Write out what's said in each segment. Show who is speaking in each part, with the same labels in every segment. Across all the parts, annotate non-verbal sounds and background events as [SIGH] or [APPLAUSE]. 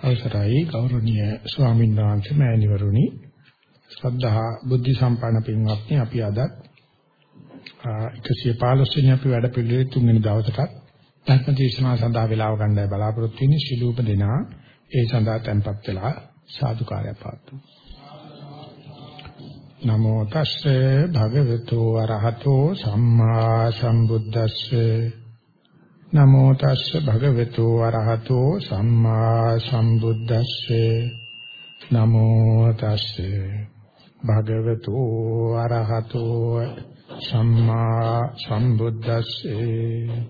Speaker 1: අවසරයි ගෞරවනීය ස්වාමීන් වහන්සේ මෑණිවරුනි. ශ්‍රද්ධා බුද්ධ සම්පන්න පින්වත්නි අපි අද 115 වෙනි අපි වැඩ පිළිවෙලේ තුන්වෙනි දවසට ධර්ම දේශනාව සඳහා වේලාව ගන්නයි බලාපොරොත්තු වෙන්නේ. ශිලූප දෙනා ඒ සඳහා tempත් වෙලා සාදුකාරය පාත්තු නමෝ තස්සේ භගවතු වරහතෝ සම්මා සම්බුද්දස්සේ නමෝ තස්ස භගවතු වරහතෝ සම්මා සම්බුද්දස්සේ. නමෝ තස්සේ භගවතු වරහතෝ සම්මා සම්බුද්දස්සේ.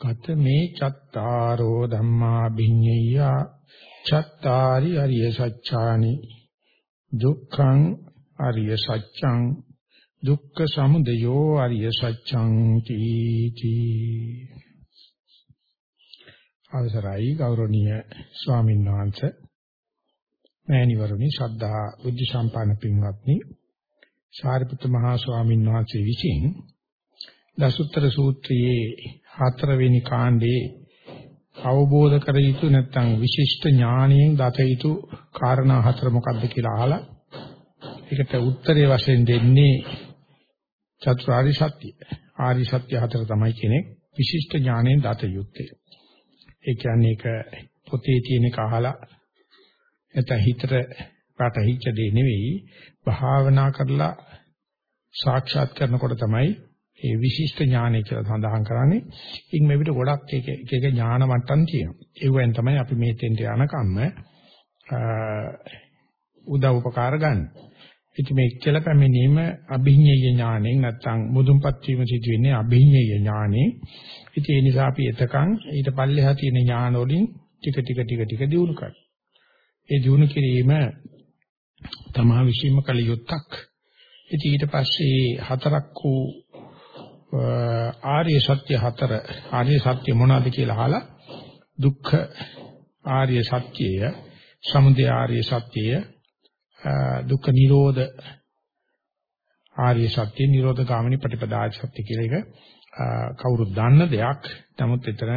Speaker 1: කතමේ චත්තාරෝ ධම්මා භිඤ්ඤය චත්තාරි අරිය සත්‍යානි දුක්ඛං අරිය සත්‍යං දුක්ඛ සමුදයෝ අරිය සත්‍යං කීති. අවසරයි ගෞරවනීය ස්වාමීන් වහන්සේ. මෑණිවරුනි ශ්‍රද්ධා බුද්ධ සම්පන්න පින්වත්නි සාරිපුත්‍ර මහා ස්වාමීන් වහන්සේ විසින් දසුත්තර සූත්‍රයේ හතරවෙනි කාණ්ඩේ අවබෝධ කර යුතු නැත්නම් විශිෂ්ට ඥාණයෙන් දත යුතු කාරණා හතර මොකක්ද කියලා අහලා ඒකට උත්තරේ වශයෙන් දෙන්නේ චතුරාර්ය සත්‍ය. ආර්ය සත්‍ය හතර තමයි කෙනෙක් විශිෂ්ට ඥාණයෙන් දත යුත්තේ. ඒ කියන්නේ ඒක පොතේ තියෙන එක අහලා නැත්නම් හිතට රටහිච්ච දෙ නෙවෙයි භාවනා කරලා සාක්ෂාත් කරනකොට තමයි ඒ විශිෂ්ට ඥානය කියලා සඳහන් කරන්නේ. ඉතින් මේ විදිහ ගොඩක් එක එක ඥාන මට්ටම් තියෙනවා. ඒවෙන් තමයි අපි මේ තෙන්ට යනකම්ම උදව් උපකාර ගන්න. ඉතින් මේ කියලා පැමිණීම අභිඥේය ඥාණයෙන් නැත්නම් මුදුන්පත් වීම සිදු වෙන්නේ අභිඥේය ඥාණයෙන්. ඉතින් ඒ නිසා අපි එතකන් ඊට පල්ලෙහා තියෙන ඥාන වලින් ටික ටික ටික ටික දියුණු කරනවා. ඒ දියුණු කිරීම තමා විශ්ීම කල යුත්තක්. ඉතින් ඊට පස්සේ හතරක් වූ ආර්ය සත්‍ය හතර ආර්ය සත්‍ය මොනවද කියලා අහලා දුක්ඛ ආර්ය සත්‍යය, සමුදය ආර්ය සත්‍යය, දුක්ඛ නිරෝධ ආර්ය සත්‍ය නිරෝධ ගාමිනී ප්‍රතිපදා සත්‍ය කියලා එක කවුරුත් දන්න දෙයක්. නමුත් එතන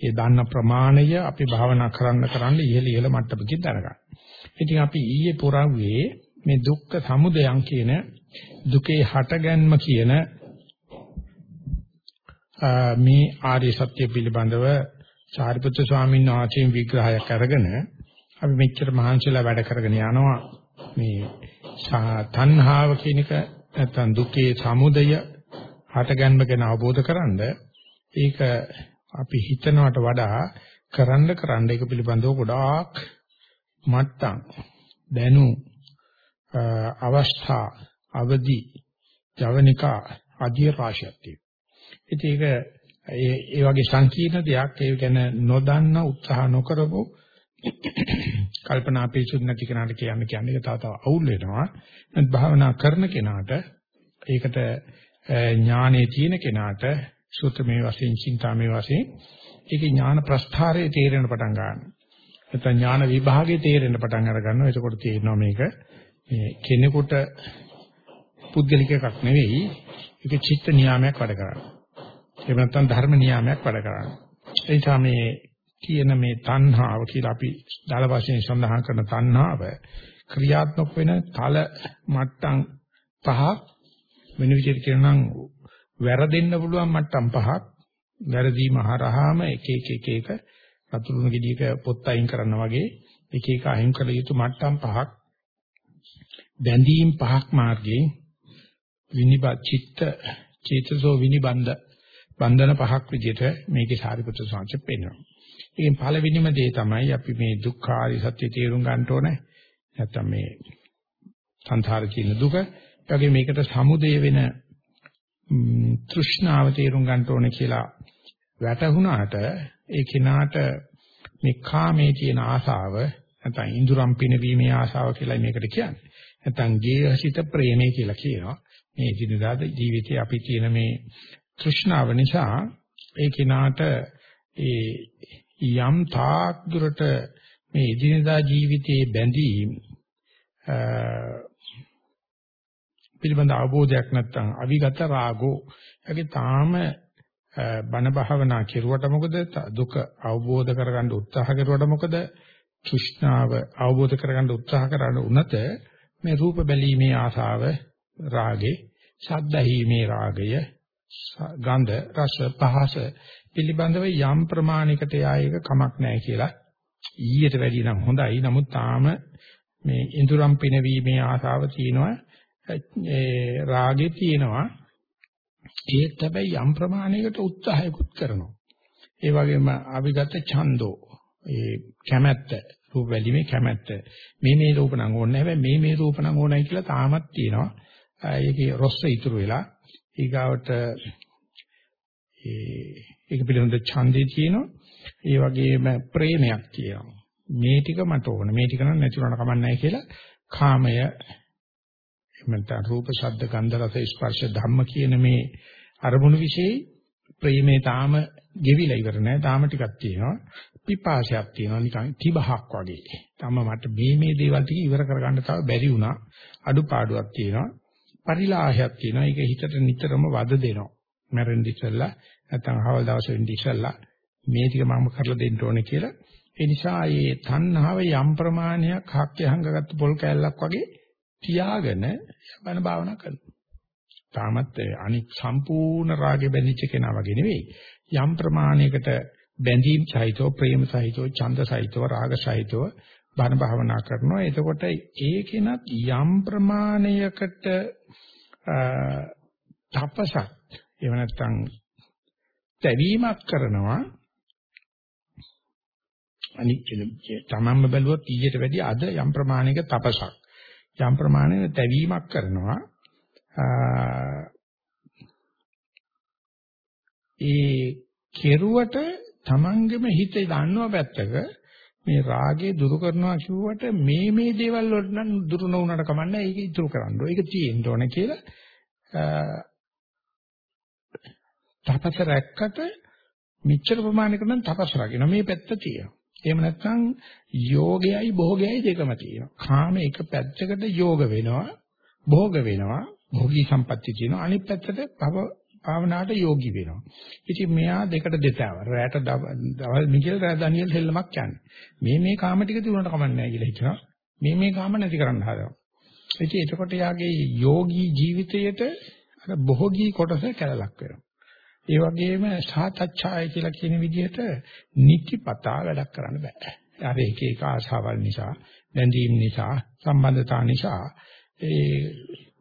Speaker 1: ඒ දන්න ප්‍රමාණය අපි භාවනා කරන්න කරන්න ඉහළ ඉහළ මට්ටමකින් දැනගන්න. ඉතින් අපි ඊයේ පුරාවේ මේ දුක්ඛ සමුදයන් කියන දුකේ හටගන්ම කියන මේ ආර්ය සත්‍ය පිළිබඳව සාරිපුත්‍ර ස්වාමීන් වහන්සේගෙන් විග්‍රහයක් අරගෙන අපි මෙච්චර මහන්සිලා වැඩ කරගෙන යනවා මේ තණ්හාව කියන එක නැත්නම් දුකේ සමුදය හටගන්ම ගැන අවබෝධ කරන්ද ඒක අපි හිතනවට වඩා කරන්න කරන්න ඒක පිළිබඳව ගොඩාක් මට්ටම් දැනු අවස්ථා අවදි ජවනිකා ආදී රාශියක් තියෙනවා. ඉතින් ඒක ඒ වගේ සංකීර්ණ දෙයක් ඒ ගැන නොදන්න උත්සාහ නොකරපො [COUGHS] කල්පනා පිසුදු නැති කෙනාට කියන්න කියන්නේ ඒක තව තව අවුල් වෙනවා. නමුත් භාවනා කරන කෙනාට ඒකට ඥානෙ තියෙන කෙනාට සුත්තමේ වශයෙන් චින්තාමේ වශයෙන් ඒකේ ඥාන ප්‍රස්ථාරයේ තේරෙන පටන් ගන්නවා. නැත්නම් ඥාන විභාගයේ තේරෙන පටන් අර ගන්නවා. එතකොට තේරෙනවා මේක මේ කෙනෙකුට පුද්ගලික එකක් නෙවෙයි. ඒක චිත්ත නියාමයක් වැඩ කරන්නේ. එහෙම නැත්නම් ධර්ම නියාමයක් වැඩ කරන්නේ. ඒ නිසා මේ කියන මේ තණ්හාව කියලා අපි දල වශයෙන් සඳහන් කරන තණ්හාව ක්‍රියාත්මක වෙන තල මට්ටම් පහක් වෙන විදිහට කියනනම් වැරදෙන්න පුළුවන් මට්ටම් පහක් වැරදීම හරහාම එක එක එක එක රතුරුණු ගෙඩියක පොත් අයින් කරනවා වගේ එක එක අයින් කළ යුතු මට්ටම් පහක් බැඳීම් පහක් මාර්ගයෙන් විනිබත් චිත්ත චේතසෝ විනිබන්ධ බන්ධන පහක් විදිහට මේකේ සාරිපුත්‍ර සංක්ෂේප වෙනවා. ඒකෙන් පළවෙනිම දේ තමයි අපි මේ දුක්ඛාරි සත්‍ය තේරුම් ගන්න ඕනේ. නැත්තම් මේ සංසාර කියන දුක. ඒ වගේ මේකට සමුදය වෙන තෘෂ්ණාව තේරුම් ගන්න ඕනේ කියලා වැටහුණාට ඒ කෙනාට මේ කාමයේ තියෙන ආසාව නැත්නම් ඉඳුරම් පිනවීමේ ආසාව කියලා මේකට කියන්නේ. නැත්නම් ගේහසිත ප්‍රේමේ කියලා කියනවා. මේ දිනදා ජීවිතේ අපි තියෙන මේ තෘෂ්ණාව නිසා ඒ කෙනාට ඒ යම් තාක් දුරට මේ එදිනදා ජීවිතයේ බැඳීම් පිළිබඳ අවබෝධයක් නැත්නම් අවිගත රාගෝ යගේ තාම බණ භාවනා කෙරුවට මොකද? දුක අවබෝධ කරගන්න උත්සාහ කරුවට මොකද? තෘෂ්ණාව අවබෝධ කරගන්න උත්සාහ කරන උනත මේ රූප බැලීමේ ආසාව රාගේ ශබ්ද ඇහිීමේ රාගය ගන්ධ රස පහස පිළිබඳව යම් ප්‍රමාණයකට ආයක කමක් නැහැ කියලා ඊට වැඩිය නම් හොඳයි. නමුත් තාම මේ ඉඳුරම් පිනවීමේ ආසාව තියෙනවා. ඒ රාගේ තියෙනවා. ඒත් හැබැයි යම් ප්‍රමාණයකට උත්සාහයකුත් කරනවා. ඒ වගේම අවිගත ඡන්தோ ඒ කැමැත්ත රූප වැලීමේ කැමැත්ත. මේ මේ රූප නම් ඕනේ. හැබැයි මේ මේ රූප නම් ඕනයි කියලා තාමත් තියෙනවා. ඒකේ රොස්ස ඉතුරු වෙලා ඊගාවට ඒ ඒක පිළිබඳ ඡන්දේ තියෙනවා. ඒ වගේම ප්‍රේමයක් තියෙනවා. මේ ටික මට ඕන. මේ ටික නම් නැති වුණාට කමක් නැහැ කියලා කාමය එමෙතන රූප ශබ්ද ගන්ධ රස ස්පර්ශ ධම්ම කියන මේ අරමුණු વિશે ප්‍රේමේ තාම ගෙවිලා ඉවර නැහැ. තාම ටිකක් තියෙනවා. පිපාසයක් තියෙනවා. නිකන් තිබහක් වගේ. තම මට මේ මේ දේවල් ටික ඉවර කරගන්න තව බැරි වුණා. අඩුපාඩුවක් තියෙනවා. පරිලාහයක් තියෙනවා ඒක හිතට නිතරම වද දෙනවා මැරෙන්න ඉස්සෙල්ලා නැත්නම් හවල් දවසේ වෙන්න ඉස්සෙල්ලා මේ ටික මම කරලා දෙන්න ඕනේ කියලා ඒ නිසා මේ තණ්හාව යම් ප්‍රමාණයක් හක්කේ හංගගත්තු පොල් කෑල්ලක් වගේ තියාගෙන බණ භාවනා කරනවා. තාමත් අනික් සම්පූර්ණ රාගෙ බැඳිච්ච කෙනා වගේ නෙවෙයි. යම් ප්‍රමාණයකට බැඳීම් සහිතව, ප්‍රේම සහිතව, ඡන්ද සහිතව, රාග සහිතව බණ භාවනා කරනවා. එතකොට ඒකෙනත් යම් ප්‍රමාණයකට තපසක් එහෙම නැත්නම් තැවීමක් කරනවා. අනිත් තමන්ම බැලුවොත් ඊට වැඩිය අද යම් ප්‍රමාණයක තපසක්. යම් ප්‍රමාණයක තැවීමක් කරනවා. ඒ කෙරුවට තමන්ගෙම හිතේ දන්නව පැත්තක මේ රාගේ දුරු කරනවා කිව්වට මේ මේ දේවල් වලට නම් දුරු නොවුනට කමන්නේ ඒක ඉතුරු කරන්න ඕනේ. ඒක තියෙන්න ඕනේ කියලා තපස රැක්කට මෙච්චර ප්‍රමාණයකට නම් තපස් රකින්න මේ පැත්ත තියෙනවා. එහෙම නැත්නම් යෝගයයි භෝගයයි දෙකම තියෙනවා. කාම එක පැත්තකට යෝග වෙනවා, භෝග වෙනවා, භෝගී සම්පatti තියෙනවා. අනිත් පැත්තට භව භාවනාවට යෝගී වෙනවා. ඉතින් මෙයා දෙකට දෙතව. රැට දවල් මිගිල් රැ ඩැනියෙල් හෙල්ලමක් යන්නේ. මේ මේ කාම ටික තිබුණාට කමක් නැහැ කියලා හිතනවා. මේ මේ කාම නැති කරන්න හදනවා. ඉතින් එතකොට යාගේ යෝගී ජීවිතයට අර භෝගී කොටස කැලලක් වෙනවා. ඒ වගේම සාතච්ඡාය කියලා කියන විදිහට නිතිපතා වැඩක් කරන්න බෑ. අර එක එක ආශාවල් නිසා, බැඳීම් නිසා, සම්බන්ධතා නිසා ඒ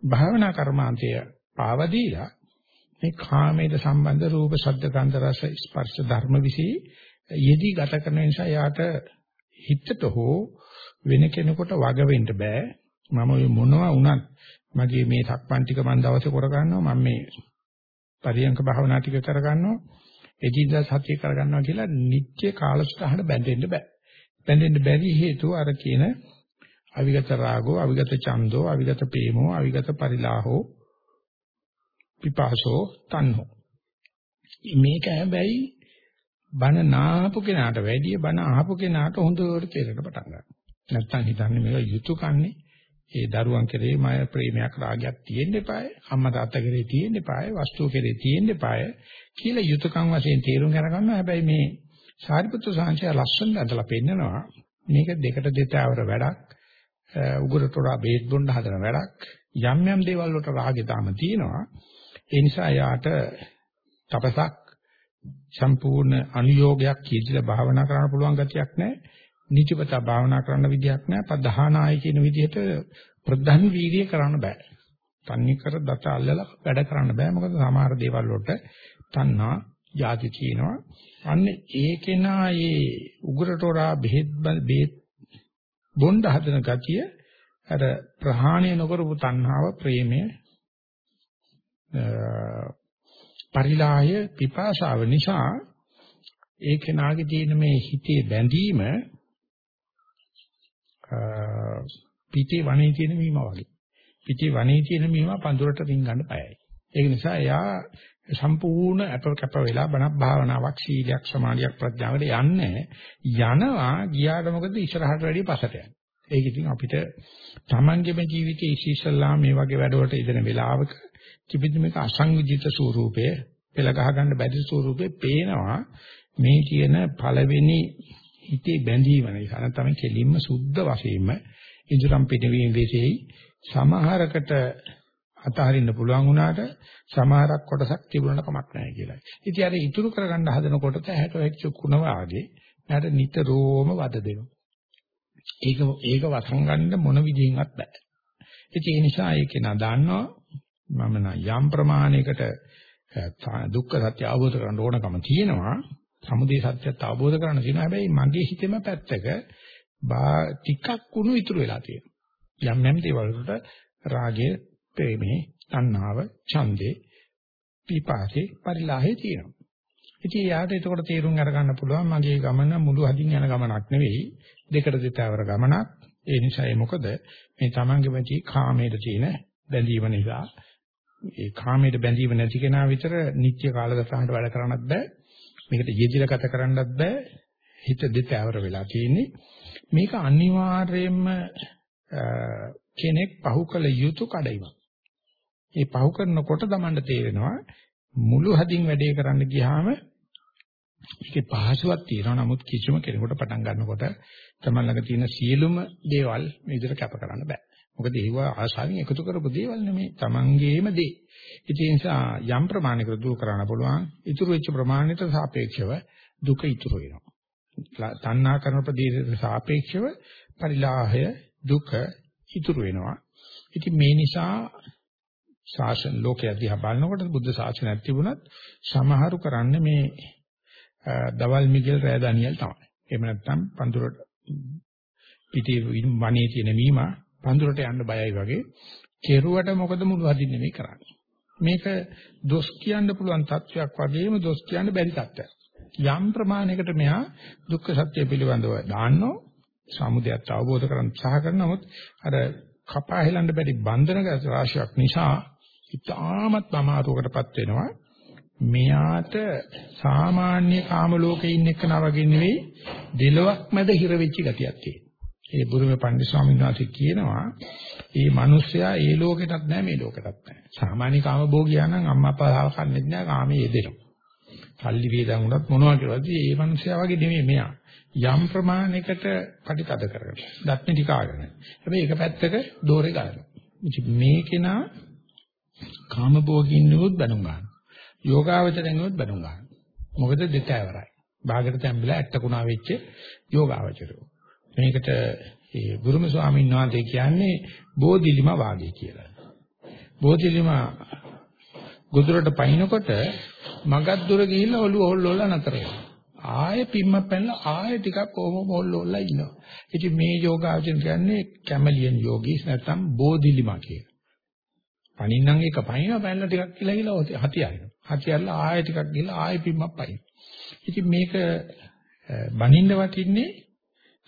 Speaker 1: භාවනා කර්මාන්තය පාවදීලා මේ කාමයට සම්බන්ධ රූප, ශබ්ද, ගන්ධ, රස, ස්පර්ශ ධර්ම વિશે යෙදී ගත කරන නිසා යාට හිතට හෝ වෙන කෙනෙකුට වග වෙන්න බෑ. මම ඔය මොනවා වුණත් මගේ මේ සක්මන් ටික මම දවසේ කර ගන්නවා මම මේ පරියංක භාවනා ටික කර ගන්නවා එදින්දා සතිය කර ගන්නවා කියලා නිත්‍ය කාලසටහන බැඳෙන්න බෑ බැඳෙන්න බැරි හේතුව අර කියන අවිගත රාගෝ අවිගත චන්දෝ අවිගත ප්‍රේමෝ අවිගත පරිලාහෝ පිපාසෝ, තණ්හෝ. මේක හැබැයි බණ නාපු කෙනාට වැඩිය බණ අහපු කෙනාට හොඳට තේරෙන්න පටන් ගන්නවා. නැත්තම් හිතන්නේ මේක යුතුයකන්නේ ඒ දරුවන් කෙරේ මය ප්‍රේමයක් රාගයක් තියෙන්න eBay අම්මා තාත්තා කෙරේ තියෙන්න eBay වස්තුව කෙරේ තියෙන්න eBay කියලා යුතුයකම් වශයෙන් තේරුම් ගන්නවා හැබැයි මේ සාරිපුත්‍ර සාංශය ලස්සනට අදලා පෙන්නනවා. මේක දෙකට දෙතාවර වැඩක්. උගුරට වඩා බේත් බොන්න හදන වැඩක්. යම් යම් දේවල් වලට රාගෙ තාම තියෙනවා. ඒ නිසා යාට තපසක් සම්පූර්ණ අනුയോഗයක් කියලා භාවනා කරන්න පුළුවන් ගතියක් නැහැ. නිචිපත භාවනා කරන්න විදියක් නැහැ. පදහානායි කියන විදිහට ප්‍රධාන වීර්යය කරන්න බෑ. තන්නේ කර දත අල්ලලා වැඩ කරන්න බෑ. මොකද සමහර දේවල් වලට තණ්හා ජාති කියනවා. අන්න ඒකේනා ඒ උග්‍රටෝරා බෙහෙත් බෙහෙත් බොණ්ඩ හදන ගතිය අර ප්‍රහාණය නොකරපු තණ්හාව ප්‍රේමය පරිලාය පිපාසාව නිසා ඒ කෙනාගේ තියෙන මේ හිතේ බැඳීම පිටේ වනේ තියෙන මීම වගේ. පිටේ වනේ තියෙන මීම පඳුරට රින්ගන්න බයයි. ඒක නිසා එයා සම්පූර්ණ අප කැප වෙලා බණක් භාවනාවක් සීලයක් සමාධියක් ප්‍රඥාවට යන්නේ යනවා ගියාට මොකද ඉස්සරහට වැඩිය පසට යන්නේ. ඒක ඉතින් අපිට Tamangeම ජීවිතයේ ඉස්සෙල්ලා මේ වගේ වැඩවලට ඉදෙන වෙලාවක කිපිට මේක අසංවිධිත ස්වරූපය පෙළ ගහ ගන්න බැරි ස්වරූපේ පේනවා මේ කියන පළවෙනි හිතේ බැඳීම නිසා නැත්නම් කෙලින්ම සුද්ධ වශයෙන්ම ඉදurang පිටවීම විශේෂයි සමහරකට අතහරින්න පුළුවන් වුණාට සමහරක් කොටසක් තිබුණාට කමක් නැහැ කියලා. ඉතින් අර ඉතුරු කරගන්න හදනකොට ඇහැට වෙච්ච කුණ වාගේ නැට නිතරම වද දෙනවා. ඒක ඒක වසංගන්න මොන විදිහින්වත් බෑ. ඉතින් ඒ නිසා ඒකේ නදාන්නවා මම යම් ප්‍රමාණයකට දුක්ඛ සත්‍ය අවබෝධ කරගන්න ඕනකම තියෙනවා. සමුදය සත්‍යත් අවබෝධ කරගන්න තියෙනවා. හැබැයි මගේ හිතෙම පැත්තක බා ටිකක් කුණු ඉතුරු වෙලා තියෙනවා. යම් යම් දේවල් වලට රාගය, ප්‍රේමේ, තණ්හාව, ඡන්දේ, පිපාසේ, පරිලාහේ තියෙනවා. ඉතින් යාට එතකොට තේරුම් අරගන්න පුළුවන් මගේ ගමන මුළු හදින් යන ගමනක් නෙවෙයි දෙකට දෙතවර ගමනක්. ඒ නිසා ඒ මොකද මේ Tamange මැචි කාමයට තියෙන බැඳීම නිසා ඒ කාමයට බැඳීම නැති කෙනා විතර නිත්‍ය කාලගතහනට වැඩ කරන්නත් බෑ. මේකට යෙදිලා ගත කරන්නත් බෑ. හිත දෙතවර වෙලා තියෙන්නේ. මේක අනිවාර්යයෙන්ම කෙනෙක් පහු කළ යුතු කඩයිමක්. ඒ පහු කරනකොට තමන්ට තේරෙනවා මුළු හදින් වැඩේ කරන්න ගියාම ඒකේ පහසුවක් තියෙනවා. නමුත් කිසිම කෙනෙකුට පටන් ගන්නකොට තමන් ළඟ තියෙන සියලුම දේවල් මේ විදිහට කැප කරන්න බෑ. මොකද ඒව ආශාවෙන් එකතු කරපු දේවල් නෙමෙයි. තමන්ගේම දේ. ඒ නිසා යම් ප්‍රමාණයකට දුරු කරන්න පුළුවන්. ඉතුරු වෙච්ච ප්‍රමාණයට සාපේක්ෂව දුක ඉතුරු වෙනවා. තණ්හා කරන ප්‍රදේශයට සාපේක්ෂව පරිලාහය දුක ඉතුරු වෙනවා. ඉතින් මේ නිසා ශාසන ලෝකයේ දිහා බලනකොට බුද්ධ ශාසනයක් තිබුණත් සමහරු කරන්නේ මේ දවල් මිගෙල් රෑ දානියල් තමයි. එහෙම නැත්නම් පඳුරට පිටේ වනේ තියෙන මීමා පඳුරට යන්න බයයි වගේ කෙරුවට මොකද මුළු හදින් නෙමෙයි කරන්නේ. මේක දොස් කියන්න පුළුවන් තත්වයක් වගේම දොස් කියන්න බැරි තත්ත්වයක්. යම් ප්‍රමාණයකට මෙහා දුක්ඛ සත්‍ය පිළිබඳව දාන්නෝ සමුදයත් අවබෝධ කරගන්න උත්සාහ කරනමුත් අර කපා හෙලන්න බැරි බන්ධන රාශියක් නිසා ඉතාමත් අමාරුවකටපත් වෙනවා. මෙයාට සාමාන්‍ය කාම ලෝකේ ඉන්න එකනා වගේ නෙවෙයි දෙලොවක් මැද හිර වෙච්ච ගතියක් තියෙනවා. ඒ බුරුමේ පණ්ඩිත ස්වාමීන් වහන්සේ කියනවා මේ මිනිස්සයා ඒ ලෝකෙටත් නැහැ මේ ලෝකෙටත් නැහැ. සාමාන්‍ය කාම භෝගියා නම් අම්මා අප්පා කන්නේත් නැහැ කාමයේ යෙදෙනවා. සල්ලි වේදන් උනත් මොනවා කියලාද මේ මිනිස්සයා වගේ නෙමෙයි මෙයා. යම් ප්‍රමාණයකට පරිතද කරගෙන. දත්නි ටිකාගෙන. හැබැයි එක පැත්තක දෝරේ ගන්නවා. ඉතින් මේ කෙනා කාම භෝගින්නුත් බණුම් ගන්නවා. යෝගාවචරයෙන්වත් බණුම් ගන්නවා. මොකද දෙතෑවරයි. බාගට තැම්බිලා ඇට්ටකුණා වෙච්ච යෝගාවචරයෝ. මේකට ඒ ගුරුම ස්වාමීන් වහන්සේ කියන්නේ බෝධිලිම වාගේ කියලා. බෝධිලිම ගොදුරට පයින්නකොට මගක් දුර ගිහිල්ලා ඔළුව හොල්ලෝලා නතර වෙනවා. ආයෙ පිම්ම පැනලා ආයෙ ටිකක් කොහොම හොල්ලෝලා ඉන්නවා. ඉතින් මේ යෝගාචරණ කියන්නේ කැමලියන් යෝගීස් නැත්නම් බෝධිලිම කියලා. පණින්නම් එක පයින්නවා පැනලා ටිකක් කියලා ගිහලා හතියරිනවා. හතියරලා ආයෙ ටිකක් ගිහලා ආයෙ පිම්මක් පයින්. ඉතින් මේක බනින්න වටින්නේ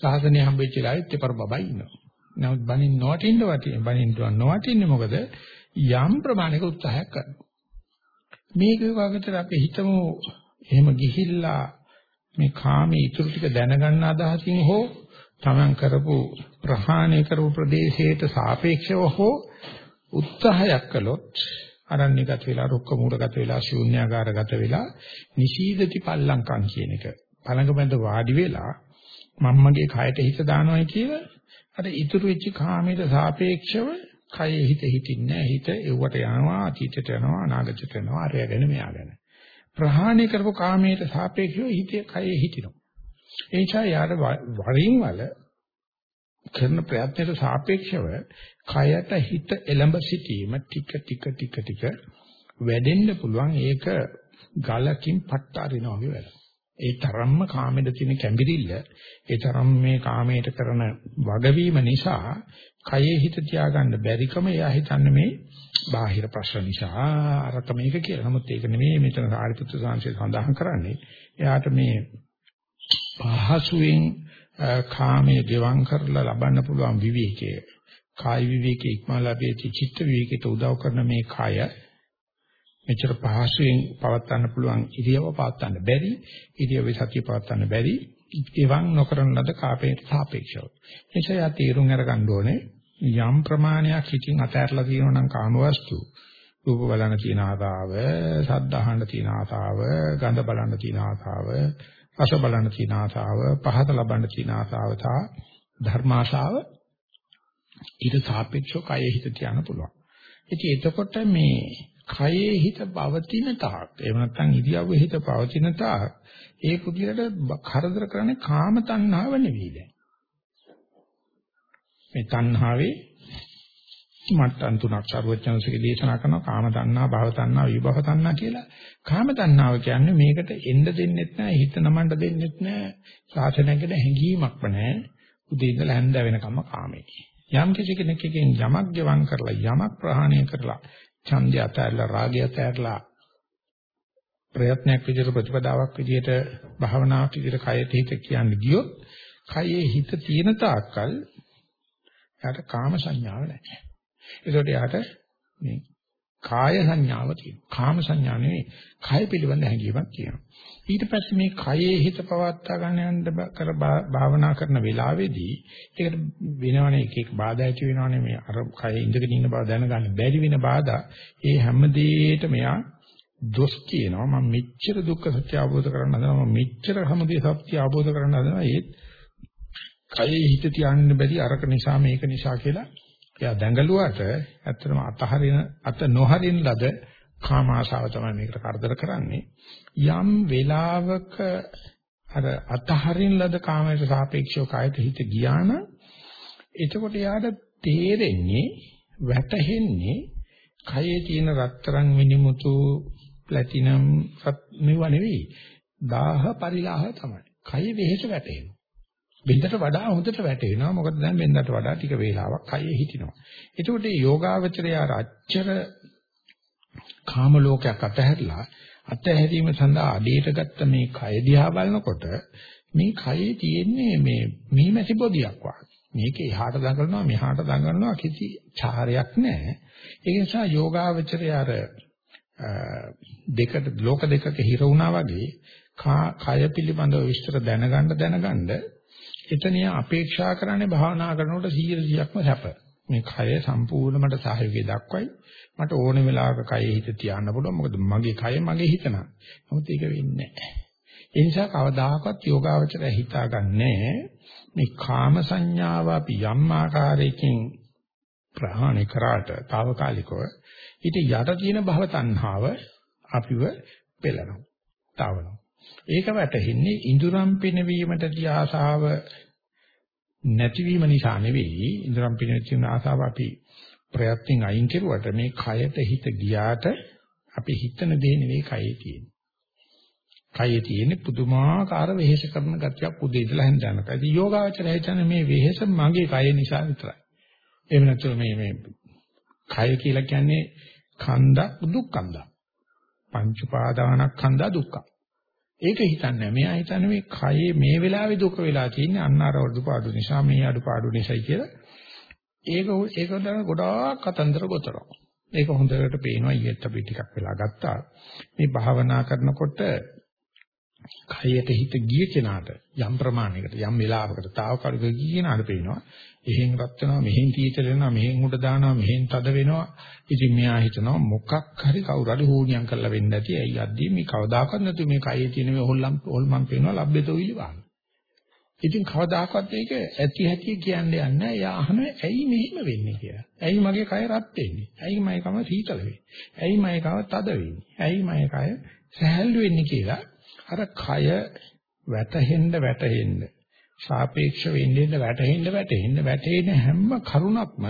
Speaker 1: සාසනය හම්බෙච්ච වෙලාවෙත් දෙපර බබයි ඉන්නවා. නමුත් බනින් නොවටින්න වටින්නේ බනින්න නොවටින්නේ මොකද? යම් ප්‍රමාණයක උත්සාහයක් කරනවා. මේක වගේතර අපි හිතමු එහෙම ගිහිල්ලා මේ කාමයේ ඉතුරු ටික දැනගන්න අදහසින් හෝ තමන් කරපු ප්‍රහාණය කරපු ප්‍රදේශයට සාපේක්ෂව හෝ උත්සාහයක් කළොත් අරණ්‍යගත වෙලා රුක්ක මූලගත වෙලා ශූන්‍යාකාරගත වෙලා නිශීදති පල්ලංකම් කියන එක පළඟ බඳ වාඩි වෙලා මම්මගේ කයට හිත දානවයි කියලා. අර ඉතුරු වෙච්ච කාමයට සාපේක්ෂව කයේ හිත හිටින්නේ හිත එව්වට යනවා අතීතයට යනවා අනාගතයට යනවා අරයගෙන මෙයාගෙන ප්‍රහාණය කරපු කාමයට සාපේක්ෂව හිතේ කයේ හිටිනවා. ඒ නිසා යාර වරින් වල කරන ප්‍රයත්නයට සාපේක්ෂව කයට හිත එළඹ සිටීම ටික ටික ටික ටික වැඩෙන්න පුළුවන්. ඒක ගලකින් පට්ට අරිනවා වගේ වැඩ. ඒ තරම්ම කාමෙද තියෙන කැඹිරිල්ල ඒ තරම් මේ කාමයට කරන වගවීම නිසා කයේ හිත තියාගන්න බැරිකම එයා හිතන්නේ මේ බාහිර ප්‍රශ්න නිසා අරක මේක කියලා. නමුත් ඒක නෙමෙයි මෙතන සාරිපුත්‍ර සාංශය සඳහන් කරන්නේ. එයාට මේ පහසුවෙන් කාමයේ ගෙවම් කරලා ලබන්න පුළුවන් විවේකය කායි විවේකේ ඉක්මලා ලැබෙච්ච චිත්ත විවේකයට උදව් කරන මේ කය මෙච්චර පහසුවෙන් පවත්වන්න පුළුවන් ඉරියව පවත්වන්න බැරි ඉරියවේ සතිය පවත්වන්න බැරි ගෙවම් නොකරන ලද කාපේට සාපේක්ෂව එනිසා යා තීරුම් අරගන්න ඕනේ යම් ප්‍රමාණයක් හිතින් අතහැරලා තියෙනවා නම් කාමවස්තු රූප බලන තියෙන ආසාව, ශබ්ද අහන්න තියෙන ආසාව, ගඳ බලන්න තියෙන ආසාව, රස බලන්න තියෙන ආසාව, පහත ලබන්න තියෙන ආසාව සහ ධර්මාශාව ඊට සාපේක්ෂව කයෙ හිත තියන්න පුළුවන්. ඉතින් එතකොට මේ කයේ හිත පවතින තාක් එහෙම නැත්නම් ඉරියව්වේ හිත පවතින තාක් ඒ කුටියට කරදර කරන්නේ කාම තණ්හාව නෙවෙයි දැන්. මේ තණ්හාවේ මට්ටම් තුනක් සර්වඥාන්සේගේ දේශනා කරනවා කාම තණ්හා, භව තණ්හා, විභව තණ්හා කියලා. කාම තණ්හාව කියන්නේ මේකට එන්න දෙන්නෙත් නැහැ, හිත නමන්න දෙන්නෙත් නැහැ, සාසනයකට හැංගීමක්ම නැහැ. උදේ ඉඳලා හැන්ද වෙනකම්ම කාමේ. යම් කිසි කෙනෙක් එකෙන් යමක් ගෙවම් කරලා යමක් ප්‍රහාණය කරලා ඡන්දය අතහැරලා රාගය අතහැරලා ප්‍රයත්නයක් විදිහට ප්‍රතිපදාවක් විදිහට භාවනාවක් විදිහට කයට හිත කියන්නේ ගියොත් කයේ හිත තියෙන තාක්කල් එයාට කාම සංඥාව නැහැ. ඒකට එයාට මේ කාය සංඥාව තියෙනවා. කාම සංඥා නෙවෙයි, කය පිළිබඳ හැඟීමක් තියෙනවා. ඊට පස්සේ මේ කයේ හිත පවත්වා ගන්න යන්න කර භාවනා කරන වෙලාවේදී ඒකට වෙනවනේ එක එක බාධා ඇති වෙනවනේ. මේ අර කයේ ඉඳගෙන ඉන්න බව දැනගන්න බැරි වෙන බාධා. ඒ හැම දෙයකටම මෙයා දොස් කියනවා. මම මෙච්චර දුක්ඛ සත්‍ය අවබෝධ කරගන්න හදනවා. මම මෙච්චර හැමදේ සත්‍ය අවබෝධ කරගන්න හදනවා. ඒත් කයේ හිත තියන්න බැරි අරක නිසා මේක නිසා කියලා එයා දැඟලුවට ඇත්තටම අතහරින අත නොහරින ලද කාම ආශාව තමයි මේකට කරදර කරන්නේ යම් වෙලාවක අර අතහරින ලද කාමයට සාපේක්ෂව කායත හිත ගියා නම් එතකොට යාට තේරෙන්නේ වැටහෙන්නේ කයේ තියෙන රත්තරන් මිනිමුතු ප්ලැටිනම් මෙව නෙවෙයි 1000 පරිලාහ තමයි. කය වෙහෙස වැටෙනවා. බෙන්දට වඩා හොඳට වැටෙනවා. මොකද දැන් බෙන්දට වඩා ටික වේලාවක් කයේ හිටිනවා. එතකොට මේ යෝගාවචරය අච්චර කාම ලෝකයක් අතහැරලා අතහැරීම සඳහා අඩේට ගත්ත මේ කය දිහා බලනකොට මේ කයේ තියෙන්නේ මේ මීමැසි බොදියක් වගේ. මේක එහාට දඟලනවා මෙහාට දඟලනවා කිසි චාරයක් නැහැ. ඒ නිසා යෝගාවචරය අර දෙකට ලෝක දෙකක හිර වුණා වගේ කය පිළිබඳව විස්තර දැනගන්න දැනගන්න එතනිය අපේක්ෂා කරන්නේ භාවනා කරනකොට 100%ක්ම සැප. මේ කය සම්පූර්ණමට සහයෝගය දක්වයි. මට ඕන වෙලාවක කයෙ හිත තියන්න පුළුවන්. මොකද මගේ කය මගේ හිත නා. නමුත් ඒක වෙන්නේ නැහැ. ඒ නිසා කවදාකවත් යෝගාවචරය හිතාගන්නේ මේ කාම සංඥාව අපි යම් ආකාරයකින් ප්‍රහාණය කරාට తాවකාලිකව ඊට යට තියෙන භව තණ්හාව අපිව පෙළනවා. තවනවා. ඒක වැටෙන්නේ ඉඳුරම් පිනවීමට තිය ආසාව නැතිවීම නිසා නෙවෙයි ඉඳුරම් පිනවීම ආසාව අපි ප්‍රයත්නෙන් අයින් කෙරුවට මේ කයට හිත ගියාට අපි හිතන දේ නෙවෙයි කයේ තියෙන්නේ. කයේ තියෙන පුදුමාකාර වෙහෙස කරන ගතියක් උදේ ඉඳලා හැන්දනක. ඉතින් යෝගාවචරය හිතන්නේ මේ වෙහෙස මගේ කය නිසා විතරයි. එහෙම නැත්නම් මේ මේ කය කියලා කියන්නේ කන්දක් දුක්ඛන්දක්. පංච පාදානස්කන්ධ දුක්ඛ. ඒක හිතන්නේ මෙයා හිතන්නේ මේ කයේ මේ වෙලාවේ දුක වෙලා තියෙන්නේ අන්න අර අඩුපාඩු නිසා මේ අඩුපාඩු නිසායි කියලා. ඒක ඒක තමයි ගොඩාක් කතන්දර ගොතනවා. ඒක හොඳට පේනවා ඊයේත් අපි ටිකක් වෙලා ගත්තා. මේ භාවනා කරනකොට කයට හිත ගිය කෙනාට යම් ප්‍රමාණයකට යම් වෙලාවකට తాවකාලික ගිය කෙනාට පේනවා එහෙන් රත් වෙනවා මෙහෙන් තීතල වෙනවා මෙහෙන් උඩ දානවා මෙහෙන් තද වෙනවා. ඉතින් මෙයා හිතනවා මොකක් හරි කවුරු හරි හෝනියම් කරලා වෙන්න ඇති. ඇයි අද්දී මේ කවදාකවත් නැතු මේ කයේ තියෙන මේ හොල්ලම් හොල්මන් පේනවා ලබ්බේතෝ ඉලිවාන ඉතින් කවදාකවත් මේක ඇති හැටි කියන්නේ නැහැ. එයා අහනවා ඇයි මෙහෙම වෙන්නේ කියලා. ඇයි මගේ කය රත් වෙන්නේ? ඇයි මගේ කම සීතල වෙන්නේ? ඇයි මගේ කම තද වෙන්නේ? ඇයි මගේ කය සහැල්ලු වෙන්නේ කියලා අර කය වැටෙන්න වැටෙන්න සාපේක්ෂ වෙන්න වැටෙන්න වැටෙන්න වැටෙන හැම කරුණක්ම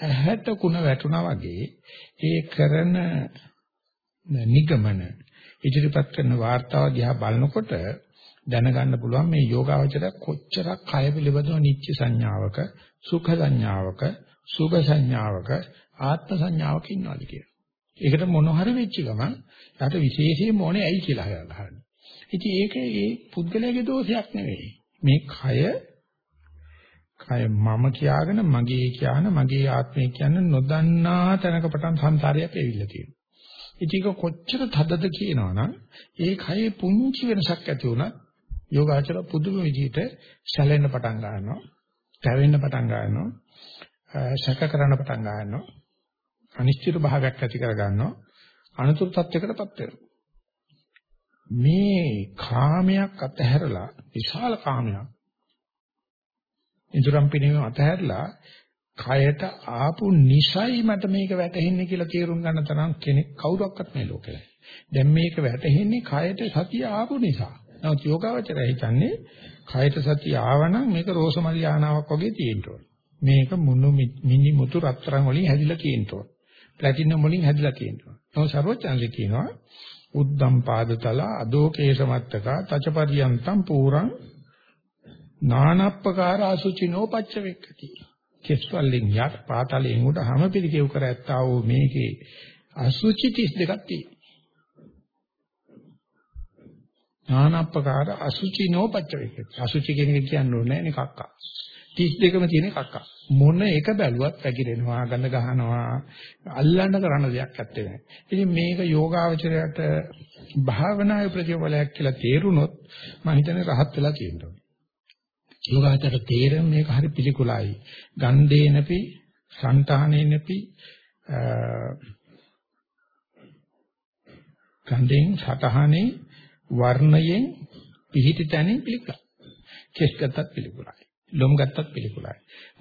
Speaker 1: ඇහැට කුණ වැටුණා වගේ ඒ කරන නිගමන ඉදිරිපත් කරන වார்த்தාව දිහා බලනකොට දැනගන්න පුළුවන් මේ යෝගාවචරය කොච්චරක් කය පිළිබඳව නිත්‍ය සංඥාවක සුඛ සංඥාවක සුභ සංඥාවක ආත්ම සංඥාවක ඉන්නවාද කියලා. ඒකට මොන හරි වෙච්ච ගමන් යාට විශේෂයෙන්ම ඕනේ ඇයි කියලා අහනවා. ඉතින් ඒක ඒ පුද්ගලයාගේ දෝෂයක් නෙවෙයි. මේ කය කය මම කියාගෙන මගේ කියන මගේ ආත්මය කියන්නේ නොදන්නා තැනක පටන් සංසාරයක් ඇවිල්ලා තියෙනවා. ඉතින් කොච්චර තදද කියනවනම් ඒ කයේ පුංචි වෙනසක් ඇති වුණත් යෝගාචර පුදුම විදිහට සැලෙන්න පටන් ගන්නවා. තැවෙන්න පටන් ගන්නවා. සැක කරන්න පටන් ගන්නවා. අනිශ්චිත භාවයක් ඇති කර ගන්නවා. අනතුරු තත්යකටපත් වෙනවා. මේ කාමයක් අතහැරලා විශාල කාමයක් ඉදurang පිනීම අතහැරලා කයට ආපු නිසයි මට මේක වැටහෙන්නේ කියලා තේරුම් ගන්න තරම් කෙනෙක් කවුරක්වත් මේ ලෝකේ නැහැ. දැන් මේක වැටහෙන්නේ කයට සතිය ආපු නිසා. නමුත් යෝගාවචරය හිතන්නේ කයට සතිය ආවනම් මේක රෝසමල් යානාවක් වගේ තියෙන්න ඕන. මේක මුණු මිනි මුතු රත්තරන් වලින් හැදිලා තියෙන්න ඕන. ප්ලැටිනම් වලින් හැදිලා තියෙන්න ඕන. නමුත් සර්වචන්ලි කියනවා උද්දම් පාදතල අදෝකේශමත්තක තචපරියන්තම් පූරං නානප්පකාර අසුචිනෝ පච්ච වෙක්කති. කෙස්වලින් යට පාතලයෙන් උඩ හැම පිළිකෙව් කර ඇත්තා වූ මේකේ අසුචි 32ක් තියෙනවා. නානප්පකාර අසුචිනෝ පච්ච වෙක්කති. අසුචි කියන එක කියන්නේ නැහැ නේ කක්කා. 32ම තියෙන කක්කා. මොන එක බැලුවත් පැකිලෙනවා, ගඳ ගහනවා, අල්ලන්න කරන්න දෙයක් නැත්තේ නෑ. ඉතින් මේක යෝගාවචරයට භාවනාවේ ප්‍රතිඵලයක් කියලා තේරුනොත් මම හිතන්නේ රහත් වෙලා තියෙනවා. යෝගාචර තේරෙන මේක හරි පිළිකුලයි. ගන්ධේනපි, సంతානේනපි ගන්ධෙන් සතහනේ වර්ණයෙන් පිහිටි තැනින් පිළිකුලයි. කෙස් ගත්තත් පිළිකුලයි. ලොම් ගත්තත් පිළිකුලයි.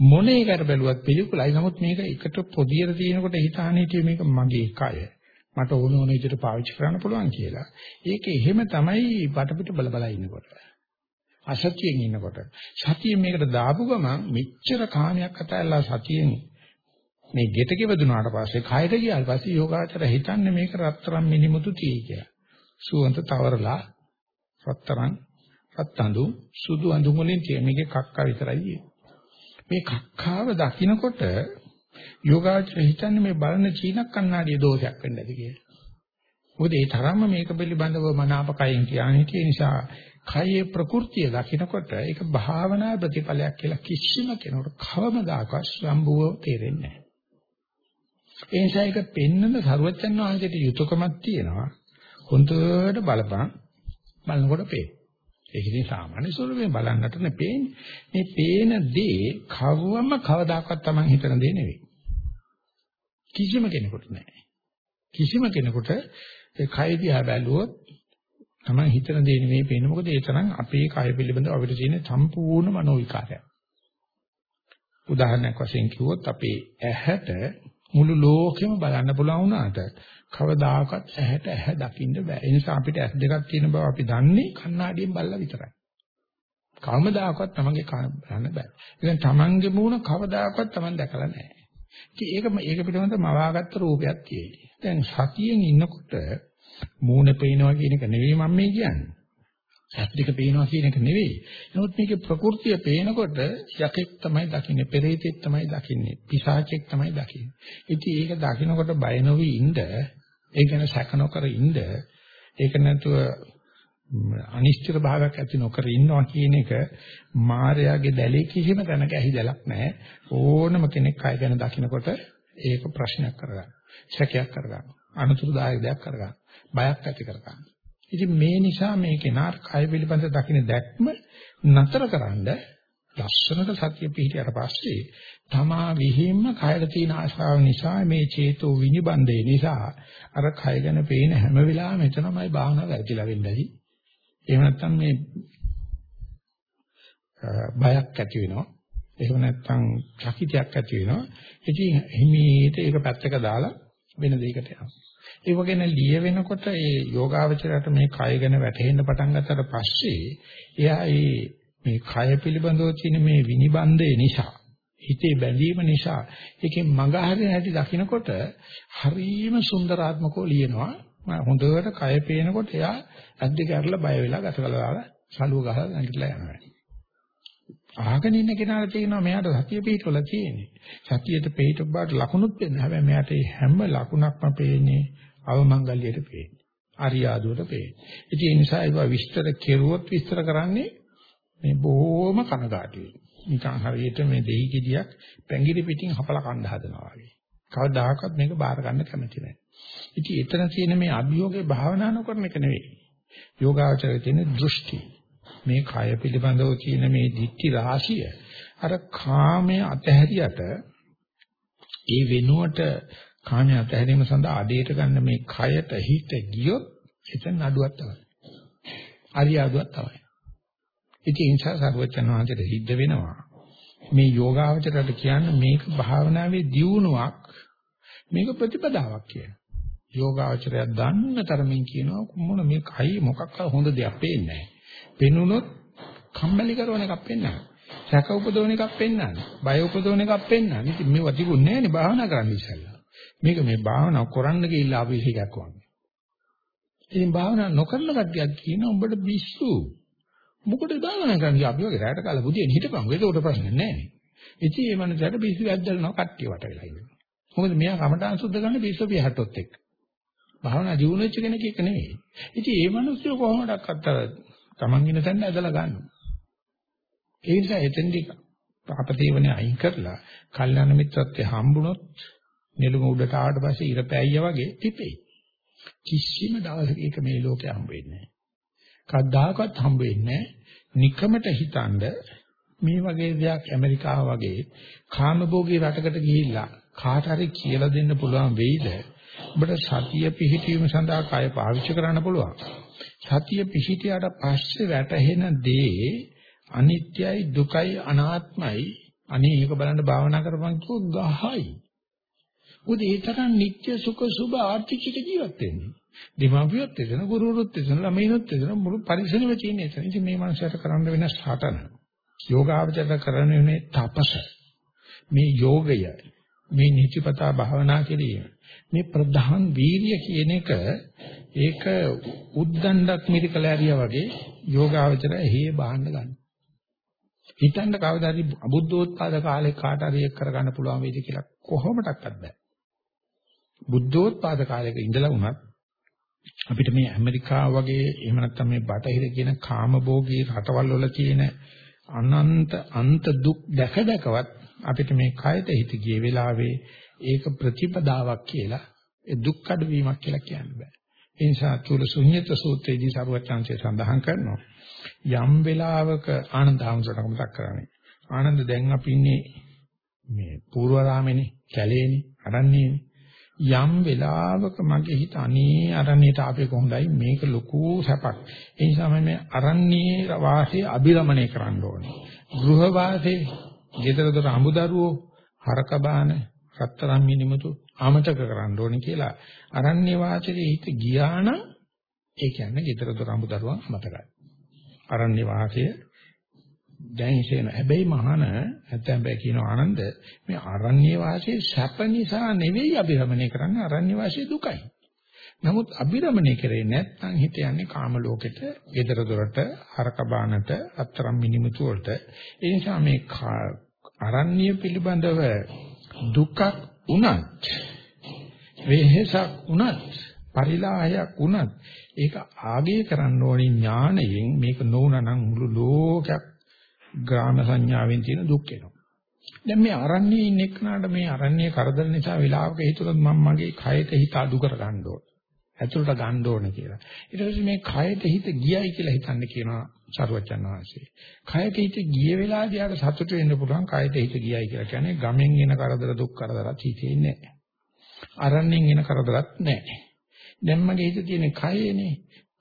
Speaker 1: මොන එකට බැලුවත් පිළිකුලයි. නමුත් මේක එකට පොදියට තියෙනකොට හිතාන හිටියේ මේක මගේ කය. මට ඕන ඕන විදිහට පාවිච්චි කරන්න පුළුවන් කියලා. ඒක එහෙම තමයි වටපිට බල බල ඉන්නකොට. අසතියෙන් ඉන්නකොට. සතියෙන් මේකට දාපු ගමන් මෙච්චර කාමයක් අතහැරලා සතියෙන් මේ ගෙට ගෙවදුනාට පස්සේ කයට ගියාට පස්සේ යෝගාචර හිතන්නේ මේක රත්තරන් මිනිමුතු tie කියලා. සුවන්ත තවරලා රත්තරන් රත් අඳු සුදු අඳුම් වලින් තියෙන මේකේ කක්ක විතරයි මේ කක්කාව දකින්නකොට යෝගාචර හිතන්නේ මේ බලන චීන කන්නාඩිය දෝෂයක් වෙන්න ඇති කියලා. මොකද ඒ තරම්ම මේක පිළිබඳව මනාපකයෙන් කියන්නේ නිසා කයේ ප්‍රകൃතිය දකිනකොට ඒක භාවනා ප්‍රතිඵලයක් කියලා කිසිම කෙනෙකුට කවමදාකවත් සම්බුව තේරෙන්නේ නැහැ. ඒ නිසා ඒක පෙන්වන සරුවචන් වහන්සේට යුතුයකමක් තියෙනවා. හොඳට බලපන් බලනකොට පේන. ඒක ඉතින් සාමාන්‍ය ස්වරූපයෙන් බලන්නට නෙපේන්නේ. මේ පේන දේ කවවම කවදාකවත් Taman හිතන දේ නෙවෙයි. කිසිම කෙනෙකුට නැහැ. කිසිම කෙනෙකුට ඒ කය දිහා බැලුවොත් Taman හිතන දේ නෙවෙයි පේන්නේ. මොකද ඒ තරම් අපේ කය පිළිබඳව අපිට තියෙන සම්පූර්ණ මනෝ විකාරයක්. උදාහරණයක් වශයෙන් කිව්වොත් අපේ ඇහැට මුළු ලෝකෙම බලන්න පුළුවන් වුණාට කවදාකවත් ඇහැට ඇහැ දකින්න බෑ. ඒ නිසා අපිට ඇස් දෙකක් තියෙන බව අපි දන්නේ කණ්ණාඩියෙන් බලලා විතරයි. කවමදාකවත් තමන්ගේ බලන්න බෑ. ඉතින් තමන්ගේ මූණ කවදාකවත් තමන් දැකලා නැහැ. ඒක ඒක පිටවෙන්ද මවාගත්ත රූපයක් තියෙයි. දැන් සතියෙන් ඉන්නකොට මූණ පේනවා කියන එක නෙවෙයි මම මේ කියන්නේ. ඇස් දෙක පේනවා කියන එක නෙවෙයි. නමුත් මේකේ ප්‍රകൃතිය පේනකොට යකෙක් තමයි දකින්නේ, පෙරේතෙක් තමයි දකින්නේ, පිසාචෙක් තමයි දකින්නේ. ඉතින් ඒක දකිනකොට බය නොවි ඉන්න, ඒ ගැන සැක නොකර ඉන්න, ඒක නැතුව අනිශ්චිත භාවයක් ඇති නොකර ඉන්නවා කියන එක මායාවේ දැලේ කිසිම තැනක ඇහිදලක් නැහැ. ඕනම කෙනෙක් කය ගැන දකිනකොට ඒක ප්‍රශ්නයක් කරගන්න. සැකයක් කරගන්න. අනුතුරුදායක දෙයක් කරගන්න. බයක් ඇති කරගන්න. ඉතින් මේ නිසා මේ කෙනා කය පිළිබඳ දකින්න දැක්ම නතරකරනද ලස්සනට සතිය පිහිටියට පස්සේ තමා විහිම්ම කයර තියෙන ආශාව නිසා මේ චේතෝ විනිබන්දේ නිසා අර කය ගැන පේන හැම වෙලාවෙම එතනමයි භාවනාව වැඩිලා වෙන්නයි. එහෙම නැත්නම් මේ බයක් ඇති වෙනවා. එහෙම නැත්නම් චකිතයක් ඇති වෙනවා. ඉතින් හිමීට ඒක පැත්තක දාලා වෙන දෙයකට යනවා. ඒ වගේම ලිය වෙනකොට ඒ යෝගාවචරයට මේ කය ගැන වැටහෙන්න පටන් ගත්තට පස්සේ එයා ඒ මේ කය පිළිබඳව තියෙන මේ විනිබන්දේ නිසා හිතේ බැඳීම නිසා ඒකෙන් මඟ හරින හැටි දකිනකොට හරිම සුන්දරාත්මකව ලියනවා හොඳට කය පේනකොට එයා අද්දක අරලා බය වෙලා ගත කළා සලුව ගහලා නැගිටලා යනවා අහගෙන ඉන්න කෙනාට තේරෙනවා මෙයාට සතිය පිටවල තියෙන්නේ. සතියට පිටව බාට ලකුණුත් දෙන්න. හැබැයි මෙයාට හැම ලකුණක්ම පේන්නේ අවමංගල්‍යයට පේන්නේ. අරියාදුවට පේන්නේ. ඉතින් ඒ නිසා ඒක විස්තර කෙරුවොත් විස්තර කරන්නේ මේ බොහොම කනගාටුයි. නිකන් හරියට මේ දෙහි ගෙඩියක් පැංගිරි පිටින් හපලා කන්න හදනවා වගේ. කවදාකවත් මේක බාර ගන්න කැමති නැහැ. ඉතින් එතන තියෙන මේ අභියෝගේ භාවනා නොකරන එක නෙවෙයි. යෝගාචරයේ තියෙන දෘෂ්ටි. මේ කය පිළිබඳව තියෙන මේ දික්ටි රාශිය අර කාමයේ අතහැරියට ඒ වෙනුවට කාමයේ අතහැරීම සඳහා අඩේට ගන්න මේ කයට හිත ගියොත් එතන නඩුවක් තමයි. අරියාදුවක් තමයි. ඉතින් ඒ නිසා සරුවචන වහන්සේට සිද්ධ වෙනවා. මේ යෝගාවචරයට කියන්නේ මේක භාවනාවේ දියුණුවක් මේක ප්‍රතිපදාවක් කියන. යෝගාවචරය දන්න තරමින් කියනවා මොන මේ කයි මොකක්ද හොඳ දෙයක් පේන්නේ නැහැ. පෙනුනොත් කම්මැලි කරන එකක් පෙන්වනවා. සැක උපදවන එකක් පෙන්වන්නේ. බය උපදවන එකක් පෙන්වන්නේ. ඉතින් මේවා තිබුණේ නැහැ නේ භාවනා කරන්න ඉස්සෙල්ලා. මේක මේ භාවනා කරන්න ගිහිල්ලා අපි එකක් වගේ. ඉතින් භාවනා නොකරන කට්ටියක් කියනවා උඹට පිස්සු. මොකටද භාවනා කරන්නේ? අපි වගේ රැයට කාලා බුදියෙන් හිටපන්. ඒකට ප්‍රශ්න නැහැ. ඉතින් මේ මනසට පිස්සු ඇද්දලනවා කට්ටිය වට වෙලා ඉන්නවා. මොකද මෙයා කමඨාන් සුද්ධ කරන්න පිස්සු පියහට්ටොත් එක්ක. භාවනා ජීවුන වෙච්ච කෙනෙක් එක නෙවෙයි. ඉතින් මේ මිනිස්සු කොහොමඩක්වත් අර Taman ඉන්න තැන ඇදලා ගන්නවා. ඒ නිසා එතෙන්දි අපතේවනේ අයින් කරලා කල්යාණ මිත්‍රත්වයේ හම්බුනොත් නෙළුම උඩට ආවට පස්සේ ඉර පෑයිය වගේ තිපේ. කිසිම දවසක ඒක මේ ලෝකේ හම්බ වෙන්නේ නැහැ. කවදාකවත් හම්බ වෙන්නේ නැහැ. නිකමට හිතනද මේ වගේ දෙයක් ඇමරිකාව වගේ කාමභෝගී රටකට ගිහිල්ලා කාට හරි කියලා දෙන්න පුළුවන් වෙයිද? ඔබට සතිය පිහිටීම සඳහා කය පාවිච්චි කරන්න පුළුවන්. සතිය පිහිටියට පස්සේ වැටහෙන දේ අනිත්‍යයි දුකයි අනාත්මයි අනේ ඒක බලන්න භාවනා කරපන් කිව්ව ගහයි. මොකද ඒ තරම් නිත්‍ය සුඛ සුභ ආර්ථිකයක ජීවත් වෙන්නේ. දෙමාපියොත් එතන ගුරුවරුත් එතන ළමයිනොත් එතන මුළු පරිසරෙම තියෙන එතන. ඉතින් මේ මනුස්සයට කරන්න වෙන සාතන. යෝගාවචර කරන්න වෙන්නේ තපස. මේ යෝගය මේ නිතිපතා භාවනා කිරීම මේ ප්‍රධාන වීර්ය කියන එක ඒක උද්දණ්ඩක් මිරිකලා ඇරියා වගේ යෝගාවචරය හේ බාහන්න ගන්න. හිතන්න කවදාද බුද්ධෝත්පාද කාලේ කාට හරි එක් කරගන්න පුළුවන් වේද කියලා කොහොමඩක්වත් බෑ. බුද්ධෝත්පාද කාලයක ඉඳලා වුණත් අපිට මේ ඇමරිකාව වගේ එහෙම නැත්නම් මේ බටහිර කියන කාමභෝගී රටවල් වල තියෙන අනන්ත අන්ත දුක් දැක දැකවත් අපිට මේ කයට හිත ගිය වෙලාවේ ඒක ප්‍රතිපදාවක් කියලා ඒ දුක් අඩුවීමක් කියලා කියන්න බෑ. ඒ නිසා තුල ශුන්්‍යත සූත්‍රයේදී සරුවචාන්සේ සඳහන් කරනවා යම් වෙලාවක ආනන්ද හාමුදුරට මතක් කරන්නේ. ආනන්ද දැන් අපි ඉන්නේ මේ පූර්වරාමේනේ, කැලේනේ, අරන්නේනේ. යම් වෙලාවක මගේ හිත අනේ අරණියට ආපේ කොහොඳයි මේක ලොකු සැපක්. ඒ නිසා මම මේ අරණියේ වාසය අභිරමණය කරන්න ඕනේ. ගෘහ වාසයේ ගෙදර දොර අමුදරුවෝ හරක බාන රත්තරන් මිනිමුතු ආමතක කරන්න ඕනේ කියලා අරණ්‍ය වාසයේ හිත ගියා නම් ඒ කියන්නේ ගෙදර දොර අමුදරුවන් අමතකයි. අරණ්‍ය වාසයේ දැන් ඉතේන හැබැයි මහාන නැත්නම් බෑ කියන ආනන්ද මේ අරණ්‍ය වාසයේ සැප නිසා නෙවෙයි අභිරමණය කරන්නේ අරණ්‍ය වාසයේ දුකයි. නමුත් අභිරමණය කරේ නැත්නම් හිත යන්නේ කාම ලෝකෙට, gedara dorata, හරක බානට, අතරම් මිනිමුතු වලට. ඒ නිසා මේ අරණ්‍ය පිළිබඳව දුකක් උනත් වෙහෙසක් උනත් පරිලාහයක් උනත් ඒක ආගේ කරන්න ඕනේ ඥාණයෙන් මේක නොවුනනම් මුළු ලෝකයක් ග්‍රාම සංඥාවෙන් තියෙන දුක් එනවා. දැන් මේ අරණ්‍යයේ ඉන්න එක්කනට මේ අරණ්‍ය කරදර නිසා වෙලාවක හිතුනොත් මම මගේ කයට හිත අඩු කර ගන්න ඕන. ඇතුළට ගන්න ඕන කියලා. ඊට පස්සේ මේ කයට හිත ගියයි කියලා හිතන්න කියනවා සරුවචන් වහන්සේ. කයට හිත ගිය වෙලාවදී ආර සතුට වෙන්න පුළුවන් කයට හිත ගියයි කියලා කියන්නේ ගමෙන් එන කරදර දුක් කරදරත් හිතේ නැහැ. අරණ්‍යෙන් එන කරදරත් නැහැ. දැන් මගේ හිතේ තියෙන කයේනේ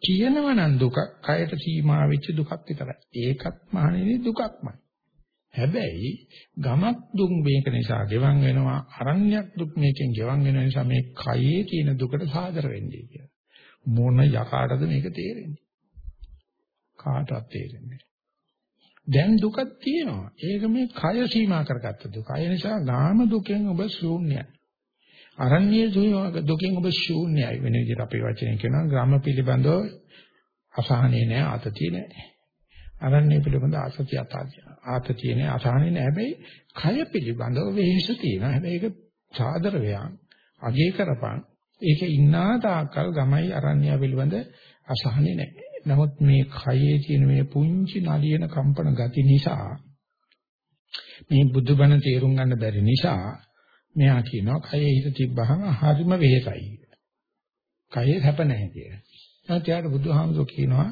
Speaker 1: කියනවා නම් දුක කයට සීමා වෙච්ච දුකක් විතරයි. ඒකත් මහණෙනි දුකක්මයි. හැබැයි ගමක් දුක් මේක නිසා ගෙවන් වෙනවා අරණ්‍යයක් දුක් මේකෙන් ගෙවන් වෙන නිසා මේ කයේ තියෙන දුකට සාදර වෙන්නේ කියලා. මොන යකාටද මේක තේරෙන්නේ? කාටවත් තේරෙන්නේ දැන් දුකක් තියෙනවා. ඒක මේ කය සීමා කරගත්ත දුක. ඒ නිසා ගාම දුකෙන් ඔබ ශූන්‍යයි. අරණ්‍ය දුකෙන් ඔබ ශූන්‍යයි වෙන විදිහට අපේ වචනේ කියනවා ග්‍රාම පිළිබඳව අසහනේ නැහැ ආතතිය නැහැ. අරණ්‍ය පිළිබඳ ආසතිය ආතතිය නැහැ අසහනේ නැහැ. හැබැයි කය පිළිබඳව වෙහෙස තියෙනවා. හැබැයි ඒක සාදර වේයන් අගේ කරපන්. ඒක ඉන්නා තාක්කල් ගමයි අරණ්‍ය පිළිබඳ අසහනේ නැහැ. නමුත් මේ කයේ තියෙන මේ පුංචි නලියන කම්පන ගති නිසා මේ බුදුබණ තේරුම් ගන්න බැරි නිසා මෙයා කියනවා කයේ හිත තිබ්බහම හරිම වෙහෙසයි. කයේ හැප නැහැ කියලා. නැත්නම් යාට බුදුහාමුදුරුවෝ කියනවා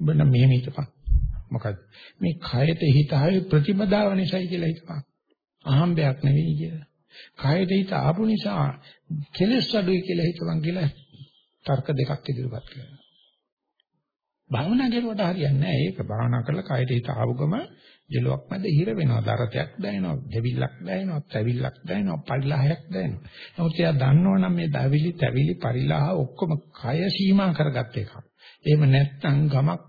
Speaker 1: ඔබ නම් මෙහෙම හිතපන්. මොකද මේ කයට හිත ආවේ ප්‍රතිපදාව නිසායි කියලා හිතපන්. අහම්බයක් නෙවෙයි කියලා. කායයට හිත ආපු නිසා කෙලස් අඩුයි කියලා හිතවන් කියලා තර්ක දෙකක් ඉදිරිපත් කරනවා. භාවනා කරුවට හරියන්නේ නැහැ. ඒක භාවනා කරලා කායයට හිත ආවගම ජලයක් මැද හිර වෙනවා. දරතයක් දැනෙනවා, දෙවිල්ලක් දැනෙනවා, තැවිල්ලක් දැනෙනවා, පරිලාහයක් දැනෙනවා. නමුත් එයා දන්නවනම් මේ දවිලි, තැවිලි, පරිලාහ ඔක්කොම කය සීමා කරගත්ත එකක්. එහෙම නැත්නම් ගමක්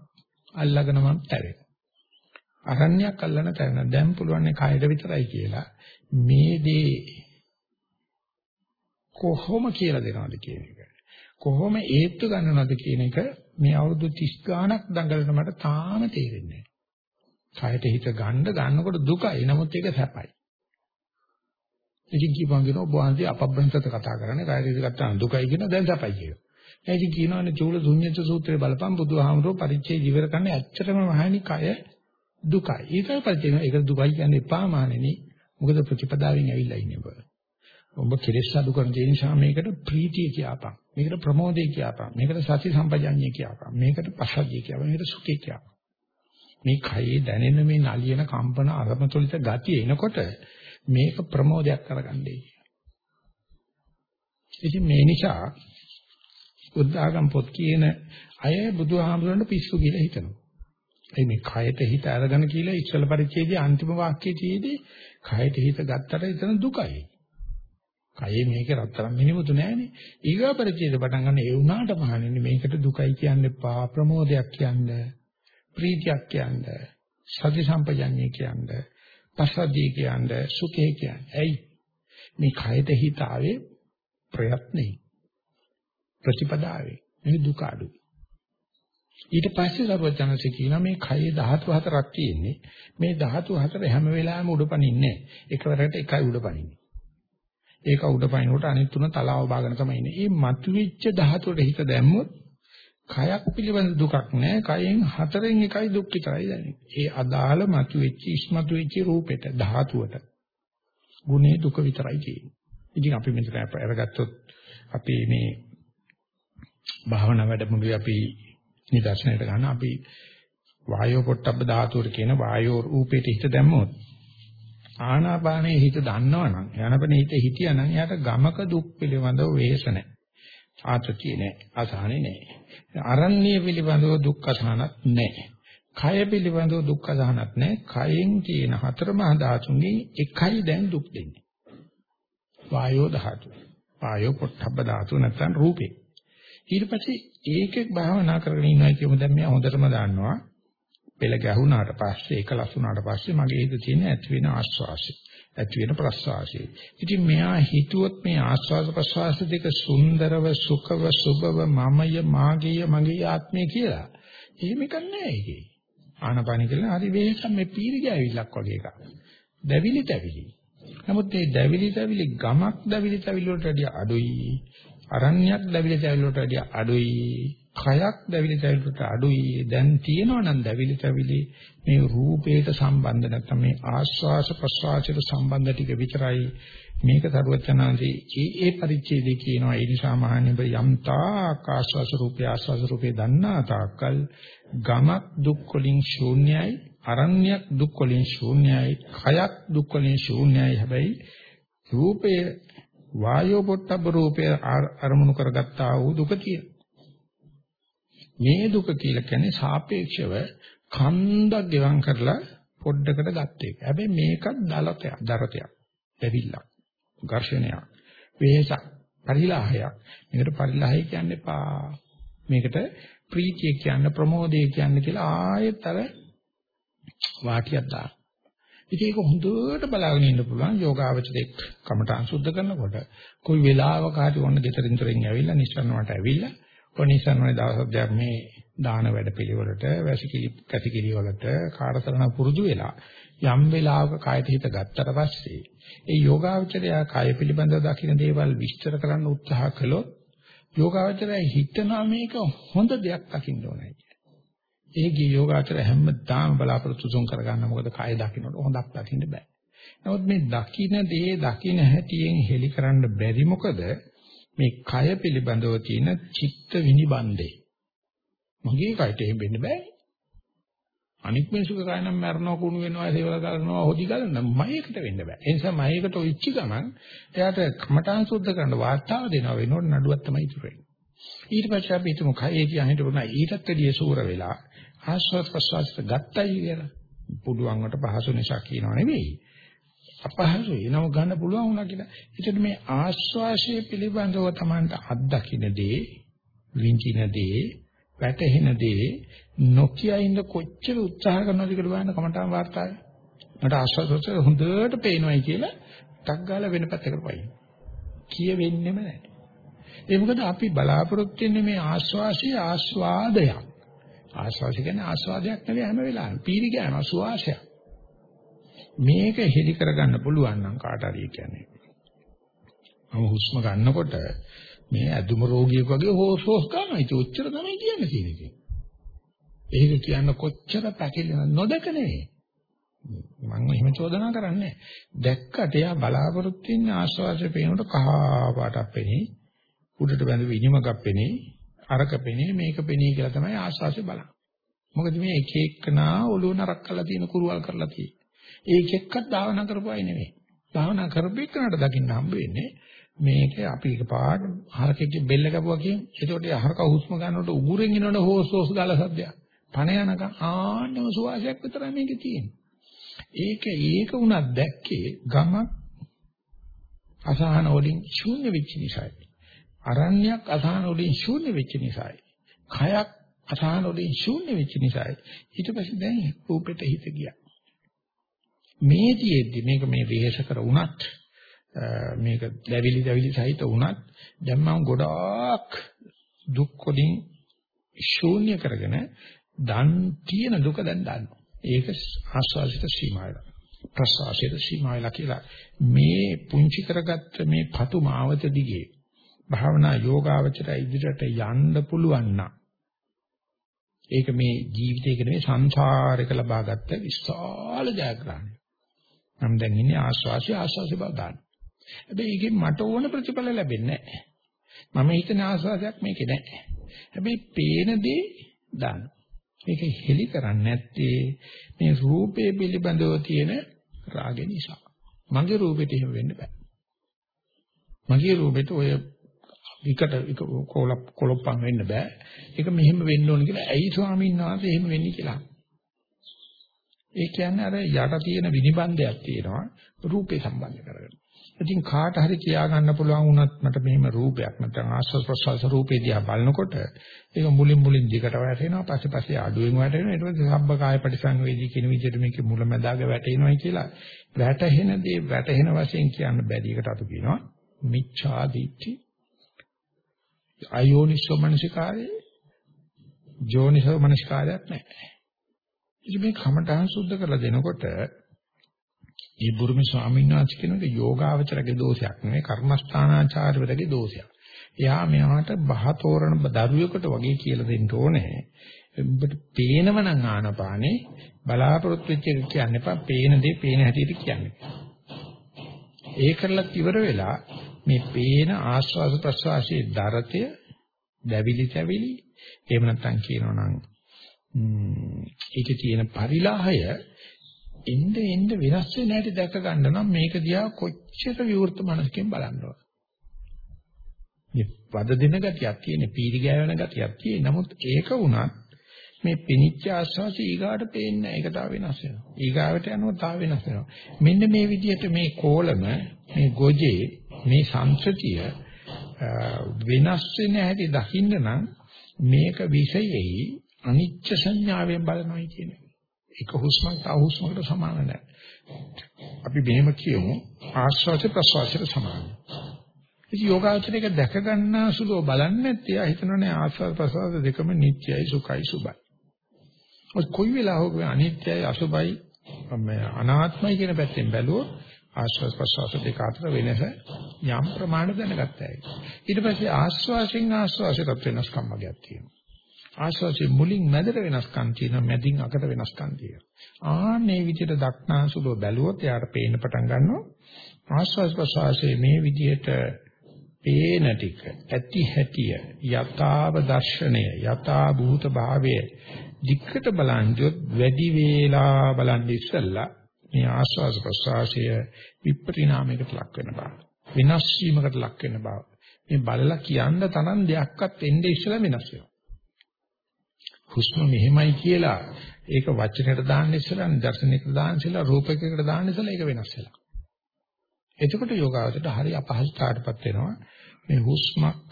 Speaker 1: අල්ලගෙන මම තැවෙනවා. අරණ්‍යයක් අල්ලන තැවෙනවා. දැන් පුළුවන් කයද විතරයි කියලා. මේ දේ කොහොම කියලා දෙනවද කියන එක. කොහොම ඒත්තු ගන්නවද කියන එක මේ අවුරුදු 30 ගාණක් දඟලන මට තාම තේරෙන්නේ නැහැ. කයට හිත ගන්න ගන්නකොට දුකයි. නමුත් ඒක සැපයි. ඉතින් කියපන් කියන ඔබ වහන්සේ අපබ්‍රංශත කතා කරන්නේ කයට හිත ගත්තා දුකයි කියන දැන් සැපයි කියලා. ඒ ඉතින් කියනවානේ චූල ශුන්‍යත සූත්‍රයේ බලපන් බුදුහාමුදුරුවෝ පරිච්ඡේ ජීවර කරන්නේ ඇත්තටම මහණනි කය දුකයි. ඒකයි පරිච්ඡේ ඒක දුකයි කියන්නේ එපා මහණෙනි. මොකද ප්‍රතිපදාවෙන් ඇවිල්ලා ඉන්නේ ඔබ. ඔබ කෙලෙස් අඩු කරන දේ නිසා මේකට ප්‍රීතිය කියපන්. මේකට ප්‍රමෝදය කියපන්. මේකට සති සම්පජාඤ්ඤය කියපන්. මේකට පසද්ධිය කියපන්. මේකට සුඛය කියපන්. මේ කයේ දැනෙන මේ නලියන කම්පන අරමතුලිත ගතිය එනකොට මේක ප්‍රමෝදයක් කරගන්නයි. ඉතින් මේ නිසා බුද්ධාගම් පොත් කියන අය බුදුහාමුදුරන්ට පිස්සු කියලා හිතනවා. ඒ මේ කයට හිත අරගෙන කියලා ඉස්සල පරිච්ඡේදයේ අන්තිම වාක්‍යයේදී කයට හිත ගත්තට එතන දුකයි. කයේ මේක රත්තරන් මිනිමුතු නෑනේ. ඊගා පරිච්ඡේද පටන් ගන්න ඒ වුණාට මහන්නේ මේකට දුකයි කියන්න එපා, ප්‍රමෝදයක් කියන්න, ප්‍රීතියක් කියන්න, සති සම්පජඤ්ඤය කියන්න, පසද්දී කියන්න, සුඛේ කියන්න. ඇයි? මේ කයට හිත ආවේ ප්‍රයත්නේ. ප්‍රතිපදාවේ. මේ දුක අඩුයි. ඊට පස්සේ සර්වඥාන්සේ කියනවා මේ කයේ ධාතු හතරක් තියෙන්නේ. මේ ධාතු හතර හැම වෙලාවෙම උඩපනින්නේ නැහැ. එකවරකට එකයි උඩපනින්නේ. ඒක උඩපනිනකොට අනිත් තුන තලාව බාගෙන තමයි ඉන්නේ. මේ මතුවෙච්ච ධාතුවට හිත දැම්මොත් කයක් පිළිබඳ දුකක් නැහැ. කයෙන් හතරෙන් එකයි දුක් විතරයි දැනෙන්නේ. ඒ අදාළ මතුවෙච්ච ඉස්මතු වෙච්ච රූපෙට ධාතුවට ගුණේ දුක විතරයි තියෙන්නේ. ඉතින් අපි මෙතන අරගත්තොත් අපි මේ භාවනා වැඩමුළුවේ අපි නිදර්ශනයට ගන්න අපි වායෝ පොට්ටබ්බ ධාතුවට කියන වායෝ රූපේට හිත දැම්මොත් ආනාපානයේ හිත දන්නවනම් යනපනේ හිත හිටියානම් එයාට ගමක දුක් පිළිබඳව වෙහෙස නැහැ. ආතතිය නැහැ. අසහනෙ නැහැ. අරණ්‍ය පිළිබඳව දුක් අසහනක් නැහැ. කය පිළිබඳව දුක් අසහනක් නැහැ. කයෙන් තියෙන හතර මහා ධාතුන්ගේ එකයි දැන් දුක් දෙන්නේ. වායෝ ධාතු. වායෝ පොට්ටබ්බ ධාතු නැත්නම් රූපේ. ඊට පස්සේ ඒකෙක් භාවනා කරගෙන ඉන්නවා කියමු දැන් මෙයා හොඳටම දන්නවා පෙළ ගැහුණාට පස්සේ ඒකලස් වුණාට පස්සේ මගේ හිත තියෙන ඇති වෙන ආස්වාසය ඇති වෙන ප්‍රස්වාසය. ඉතින් මෙයා හිතුවොත් මේ ආස්වාස ප්‍රස්වාස දෙක සුන්දරව සුඛව සුභව මමය මාගේය මගේ ආත්මය කියලා. එහෙම කන්නේ ඒකේ. ආනපාන කියලා හරි වෙහසක් මේ පීරි ගෑවිලක් වගේ එකක්. දැවිලි තැවිලි. නමුත් මේ දැවිලි තැවිලි ගමක් දැවිලි තැවිලි වලට වඩා අඩුයි. අරණ්‍යයක් දැවිලි තැවිලි වලට වඩා අඩුයි. කයක් දැවිලි තැවිලි වලට අඩුයි දැන් තියෙනවා නම් දැවිලි තැවිලි මේ රූපේට සම්බන්ධ නැත්නම් මේ ආස්වාස ප්‍රස්වාසයට සම්බන්ධ ටික විතරයි මේක තරුවචනාංශී ඒ ඒ පරිච්ඡේදයේ කියනවා ඒ නිසා මහන්නේ යම්තා ආස්වාස රූපය ආස්වාස රූපේ දන්නා තාක්කල් ගමක් දුක් වලින් ශූන්‍යයි අරණ්‍යයක් දුක් වලින් ශූන්‍යයි කයක් දුක් වලින් ශූන්‍යයි හැබැයි රූපය වායෝ පොට්ටබ්බ රූපය අරමුණු කරගත්තා වූ දුක කියන. මේ දුක කියලා කියන්නේ සාපේක්ෂව කන්දක් ගෙවම් කරලා පොඩ්ඩකට ගත්ත එක. හැබැයි මේකත් දලතයක්, දරතයක්, දෙවිල්ලක්, ඝර්ෂණයක්, වෙහසක්, පරිලාහයක්. මේකට පරිලාහය කියන්න එපා. මේකට ප්‍රීතිය කියන්න, ප්‍රමෝදය කියන්න කියලා ආයෙත් අර වාටියක් දාන්න. ඉතින් ඒක හොඳට බලාගෙන ඉන්න පුළුවන් යෝගාවචරයක් කමඨාන් සුද්ධ කරනකොට කොයි වෙලාවක හරි ඔන්න ගෙතරින් තොරින් ඇවිල්ලා නිස්සරණවට ඇවිල්ලා ඔය නිස්සරණේ දවසක් දැන් මේ දාන වැඩ පිළිවෙලට වැසිකිලි කැසිකිලි වලට කාර්යතරණ පුරුදු වෙලා යම් වෙලාවක කායත හිත ගත්තට පස්සේ ඒ යෝගාවචරය කය පිළිබඳව දකින්න දේවල් විස්තර කරන්න උත්සාහ කළොත් යෝගාවචරය හිතනවා මේක හොඳ දෙයක් දකින්න ඕනයි ඒකේ යෝගාචර හැමදාම බලාපොරොත්තු සුන් කරගන්න මොකද කය දකින්නට හොඳක් දකින්න බෑ. නමුත් මේ දකින්න දේ දකින්න හැටියෙන් හෙලි කරන්න බැරි මොකද මේ කය පිළිබඳව තියෙන චිත්ත විනිබන්දේ. මගේ කයට එහෙම වෙන්න බෑ. අනික් මිනිස්සු කායනම් මරනවා කුණු වෙනවා සේවල කරනවා හොදි ගලනවා මයකට වෙන්න බෑ. ඒ නිසා මයකට ඔච්චි ගමන් එයාට කමඨාන් සුද්ධ කරන්න වාර්තාව දෙනවා වෙනකොට නඩුවක් තමයි ඉතුරු වෙන්නේ. ඊට පස්සේ අපි හිතමු කයේ කියන හිට වුණා ඊටත් වැඩිය සූර වෙලා ආස්වාද ප්‍රසවාසයට ගත්තයි කියලා. පුළුවන්කට පහසු නිසා කියනවා නෙවෙයි. අපහසුයි නම ගන්න පුළුවන් වුණා කියලා. ඒකට මේ ආස්වාශය පිළිබඳව Tamanට අත්දකින්න දේ, විඳින දේ, වැටහෙන දේ නොකිය ඉන්න කොච්චර උත්සාහ කරනවද කියලා බලන්න කමටාන් වාර්තාවේ. මට ආස්වාදොත් හොඳට පේනවායි කියලා ටක් ගාලා වෙන පැත්තකට පයින්. කියවෙන්නෙම නැහැ. ඒ මොකද අපි බලාපොරොත්තු වෙන්නේ මේ ආස්වාසිය ආස්වාදයක්. ආස්වාසිය කියන්නේ ආස්වාදයක් නෙවෙයි හැම වෙලාවෙම. පීරි ගෑම සුවාසයක්. මේක හෙලි කරගන්න පුළුවන් නම් කාට හරි කියන්නේ. මම හුස්ම ගන්නකොට මේ ඇදුම රෝගියෙක් වගේ හොස් හොස් ගන්නවා. ඒක උච්චර තමයි කියන්නේ කියන්නේ. ඒක කියන්න කොච්චර පැකිලෙන නොදක නෙවෙයි. මම එහෙම චෝදනා කරන්නේ දැක්කට එයා බලාපොරොත්තු වෙන ආශ්වාසය පේනකොට කහ පාටක් පෙනේ උඩට බැඳ විනිමකක් පෙනේ අරක පෙනේ මේක පෙනේ කියලා තමයි ආශ්වාසය බලන්නේ මොකද මේ එක එකනා ඔළුව නරක් කරලා තියෙන කුරුවල් කරලා තියෙන්නේ ඒක එක්කත් භාවනා කරපුවයි නෙවෙයි. භාවනා කරපෙන්නට දකින්න හම්බ වෙන්නේ මේක අපි එකපාරට හරකෙක්ගේ බෙල්ල කපුවා කියන්නේ. ඒකට හරක හුස්ම ගන්නකොට උගුරෙන් එනකොට හොස් හොස් ගාලා සද්දයක්. පණ යනකම් ආන්නම සුවාසයක් විතරයි මේකේ තියෙන්නේ. ඒක ඒක උනත් දැක්කේ ගමක් අසහන වලින් ශූන්‍ය වෙච්ච නිසායි. අරණ්‍යයක් අසහන වලින් ශූන්‍ය වෙච්ච නිසායි. කයක් අසහන වලින් ශූන්‍ය වෙච්ච නිසායි. ඊට පස්සේ දැන් රූපෙට හිත ගියා. මේ තියෙද්දි මේක මේ වෙහෙස කර වුණත් මේක දැවිලි දැවිලි සහිත වුණත් දැන් මම ගොඩාක් දුක් වලින් ශූන්‍ය කරගෙන දන් තියෙන දුක දැන් දන්නවා. ඒක ආස්වාසිත සීමාවල. ප්‍රසවාසයට සීමාවල කියලා මේ පුංචි කරගත්ත මේ පතු මාවත දිගේ භාවනා යෝගාවචරය ඉදිරියට යන්න පුළුවන් නම් ඒක මේ ජීවිතයක නෙවෙයි සංසාරයක ලබාගත්ත විශාල ජයග්‍රහණයක්. මම දැන් ඉන්නේ ආස්වාසිය ආස්වාසිය බව දාන්න. හැබැයි ඒකෙන් මට ඕන ප්‍රතිඵල ලැබෙන්නේ නැහැ. මම හිතන ආස්වාදයක් මේකේ නැහැ. හැබැයි පේන දේ දාන්න. මේක හෙලි කරන්නේ නැත්තේ මේ රූපේ පිළිබඳව තියෙන රාගය නිසා. මගේ රූපෙට එහෙම වෙන්න බෑ. මගේ රූපෙට ඔය විකට කොලප් කොලොප්පම් වෙන්න බෑ. ඒක මෙහෙම වෙන්න ඕන කියලා ඇයි ස්වාමීන් වහන්සේ එහෙම වෙන්නේ කියලා. ඒ කියන්නේ අර යට තියෙන විනිබන්ධයක් තියෙනවා රූපේ සම්බන්ධ කරගෙන. ඉතින් කාට හරි කියා ගන්න පුළුවන් වුණත් මට මෙහෙම රූපයක් නැත්නම් ආස්වාද ප්‍රසවාස රූපේ දිහා බලනකොට ඒක මුලින් මුලින් දිගට වැටෙනවා පස්සේ පස්සේ අඩුවෙන් වැටෙනවා. ඊට පස්සේ සබ්බ කාය පරිසංවේදී කියන විදිහට මේකේ මුල මැදාග වැටෙනවායි කියලා වැටහෙන දේ වැටහෙන වශයෙන් කියන්න බැරි එකට අතු කියනවා. මිච්ඡා දිට්ඨි. අයෝනිසෝ මනසිකාරේ ජෝනිසෝ මනසිකාරයක් නැහැ. ඉතින් මේ කමඨහං සුද්ධ කරලා දෙනකොට මේ බුරුමි ස්වාමීන් වහන්සේ කියනක යෝගාවචරගේ දෝෂයක් නෙවෙයි කර්මස්ථානාචාර්යවරගේ දෝෂයක්. එයා මෙයාට බහ තෝරන දරුවෙකුට වගේ කියලා දෙන්න ඕනේ. ඔබට පේනව නම් ආනපානේ බලාපොරොත්තු වෙච්ච එක කියන්න එපා. පේන දේ පේන හැටියට කියන්න. ඒ කරලා ඉවර වෙලා මේ පේන ආස්වාද ප්‍රසවාසයේ දරතය දැවිලි තැවිලි එහෙම නැත්නම් කියනවා නම් ඒකේ තියෙන පරිලාහය එnde එnde වෙනස් වෙන හැටි දැක ගන්න නම් මේක දිහා කොච්චර විවෘත මනසකින් බලන්න ඕන. මේ වද දෙන ගතියක් තියෙන, පීරි ගෑවෙන ගතියක් තියෙන. නමුත් ඒක වුණත් මේ පිනිච්ච ආස්වාසි ඊගාට පේන්නේ නැහැ. ඒක තව වෙනස් වෙනවා. ඊගාවට යනවා තව වෙනස් වෙනවා. මෙන්න මේ විදිහට මේ කෝලම, මේ ගොජේ, මේ සංසතිය වෙනස් වෙන හැටි දකින්න නම් මේක විෂයෙහි අනිච්ච සංඥාවෙන් බලනවායි කියන්නේ. එක හුස්මක් තව හුස්මකට සමාන නැහැ. අපි මෙහෙම කියමු ආශ්වාස ප්‍රශ්වාසයට සමානයි. ඉතින් යෝගාචරයක දැක ගන්නා සුලෝ බලන්නේ නැත්නම් එයා හිතනනේ ආශ්වාස ප්‍රශ්වාස දෙකම නිට්ටයයි සුඛයි සුබයි. ඔය කොයි වෙලාවක අනිත්‍යයි අසුබයි අනාත්මයි කියන පැත්තෙන් බැලුවොත් ආශ්වාස ප්‍රශ්වාස දෙක අතර වෙනස යම් ප්‍රමාණයක් දැනගත්තා. ඊට පස්සේ ආශ්වාසෙන් ආශ්වාසයට වෙනස්කම් වර්ගයක් තියෙනවා. ආශ්වාසයේ මුලින් මැදට වෙනස්කම් තියෙනවා මැදින් අකට වෙනස්කම් තියෙනවා ආන්නේ විදිහට දක්නාසුලෝ බැලුවොත් එයාට පේන්න පටන් ගන්නවා ආශ්වාස ප්‍රශ්වාසයේ මේ විදිහට පේන ටික ඇති හැටිය යථාව දර්ශනය යථා භූත භාවය දික්කට බලන්ජොත් වැඩි වේලා බලන් ඉස්සල්ලා මේ ආස්වාද ප්‍රසආශය විපරිණාමයකට ලක් වෙන බව. විනාශ වීමකට ලක් වෙන බව. මේ බලලා කියන්න තරම් දෙයක්වත් එන්නේ ඉස්සලා වෙනස් වෙනවා. හුස්ම මෙහෙමයි කියලා ඒක වචනයට දාන්න ඉස්සලා දර්ශනයකට දාන්න ඉස්සලා රූපයකට දාන්න ඉස්සලා ඒක වෙනස් වෙලා. එතකොට යෝගාවචරයට හරි අපහසුතාවයටපත් වෙනවා. මේ හුස්මක්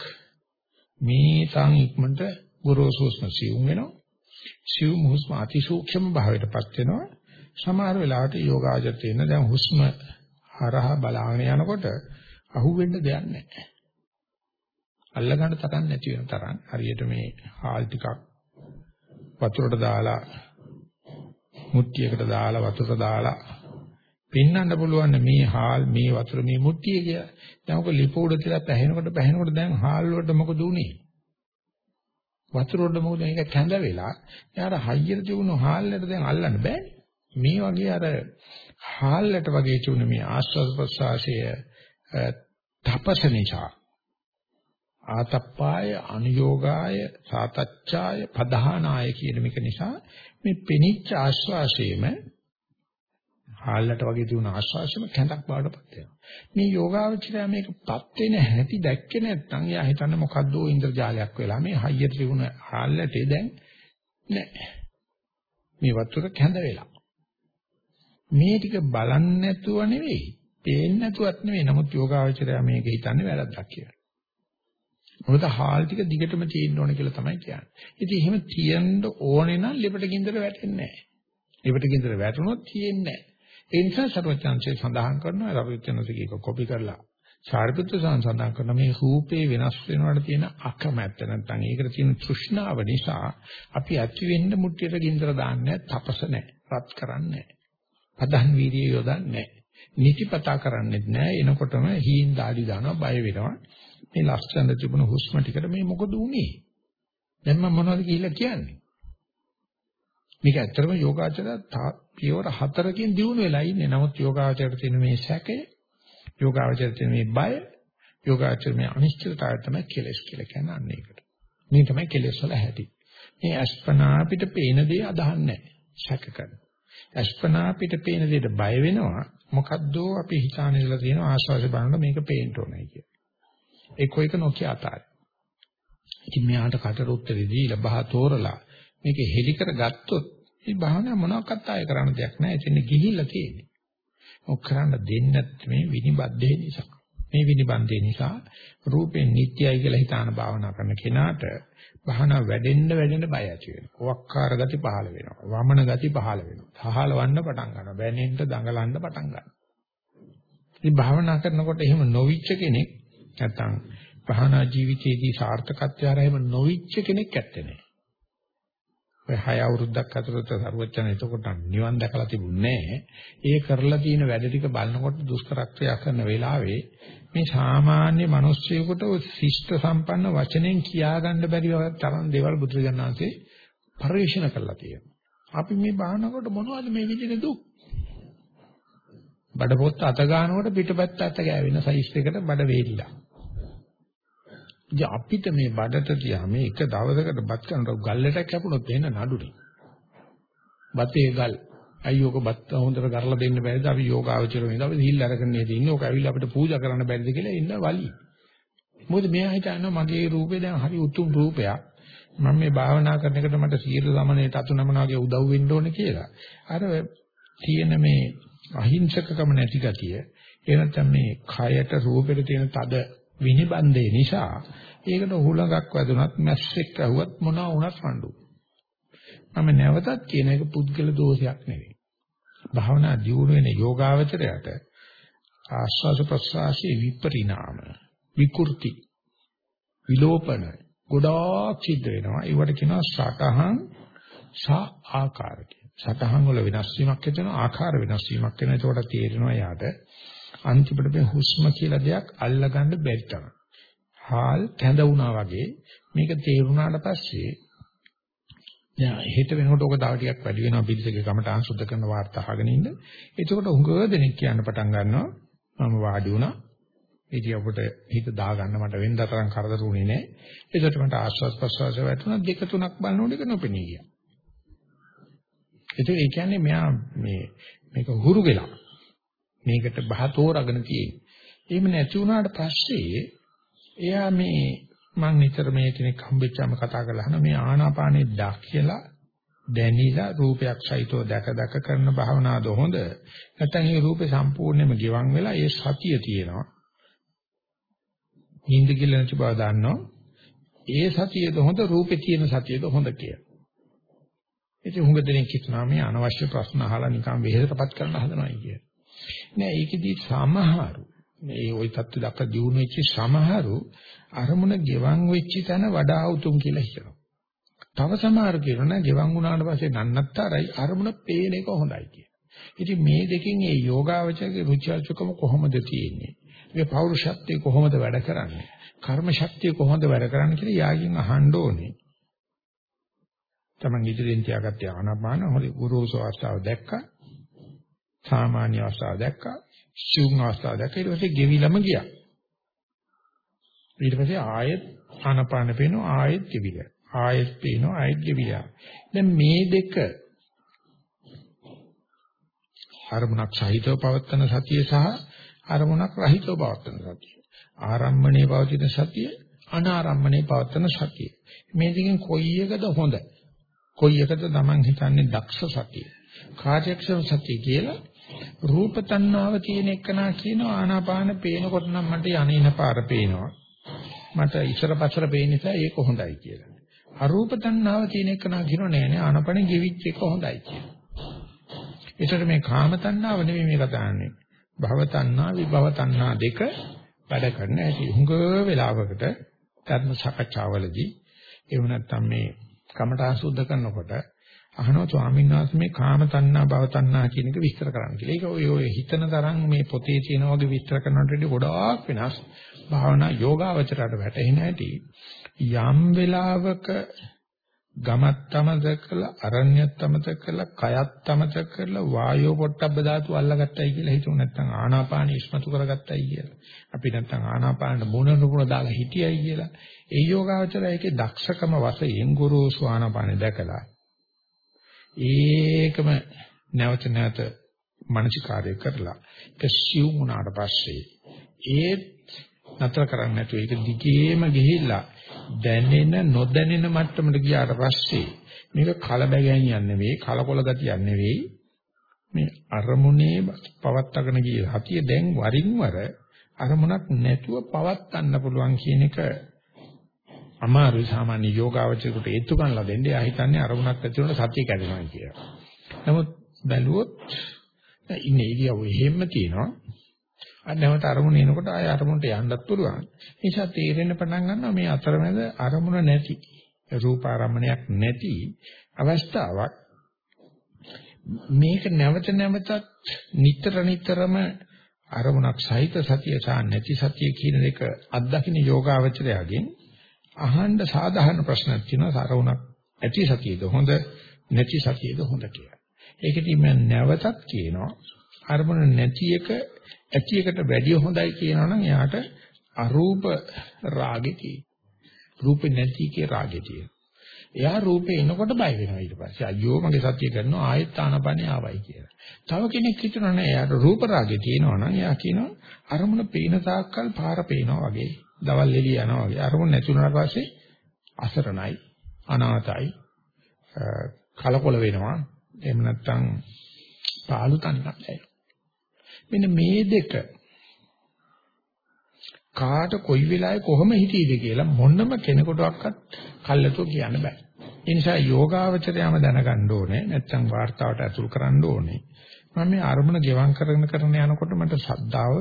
Speaker 1: මේ තාන් ඉක්මනට ගොරෝසු හුස්ම සිවුම් වෙනවා. සිවුම් හුස්ම අතිසූක්ෂම භාවයටපත් වෙනවා. සමහර වෙලාවට යෝගාවචර තියෙන දැන් හුස්ම හරහා බලාගෙන යනකොට අහුවෙන්න දෙයක් නැහැ. අල්ලගන්න තරම් නැති වෙන තරම් හරියට මේ හාල් ටිකක් වතුරට දාලා මුට්ටියකට දාලා වතුරට දාලා පෙන්වන්න පුළුවන් මේ හාල් මේ වතුර මේ මුට්ටිය කියලා. දැන් ඔක ලිප උඩ තියලා පැහැෙනකොට පැහැෙනකොට දැන් හාල් වලට මොකද උනේ? වතුර වලට මොකද මේක කැඳ වෙලා යාර හයියට තිබුණු හාල්ලට දැන් අල්ලන්න බෑනේ. මේ වගේ අර හාල්ලට වගේ තිබුණ මේ ආස්වාද ප්‍රසආසය තපස නිසා ආතප්පාය අනුയോഗාය සාතච්ඡාය පධානාය කියන මේක නිසා මේ පෙනිච්ච ආශ්වාසයේම හාල්ලට වගේ තියුණ ආශ්වාසෙම කැඳක් බාඩපත් වෙනවා. මේ යෝගාවචරය මේකපත් වෙන හැටි දැක්කේ නැත්නම් එයා හිතන්නේ මොකද්ද ඉන්ද්‍රජාලයක් වෙලා මේ හයියට තිබුණ හාල්ලටේ දැන් නැහැ. මේ වතුර කැඳ වෙලා. මේ ටික බලන්නේ නැතුව නෙවෙයි, පේන්නේ නැතුවත් නෙවෙයි. නමුත් යෝගාවචරය මේක හිතන්නේ වැරද්දක් කියලා. මොකද හාල් ටික දිගටම තියෙන්න ඕන කියලා තමයි කියන්නේ. ඉතින් එහෙම තියෙන්න ඕනේ නම් ලිපට ගින්දර වැටෙන්නේ නැහැ. ලිපට ගින්දර වැටුණොත් තියෙන්නේ නැහැ. ඒ නිසා සර්වචන්සේ සඳහන් කරනවා රවිචන්සේක එක කොපි කරලා සාරිපුත්‍ර සඳහන් කරන මේ රූපේ වෙනස් වෙනවට තියෙන අකමැත්ත නැත්නම් ඒකට තියෙන තෘෂ්ණාව නිසා අපි ඇති වෙන්න මුට්ටියට ගින්දර දාන්නේ තපස නැහැ. රත් කරන්නේ නැහැ. පදන් වීර්යය යොදන්නේ නැහැ. නිතිපතා කරන්නේත් නැහැ. එනකොටම හීන් දාඩි දානවා බය වෙනවා. මේ ලස්සන තිබුණු හුස්ම ටිකට මේ මොකද උනේ? දැන් මම මොනවද කියලා කියන්නේ? මේක ඇත්තටම යෝගාචරය පියවර හතරකින් දිනු වෙලා ඉන්නේ. නමුත් යෝගාචරයට තියෙන මේ සැකය, යෝගාචරයට තියෙන මේ බය, යෝගාචරයේ මේ අනිශ්චිතතාවය තමයි කෙලෙස් කියලා කියන්නේ අන්න ඒකට. මේ තමයි කෙලෙස් වල හැටි. මේ අස්පනා අපිට පේන දේ අදහන්නේ නැහැ. සැක කරනවා. අස්පනා අපිට පේන දෙයට බය වෙනවා. මොකද්දෝ අපි හිතාන ඉඳලා තියෙන ආශාස බලන මේක පේන්න ඕනේ කියලා. ඒක එක නොකිය අතාරයි. ඉතින් මෙයාට කටට උත්තරේ දීලා බහ තෝරලා මේක හෙලි කරගත්තොත් මේ භාවනා මොනවාක්වත් ආය කරන්න දෙයක් නැහැ. එතන ගිහිල්ලා තියෙන්නේ. ඔක් කරන්න දෙන්නේ මේ විනිබද්දේ නිසා. මේ විනිබන්දේ නිසා රූපේ නිට්ටයයි කියලා හිතාන භාවනා කරන කෙනාට භාවනා වැඩෙන්න වැඩෙන්න බය ඇති වෙනවා. වක්කාර ගති පහළ වෙනවා. වමන ගති පහළ වෙනවා. සහලවන්න පටන් ගන්නවා. වැනෙන්න දඟලන්න පටන් ගන්නවා. ඉතින් භාවනා කරනකොට එහෙම නොවිච්ච කෙනෙක් නැත්නම් භාවනා ජීවිතයේදී සාර්ථකත්වය හරහාම නොවිච්ච කෙනෙක් ඇත්තේ නැහැ. ඔය හය අවුරුද්දක් අතරත සරුවචන එතකොට නිවන් දැකලා තිබුණේ නැහැ. ඒ කරලා තියෙන වැඩ ටික බලනකොට දුෂ්කරත්වය කරන වෙලාවේ මේ සාමාන්‍ය මිනිස්සුයෙකුට ශිෂ්ට සම්පන්න වචනෙන් කියාගන්න බැරි තරම් දේවල් බුදුරජාණන්සේ පරිශන කරලා තියෙනවා. අපි මේ බාහනකොට මොනවද මේ විදිහේ දුක්? බඩ පොත් අත ගන්නකොට පිටපැත්ත අත ගෑවෙන සයිස් එකකට බඩ වේලිලා. ඉතින් අපිට මේ බඩට තියා මේ එක දවසකට බත් කරනකොට ගල්ලටක් කැපුණොත් එන්න නඩුනේ. බතේ ගල්. අයියෝක බත් හොඳට කරලා දෙන්න බැරිද අපි යෝගාවචර වෙනද අපි හිල් අරගෙන නේද ඉන්නේ. ඕක ඇවිල්ලා අපිට පූජා කරන්න බැරිද කියලා ඉන්න වලි. මොකද මෙයා හිතනවා මගේ රූපේ දැන් හරි උතුම් රූපයක්. මම මේ භාවනා කරන එකට මට සීල සමනයේ තතු නමන වගේ උදව් වෙන්න ඕනේ කියලා. අර තියෙන මේ අහිංසකකම නැති ගතිය. ඒ නැත්නම් මේ කයට රූපෙට තියෙන තද විනිබන්දේ නිසා ඒකට හුලඟක් වැදුනත් මැස්සෙක් ඇහුවත් මොනවා වුණත් රණ්ඩු. මම නැවතත් කියන එක පුද්ගල දෝෂයක් නෙවෙයි. භාවනා දියුණු වෙන යෝගාවචරයට ආස්වාද ප්‍රසආසී විපරිණාම විකෘති විලෝපන ගොඩාක් සිද්ධ වෙනවා. ඒවට කියනවා සතහන් සා ආකාර සතහන් වල වෙනස් වීමක් වෙනවා ආකාර වෙනස් වීමක් වෙනවා. ඒකට තේරෙනවා යාට අන්තිමට මේ හුස්ම කියලා දෙයක් අල්ලගන්න බැරි තරම්. හාල් කැඳ වුණා වගේ මේක තේරුණාට පස්සේ දැන් හෙට වෙනකොට ඔක තව ටිකක් වැඩි වෙනවා පිළිසකේ කමටහන් සුද්ධ කරන වාර්තා අහගෙන ඉන්න. එතකොට උඟ දෙනෙක් කියන්න පටන් ගන්නවා මම වාඩි වුණා. ඉතින් අපිට හිත දාගන්න මට වෙන්න තරම් කරදර උනේ නැහැ. ඒකට මට ආස්වාස් ප්‍රස්වාස වැටුණා දෙක තුනක් බලනකොට ඒක නොපෙනී ගියා. ඒක ඒ කියන්නේ මෙයා මේ මේක හුරු වෙලා මේකට බහ තෝරාගෙන තියෙන්නේ. එහෙම නැති වුණාට පස්සේ එයා මේ මම නිතර මේ කෙනෙක් හම්බෙච්චාම කතා කරලා අහන මේ ආනාපානේ දක්යලා දැනিলা රූපයක් සහිතව දැක දැක කරන භාවනාවද හොඳ නැත්නම් මේ රූපේ සම්පූර්ණයෙන්ම ගිවන් වෙලා ඒ සතිය තියෙනවා නිින්ද කියලා නැති බව දන්නවා ඒ සතියද හොඳ රූපේ තියෙන සතියද හොඳ කියලා ඉතින් හුඟ දෙනෙක් හිතනවා මේ අනවශ්‍ය ප්‍රශ්න අහලා නිකන් වෙහෙසටපත් කරන්න හදනවා කිය. නෑ ඒකෙදි සමහරු මේ ওই தත්ත්ව දක්වා දිනු වෙච්ච සමහරු අරමුණ ගෙවන් වෙච්ච තැන වඩා උතුම් කියලා හිතනවා. තව සමහරු කියනවා ගෙවන් වුණාට පස්සේ නන්නත්තරයි අරමුණ පේන එක හොඳයි කියලා. ඉතින් මේ දෙකෙන් ඒ යෝගාවචරයේ රුචර්චකම කොහොමද තියෙන්නේ? මේ පෞරුෂත්වය කොහොමද වැඩ කරන්නේ? කර්ම ශක්තිය කොහොමද වැඩ කරන්නේ කියලා යාගින් අහන්න ඕනේ. තමන් ඉදිරියෙන් තියාගත්තේ ආනාපාන හොරි ගුරුසෝ අවස්ථාව දැක්කා සාමාන්‍ය අවස්ථාව දැක්කා. ශුන් අවස්ථාව දැක්කා. ඊට පස්සේ ගෙවිලම ගියා. ඊට පස්සේ ආයෙත් ආනාපාන පේනවා ආයෙත් ගෙවිලා. ආයෙත් පේනවා ආයෙත් ගෙවිලා. දැන් මේ දෙක අරමුණක් සහිතව පවත්වන සතිය සහ අරමුණක් රහිතව පවත්වන සතිය. ආරම්මණයේ පවතින සතිය අනාරම්මණයේ පවත්වන සතිය. මේ දෙකෙන් කොයි එකද හොඳ? කොයි එකද Taman හිතන්නේ දක්ෂ සතිය? කාර්යක්ෂම සතිය කියලා රූප තණ්හාව තියෙන එකනා කියනවා ආනාපාන පේනකොට නම් මට යන්නේන පාර පේනවා. මට ඉස්සර පස්සර පේන නිසා ඒක හොඳයි කියලා. අරූප තණ්හාව තියෙන එකනා කියනවා නෑ නෑ ආනාපාන ගෙවිච්ච එක හොඳයි කියලා. ඒතර මේ කාම තණ්හාව නෙමෙයි මේ කතා කරන්නේ. භව තණ්හා විභව තණ්හා දෙක වැඩ කරන හැටි. හුඟ වෙලාවකට ධර්ම සාකච්ඡාවලදී එහෙම නැත්නම් මේ කමඨා සුද්ධ කරනකොට අහනවා ස්වාමීන් වහන්සේ මේ කාම තණ්හා භව තණ්හා කියන එක විස්තර කරන්න කියලා. ඒක ඔය ඔය හිතන තරම් මේ පොතේ තියෙන වගේ විස්තර කරනවට වඩා ගොඩාක් වෙනස්. භාවනා යෝගාවචරයට වැටෙන හැටි යම් වෙලාවක ගමත් අමතක කළා අරණ්‍යත් අමතක කළා කයත් අමතක කළා වායෝ පොට්ටබ්බ ධාතු අල්ලගත්තයි කියලා හිතුව නැත්නම් ආනාපාන ඉස්මතු කරගත්තයි කියලා අපි නැත්නම් ආනාපාන මුණ නුපුණ දාලා හිටියයි කියලා ඒ යෝගාවචරය ඒකේ දක්ෂකම වශයෙන් ගුරුසු ආනාපාන දැකලා ඒකම නැවත නැවත මානසිකාරය කරලා ඒක සිව් වුණාට පස්සේ ඒ නතර කරන්නේ නැතුව ඒක දිගේම ගිහිල්ලා දැනෙන නොදැනෙන මට්ටමට ගියාට පස්සේ මේක කලබගෑනියක් නෙවෙයි කලකොල ගතියක් නෙවෙයි. මේ අරමුණේ පවත්තගෙන ගිය හතිය දැන් වරින් වර අරමුණක් නැතුව පවත්තන්න පුළුවන් කියන එක අමාරු සාමාන්‍ය යෝගාවචරයට ඒත්තු ගන්නලා දෙන්නේ ආ හිතන්නේ අරමුණක් ඇති වෙන සතිය කැඩෙනවා කියලා. නමුත් බැලුවොත් ඉන්නේ ඉරියව්ව එහෙම්ම තියෙනවා. නැවත අරමුණ එනකොට ආය අරමුණට යන්නත් පුළුවන්. ඒ නිසා තේරෙන්න පටන් ගන්නවා මේ අතරමැද අරමුණ නැති රූප ආරම්මණයක් නැති අවස්ථාවක් මේක නැවත නැවතත් නිතර නිතරම අරමුණක් සහිත සතිය සහ නැති සතිය කියන දෙක අත්දකින්න යෝගාවචරයගෙන් අහන්න සාධාරණ ප්‍රශ්නක් තියෙනවා අරමුණක් ඇති සතියද හොඳ නැති සතියද හොඳ කියලා. ඒකදී මම නැවතත් කියනවා අරමුණ නැති එක ඇති එකට වැඩිය හොඳයි කියනවනම් එයාට අරූප රාගෙ තියෙන. රූපේ නැති කේ රාගෙ තියෙන. එයා රූපේ එනකොට බය වෙනවා ඊට පස්සේ. අයියෝ මගේ සත්‍ය කරනවා ආයෙත් ආනපනේ ආවයි කියලා. තව කෙනෙක් හිතනවා නෑ එයාට රූප රාගෙ තියෙනවා නම් එයා කියනවා අරමුණ පේන තාක්කල් පාර පේනවා වගේ. දවල් එළිය යනවා වගේ. අරමුණ නැති වුණාට පස්සේ අසරණයි, අනාතයි, කලකොල වෙනවා. එහෙම නැත්නම් පාළු තනිකක් මෙන්න මේ දෙක කාට කොයි වෙලාවේ කොහොම හිටියේද කියලා මොනම කෙනෙකුටවත් කල්ලාතෝ කියන්න බෑ. ඒ නිසා යෝගාවචරයම දැනගන්න ඕනේ නැත්නම් වார்த்தාවට අතුල් කරන්න ඕනේ. මම මේ අරමුණ ගෙවම් කරගෙන කරන යනකොට මට ශ්‍රද්ධාව,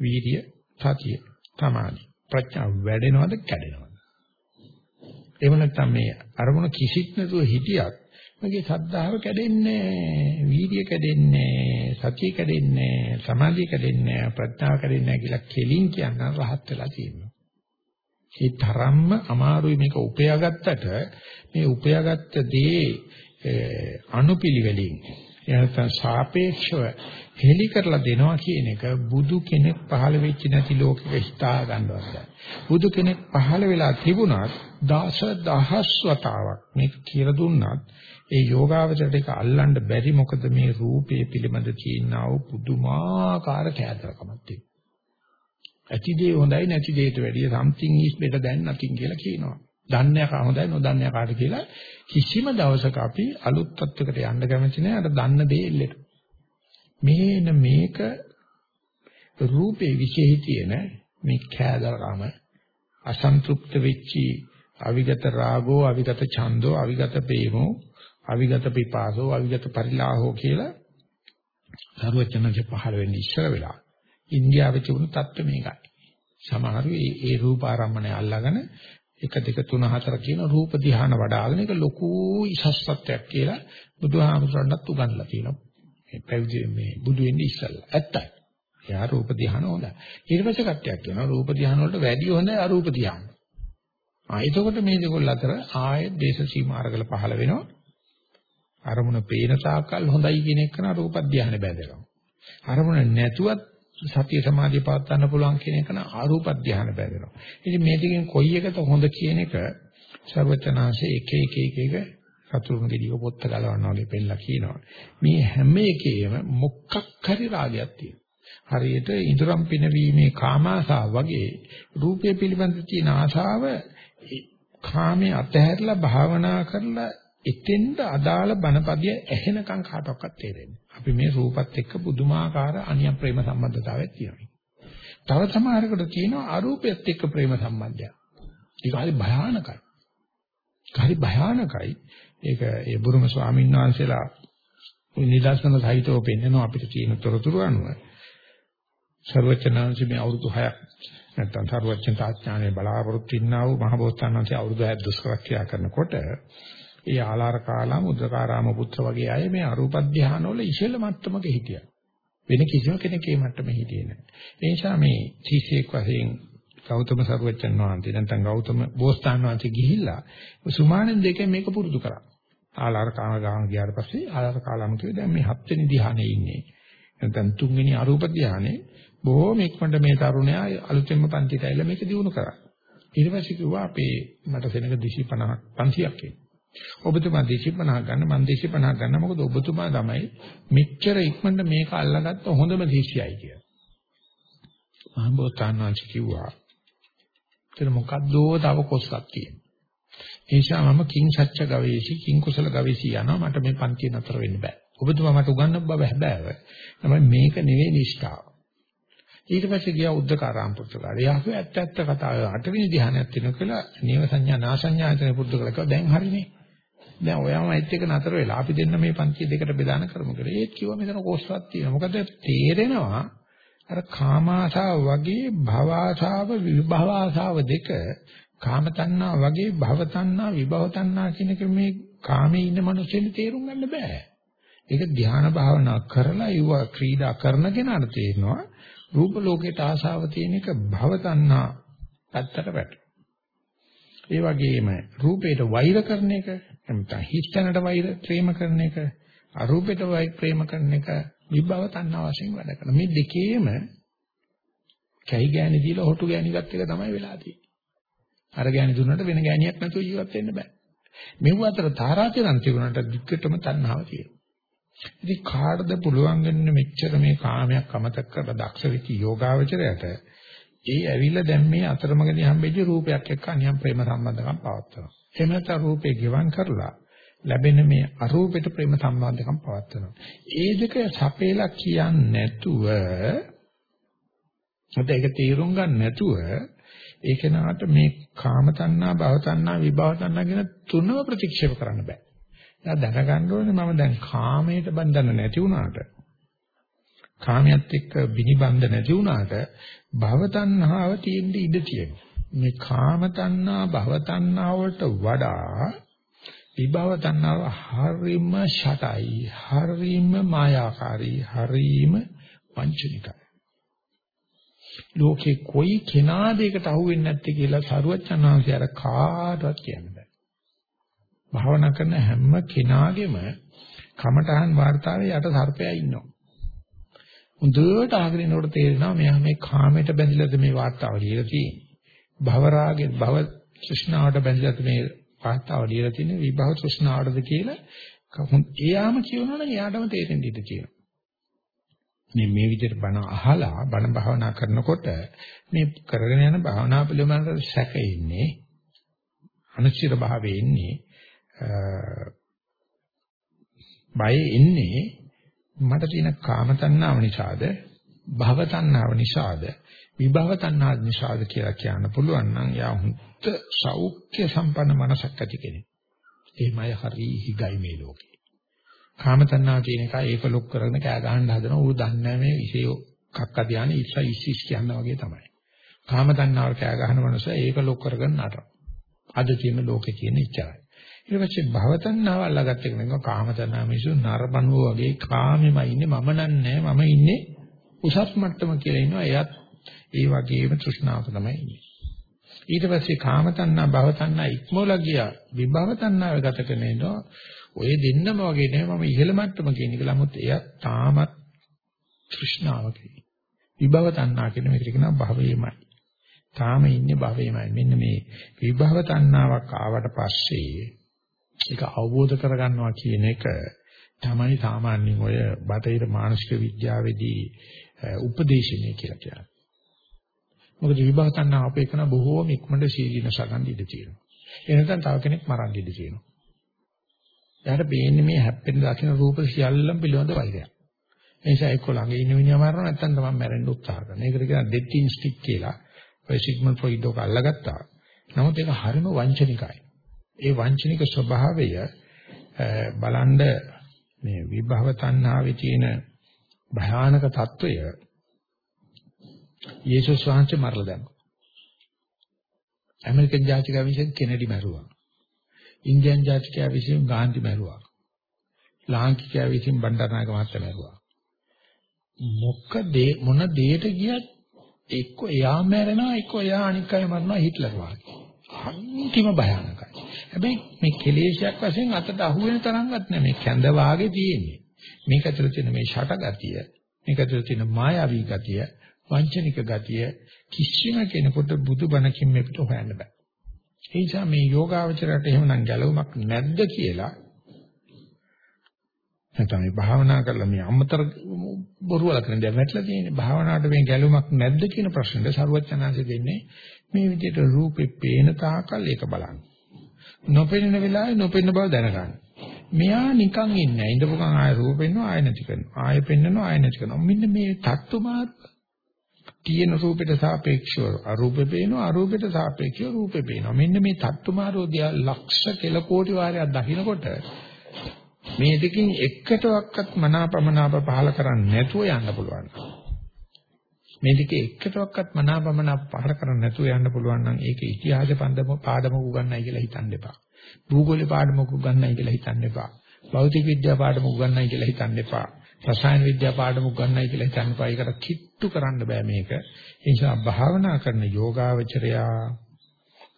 Speaker 1: වීර්ය, සතිය, සමාධි ප්‍රඥා වැඩෙනවද කැඩෙනවද? එහෙම නැත්නම් මේ අරමුණ කිසිත් නැතුව හිටියත් මගේ ශ්‍රද්ධාව කැඩෙන්නේ වීර්ය කැඩෙන්නේ සතිය කැඩෙන්නේ සමාධිය කැඩෙන්නේ ප්‍රඥාව කැඩෙන්නේ කියලා කෙලින් කියන රහත් වෙලා තියෙනවා. ඒ තරම්ම අමාරුයි මේක උපයාගත්තට මේ උපයාගත්ත දේ අනුපිළිවෙලින් එනතන සාපේක්ෂව හෙලි කරලා දෙනවා කියන එක බුදු කෙනෙක් පහළ වෙච්ච නැති ලෝකෙක හිතා ගන්නවත් බෑ. බුදු කෙනෙක් පහළ වෙලා තිබුණත් දස දහස් වතාවක් මේක කියලා දුන්නත් ඒ යෝගාවචරයට ඒක අල්ලන්න බැරි මොකද මේ රූපයේ පිළිබඳ තියෙනා වූ පුදුමාකාර කෑදරකමක් තියෙනවා. ඇති දේ හොඳයි නැති දේට වැඩිය something is better than nothing කියලා කියනවා. දන්නේ කා හොඳයි නොදන්නේ කාට කියලා කිසිම දවසක අපි අලුත් තත්වයකට යන්න කැමති නෑ අර දන්න දේ එල්ලෙට. මේන මේක රූපේ විශේෂය තියෙන මේ කෑදරකම අසන්තුප්ත වෙච්චි අවිගත රාගෝ අවිගත ඡන්தோ අවිගත ප්‍රේමෝ අවිගත පිපාසෝ අවිගත පරිලාහෝ කියලා සරුවචනජ පහළ වෙන්නේ ඉස්සර වෙලා ඉන්දියාවේ තිබුණු தত্ত্ব මේකයි. සමහරු ඒ රූප ආරම්මණය අල්ලාගෙන 1 2 3 4 කියන රූප ධ්‍යාන වඩ아가න එක ලොකු ඉසස් සත්‍යයක් කියලා බුදුහාමුදුරන්වත් උගන්ලා තියෙනවා. මේ පැවිදි මේ බුදු වෙන්නේ ඉස්සල්ලා. ඇත්තයි. එයා රූප ධ්‍යාන හොඳයි. ඊට පස්සේ කට්ටියක් කියනවා රූප ධ්‍යාන වලට වැඩි හොඳයි අරූප ධ්‍යාන. ආ එතකොට මේ දෙකොල්ල අතර ආයෙත් දේශ සීමා අරගල පහළ වෙනවා. අරමුණ පේන තාක්කල් හොඳයි කියන එක නා රූප ධ්‍යාන බැඳෙනවා. අරමුණ නැතුවත් සතිය සමාධිය පවත් ගන්න පුළුවන් කියන එක නා අරූප ධ්‍යාන බැඳෙනවා. ඉතින් මේ දෙකෙන් කොයි එකද හොඳ කියන එක සර්වචනාංශයේ එක එක එක එක සතුරුන් ගෙඩිය පොත්ත ගලවනවා වගේ පෙන්නලා කියනවා. මේ හැම එකේම මොකක් හරි රාගයක් තියෙනවා. හරියට ඉදරම් පිනවීමේ කාමාසාව වගේ රූපය පිළිබඳ තියෙන ආශාව කාමයේ අතහැරලා භාවනා කරලා එතෙන්ට අදාළ බණපදිය ඇහෙනකම් කාටවත් තේරෙන්නේ. අපි මේ රූපත් එක්ක පුදුමාකාර අනියම් ප්‍රේම සම්බන්ධතාවයක් තියෙනවා. තව සමහරකට තියෙනවා අරූපයත් එක්ක ප්‍රේම සම්බන්ධයක්. ඒක හරි භයානකයි. හරි භයානකයි. ඒක ඒ බුරුම ස්වාමීන් වහන්සේලා නිදර්ශන සහිතව පෙන්නනවා අපිට තියෙන තොරතුරු අනුව. සර්වචනාංශ මේ අවුරුදු 6ක් නැත්තම් සර්වචන තාඥානයේ බලාපොරොත්තු ඉන්නා වූ මහබෝසතාණන්සේ අවුරුදු 6ක් දුෂ්කරක්‍රියා කරනකොට ඒ ආලාර කාලාම උද්දකාරාම පුත්‍ර වගේ අය මේ අරූප ධානය වල ඉහළ මට්ටමක හිටියා. වෙන කිසිම කෙනෙක් ඒ මට්ටමේ හිටියේ නැහැ. ඒ නිසා මේ සීසේක් වශයෙන් ගෞතම සරුවච්චන් වහන්සේ නැත්නම් ගෞතම බෝසතාන් වහන්සේ ගිහිල්ලා සුමානෙන් දෙකෙන් මේක පුරුදු කරා. ආලාර කාම ගාන ගියාට පස්සේ ආලාර කාලාම කිව්වේ දැන් මේ හත්වෙනි ධ්‍යානෙ ඉන්නේ. නැත්නම් තුන්වෙනි අරූප ධ්‍යානෙ බොහෝම ඉක්මනට මේ තරුණයා අලුතෙන්ම පන්තිට ඇවිල්ලා මේක දිනු කරා. ඊට පස්සේ කිව්වා අපේ මට සෙනඟ 250ක් 500ක් එන්න. ඔබතුමා 250 ගන්න මම 250 ගන්න මොකද ඔබතුමා තමයි මෙච්චර ඉක්මනට මේක අල්ලගත්ත හොඳම දේශියයි කියලා. මහබෝසතාණන් වහන්සේ කිව්වා. එතන මොකද්දෝ තව කොස්සක් තියෙනවා. ඒ නිසා මම කිං සච්ච ගවේෂි කිං කුසල ගවේෂි යනවා මට මේ පන්තිය නතර වෙන්න බෑ. ඔබතුමා මට උගන්වන්න බව හැබෑව. තමයි මේක නෙවෙයි නිෂ්ඨාව. ඊට පස්සේ ගියා උද්දකාරාම පුත්‍රකාරය. යාහුව ඇත්ත ඇත්ත කතාව අටවෙනි ධ්‍යානයක් තියෙනවා කියලා නේව සංඥා නාසඤ්ඤායතන පුරුදු කළා කිව්වා දැන් හරිනේ. දැන් ඔයාම ඇත්ත එක නතර වෙලා අපි දෙන්න මේ පන්ති දෙකට බෙදාන කරමු කියලා. ඒත් කිව්වා මෙතන කොස්සක් තියෙනවා. මොකද තේරෙනවා අර කාමාශාව වගේ භවආශාව විභවආශාව දෙක කාම තණ්හා වගේ භව තණ්හා විභව තණ්හා කියන එක මේ කාමේ ඉන්න මිනිස්සුන්ට තේරුම් ගන්න බෑ. ඒක ධ්‍යාන භාවනා කරලා යුව ක්‍රීඩා කරන කෙනාට තේරෙනවා රූප ලෝකයට ආශාව තියෙන එක භව තණ්හා පැත්තට වැටෙනවා. ඒ වගේම රූපයට වෛර කරන එක නැත්නම් හිස්තැනට වෛර ප්‍රේම කරන එක අරූපයට වෛර ප්‍රේම කරන එක විභව තණ්හා වශයෙන් වැඩ කරනවා. මේ දෙකේම කැහි ගෑණි දීලා හොටු ගෑණි ගත්ත එක තමයි වෙලා තියෙන්නේ. අර ගෑණි දුන්නට වෙන ගෑණියක් නැතුව ජීවත් වෙන්න බෑ. මෙව අතර තාරාතිරම් තිබුණාට දික්කටම තණ්හාව තියෙනවා. ඉතින් කාටද පුළුවන් වෙන්නේ මෙච්චර මේ කාමයක් අමතක කරලා දක්ෂ වෙච්ච යෝගාවචරයට ඒ ඇවිල්ලා දැන් මේ අතරමඟදී හම්බෙච්ච රූපයක් එක්ක අනියම් ප්‍රේම සම්බන්ධකම් පවත්වනවා. එහෙම නැත්නම් රූපේ ගෙවම් කරලා ලැබෙන මේ අරූපෙට ප්‍රේම සම්බන්ධකම් පවත්වනවා. ඒ දෙක සපේලා කියන්නේ නැතුව නැත්නම් ඒක තීරුම් ගන්න නැතුව ඒ කෙනාට මේ කාම තණ්හා, භව තණ්හා, විභව තණ්හා කියන තුනම ප්‍රතික්ෂේප කරන්න බෑ. එයා දැනගන්න ඕනේ මම දැන් කාමයට බඳින්න නැති වුණාට කාමයට එක්ක බිනිබන්ධ නැති වුණාට භව තණ්හාව තියෙන්න ඉඩ තියෙනවා. මේ කාම තණ්හා භව තණ්හා වලට වඩා විභව තණ්හාව හරිම ෂටයි, හරිම මායාකාරී, හරිම වංචනිකයි. ලෝකේ කොයි කෙනාද ඒකට අහුවෙන්නේ නැත්තේ කියලා සරුවච්චන් වහන්සේ අර කාටවත් කියන්නේ නැහැ. භාවනා කරන හැම කෙනාගේම කමඨහන් වார்த்தාවේ යට සර්පයා ඉන්නවා. හොඳට අහගෙන ඉනකොට තේරෙනවා මෙයා මේ කාමයට බැඳිලාද මේ වார்த்தාව ලියලා තියෙන්නේ. භව රාගෙ භව තෘෂ්ණාවට බැඳිලාද මේ වார்த்தාව ලියලා තියෙන්නේ විභව තෘෂ්ණාවටද කියලා එයාම කියනවනම් එයාටම තේරෙන්න ඉඩ තියෙනවා. මේ මේ විදිහට බණ අහලා බණ භාවනා කරනකොට මේ කරගෙන යන භාවනා පිළිබඳව සැක ඉන්නේ අනිශ්චිත භාවයේ ඉන්නේ බය ඉන්නේ මට තියෙන කාම තණ්හාව නිසාද භව තණ්හාව නිසාද විභව තණ්හාව නිසාද කියලා කියන්න පුළුවන් නම් යා හුත් සෞඛ්‍ය සම්පන්න මනසක් ඇති කෙනෙක්. එහෙමයි හරි හිගයි මේ ලෝකේ. කාම තණ්හාව කියන එක ඒක ලොක් කරගෙන කෑ ගහන්න හදන ඌ දන්නේ මේ ඉසේ කක්ක ධානය ඉස්ස ඉස්සිස් කියන වගේ තමයි. කාම තණ්හාව කෑ ගහන මනුස්සය ඒක ලොක් කරගෙන නතර. අද තියෙන ලෝකේ තියෙන ඉච්චරයි. ඊට පස්සේ භව තණ්හාව අල්ලගත්ත කෙනෙක් කාම තණ්හාව මිසු නරබනුව වගේ කාමෙම ඉන්නේ මම නන්නේ මම ඉන්නේ උසස් මට්ටම කියලා ඉන්නවා එයත් ඒ වගේම තෘෂ්ණාවක තමයි ඉන්නේ. ඊට පස්සේ කාම තණ්හා භව තණ්හා ඉක්මවලා ගියා විභව තණ්හාව ගත කරන ඉන්නවා ඔය දෙන්නම වගේ නෙමෙයි මම ඉහළ මට්ටම කියන එක ලමුත් එයත් තාමත් තෘෂ්ණාවක විභව තණ්හා කියන මේකට කියනවා භවයමයි. තාම ඉන්නේ භවයමයි. මෙන්න මේ විභව තණ්හාවක් ආවට පස්සේ ඒක අවබෝධ කරගන්නවා කියන එක තමයි සාමාන්‍යයෙන් ඔය බටහිර මානසික විද්‍යාවේදී උපදේශනය කියලා කියන්නේ. මොකද විභව තණ්හා අපේ කරන බොහෝම ඉක්මනට සීලින සගන් ඉඳී තියෙනවා. ඒ නැත්නම් තව කෙනෙක් මරන්න ඉඳී තියෙනවා. එයාට පේන්නේ මේ හැප්පෙන දකින්න රූප සියල්ලම පිළිබඳ වෛරයක්. ඒ නිසා එක්ක ළඟ ඉන්න මිනිහා මරනවා නැත්නම් තමන් මැරෙන්න උත්සාහ කරනවා. ඒකට කියනවා ඩෙත් ඉන්ස්ටික් කියලා. ඔය සිග්මන්ඩ් ෆ්‍රොයිඩ් ඔක අල්ලගත්තා. නමුත් ඒක හරිම වංචනිකයි. ඒ වංචනික ස්වභාවය බලන්ඩ මේ විභව තණ්හාවේ තියෙන භයානක తত্ত্বය යේසුස් වහන්සේ මරලා දැම්මා. ඇමරිකන් ජාතික විශ්ව කෙනෙඩි මැරුවා. ඉන්දියන් ජාතිකයා විසින් ගාන්ධි මැරුවා. ලාංකිකයා විසින් බණ්ඩාරනායක මහත්තයා මැරුවා. මොකද මොන දෙයට ගියත් එක්ක එයා මැරෙනවා එක්ක එයා අනික් අය මරනවා හිට්ලර් වගේ. අන්තිම භයානකයි. හැබැයි මේ කෙලේශයක් වශයෙන් අතට අහුවෙන තරම්වත් නෙමෙයි කැඳ වාගේ තියෙන්නේ. මේක ඇතුළේ තියෙන මේ ෂටගතිය, මේක ඇතුළේ තියෙන මායාවී ගතිය, වංචනික ගතිය කිසිම කෙනෙකුට බුදුබණකින් මේකට හොයන්න බෑ. ඒ නිසා මේ යෝගාවචරයට එහෙමනම් ගැලවුමක් නැද්ද කියලා නැත්නම් මේ භාවනා කරලා මේ අමතර බොරු වල කරන දේ වැටලා තියෙන්නේ භාවනාවට මේ ගැලවුමක් නැද්ද කියන ප්‍රශ්නෙට සරුවචනාංශ දෙන්නේ මේ විදිහට රූපේ පේන තාකල් ඒක බලන්න. නොපෙනෙන වෙලාවේ නොපෙනෙන බව දැනගන්න. මෙයා නිකන් ඉන්නේ. ඉඳපු ගමන් ආය රූප පෙන්නවා ආය නැති කරනවා. ආය පෙන්නනවා ආය නැති කරනවා. මෙන්න මේ தත්තු මාර්ග තියෙන රූපෙට සාපේක්ෂව අරූපේ පේනවා අරූපෙට සාපේක්ෂව රූපේ පේනවා. මෙන්න මේ தත්තු මාර්ගෝදියා ලක්ෂ කෙල කෝටි වාරයක් දකින්නකොට මේ දෙකින් එකටවත් මනාපමනාප පහල කරන්නේ නැතුව යන්න පුළුවන්. මේ දෙකේ එකටවත් මනාපමනාප පහල කරන්නේ නැතුව යන්න පුළුවන් නම් ඒක ඉතිහාස පන්දම පාඩමක උගන්නයි කියලා හිතන්න එපා. භූගෝල පාඩමක උගන්නයි කියලා හිතන්න එපා. භෞතික විද්‍යා පාඩමක උගන්නයි කියලා හිතන්න එපා. රසායන විද්‍යා පාඩමක උගන්නයි කියලා හිතන්න එපා. ඒකට කිට්ටු කරන්න බෑ මේක. ඒ නිසා භාවනා කරන යෝගාවචරයා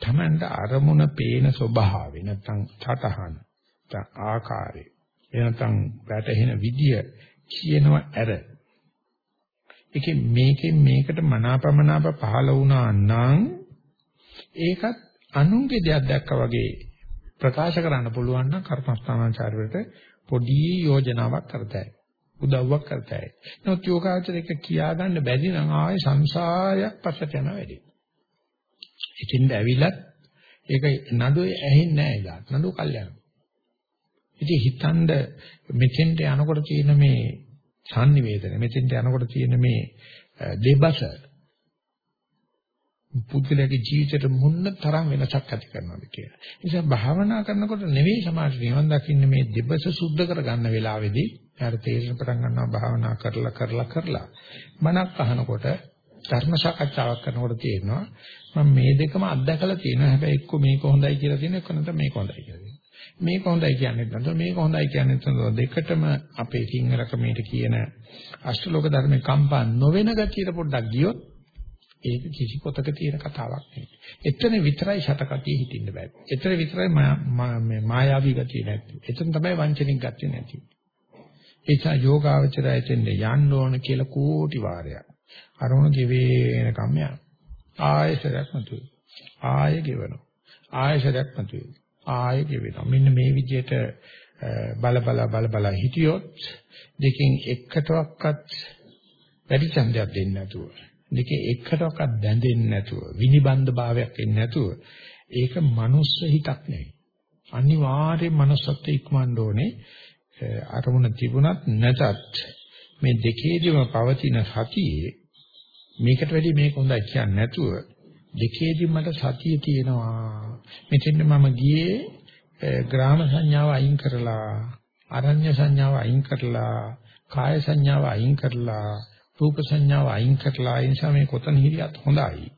Speaker 1: තමන්ට අරමුණ පේන ස්වභාවය නැත්නම් සතහන ආකාරය එනතන් වැටෙන විදිය කියනව ඇර ඒකේ මේකෙන් මේකට මනාපමනාප පහළ වුණා නම් ඒකත් අනුන්ගේ දෙයක් දැක්කා වගේ ප්‍රකාශ කරන්න පුළුවන් නම් කර්මස්ථානාචාරවලට පොඩි යෝජනාවක් කරතයි උදව්වක් කරතයි. නමුත් යෝගාචර එක කියා ගන්න බැරි නම් ආයේ සංසාරයක් පස්සට යනවා වැඩි. ඉතින් ඇවිලත් ඒක නඩුවේ ඇහෙන්නේ නැහැ ඉතින් නඩුව කල්යනා. ඉතින් හිතනද මෙතෙන්ට යනකොට තියෙන මේ sannivedana මෙතෙන්ට යනකොට තියෙන මේ දෙබස පුද්ගලයාගේ ජීවිතේට මොන තරම් වෙනසක් ඇති කරනවද කියලා. ඒ නිසා භාවනා කරනකොට නෙවෙයි සමාජ නිවන් දකින්න මේ දෙබස සුද්ධ කරගන්න වෙලාවේදී යාර තේරෙන පටන් ගන්නවා භාවනා කරලා කරලා කරලා මනක් අහනකොට ධර්ම සාකච්ඡාවක් කරනකොට තේරෙනවා මම මේ දෙකම අත්දකලා තියෙනවා හැබැයි එක්ක මේක හොඳයි කියලා තියෙනවා එක්ක නැත්නම් මේක හොඳයි කියලා තියෙනවා. මේක හොඳයි කියන්නේ නැත්නම් මේක හොඳයි කියන්නේ නැත්නම් දෙකටම අපේ සිංහල ක්‍රමයට කියන අෂ්ටලෝක ධර්මේ කම්පා නොවන ගතියට පොඩ්ඩක් ගියොත් ඒක කිසි පොතක තියෙන කතාවක් නෙවෙයි. එතන විතරයි ෂටකතිය හිටින්න බෑ. එතන විතරයි මේ මායාවී ගතිය නැති. එතන තමයි වංචනික ගතිය නැති. ඒසා යෝගාවචරය එතෙන්ද යන්න ඕන කියලා කෝටි වාරයක්. අරමුණ ගෙවෙන කම් යන. ආයෙසරයක් නතුයි. ආයෙ ගෙවනවා. ආයශරයක් මතුවේ. ආයෙ ගෙවෙනවා. මෙන්න මේ විදිහට බල බල බල බල හිටියොත් දෙකෙන් එකටවත් වැඩි ඡන්දයක් දෙන්නේ නැතුව දෙකේ එකටවත් බැඳෙන්නේ නැතුව විනිබන්ධ භාවයක් එන්නේ නැතුව ඒක මනුස්ස හිතක් නෙවෙයි. අනිවාර්යෙන් manussත් ඉක්මවන්න ඕනේ අරමුණ තිබුණත් නැතත් මේ දෙකේදීම පවතින සතියේ මේකට වැඩි මේක හොඳයි කියන්නේ නැතුව දෙකේදී මට සතිය තියෙනවා මෙතෙන් මම ගියේ ග්‍රාම සංඥාව අයින් කරලා අරඤ්‍ය සංඥාව අයින් කරලා කාය සංඥාව අයින් කරලා රූප සංඥාව අයින් කරලා ඒ නිසා මේ කොතන හිරියත් හොඳයි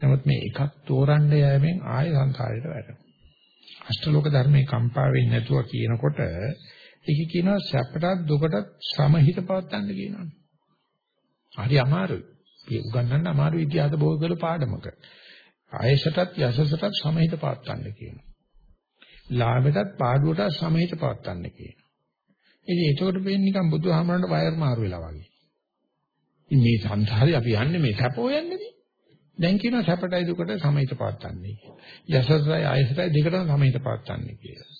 Speaker 1: නමුත් මේ එකක් තෝරන්න යෑමෙන් ආය සංසාරයට වැටෙනවා අෂ්ටලෝක ධර්මයේ කම්පා වෙන්නේ නැතුව කියනකොට ඒක කියනවා සැපටත් දුකටත් සමහිත පවත්තන්න කියනවා. හරි අමාරුයි. මේ උගන්වන්න අමාරු ඉතිහාස බෝධිවල පාඩමක. ආයසටත් යසසටත් සමහිත පවත්තන්න කියනවා. ලාභයටත් පාඩුවටත් සමහිත පවත්තන්න කියනවා. ඉතින් ඒකට වෙන්නේ නිකන් බුදුහාමරන්ට වයර් මාරු වෙලා වගේ. ඉතින් මේ සංසාරේ අපි යන්නේ මේ සැප හොයන්නේනේ. දැන් කියනවා සැපටයි දුකට සමහිත පවත්තන්නේ. යසසයි ආයසටයි දෙකටම සමහිත පවත්තන්නේ කියලා.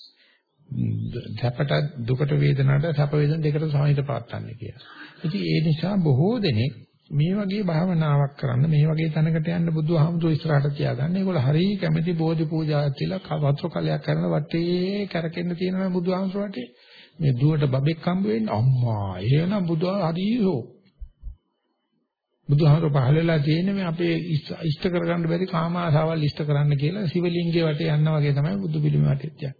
Speaker 1: සැපට දුකට වේදනාවට සැප වේදන දෙකට සමහිත පවත්තන්නේ කියලා. ඉතින් ඒ නිසා බොහෝ දෙනෙක් මේ වගේ භාවනාවක් කරන්න මේ වගේ තැනකට යන්න බුදුහාමුදුරු ඉස්සරහට තියාගන්න. ඒගොල්ලෝ හරිය කැමැති බෝධි පූජා කියලා වතුර කලයක් කරන වටේ කරකෙන්න තියෙනවා බුදුහාමුදුරු වටේ. මේ දුවට බබෙක් හම්බ වෙන්නේ අම්මා. එහෙනම් බුදුහා හරියෝ බුදුහාමර පහළලා තියෙන්නේ මේ අපේ ඉෂ්ට කරගන්න බැරි කාම ආසාවල් ඉෂ්ට කරන්න කියලා සිවලිංගේ වටේ යනවා වගේ තමයි බුදු පිළිම වටේ යන්නේ.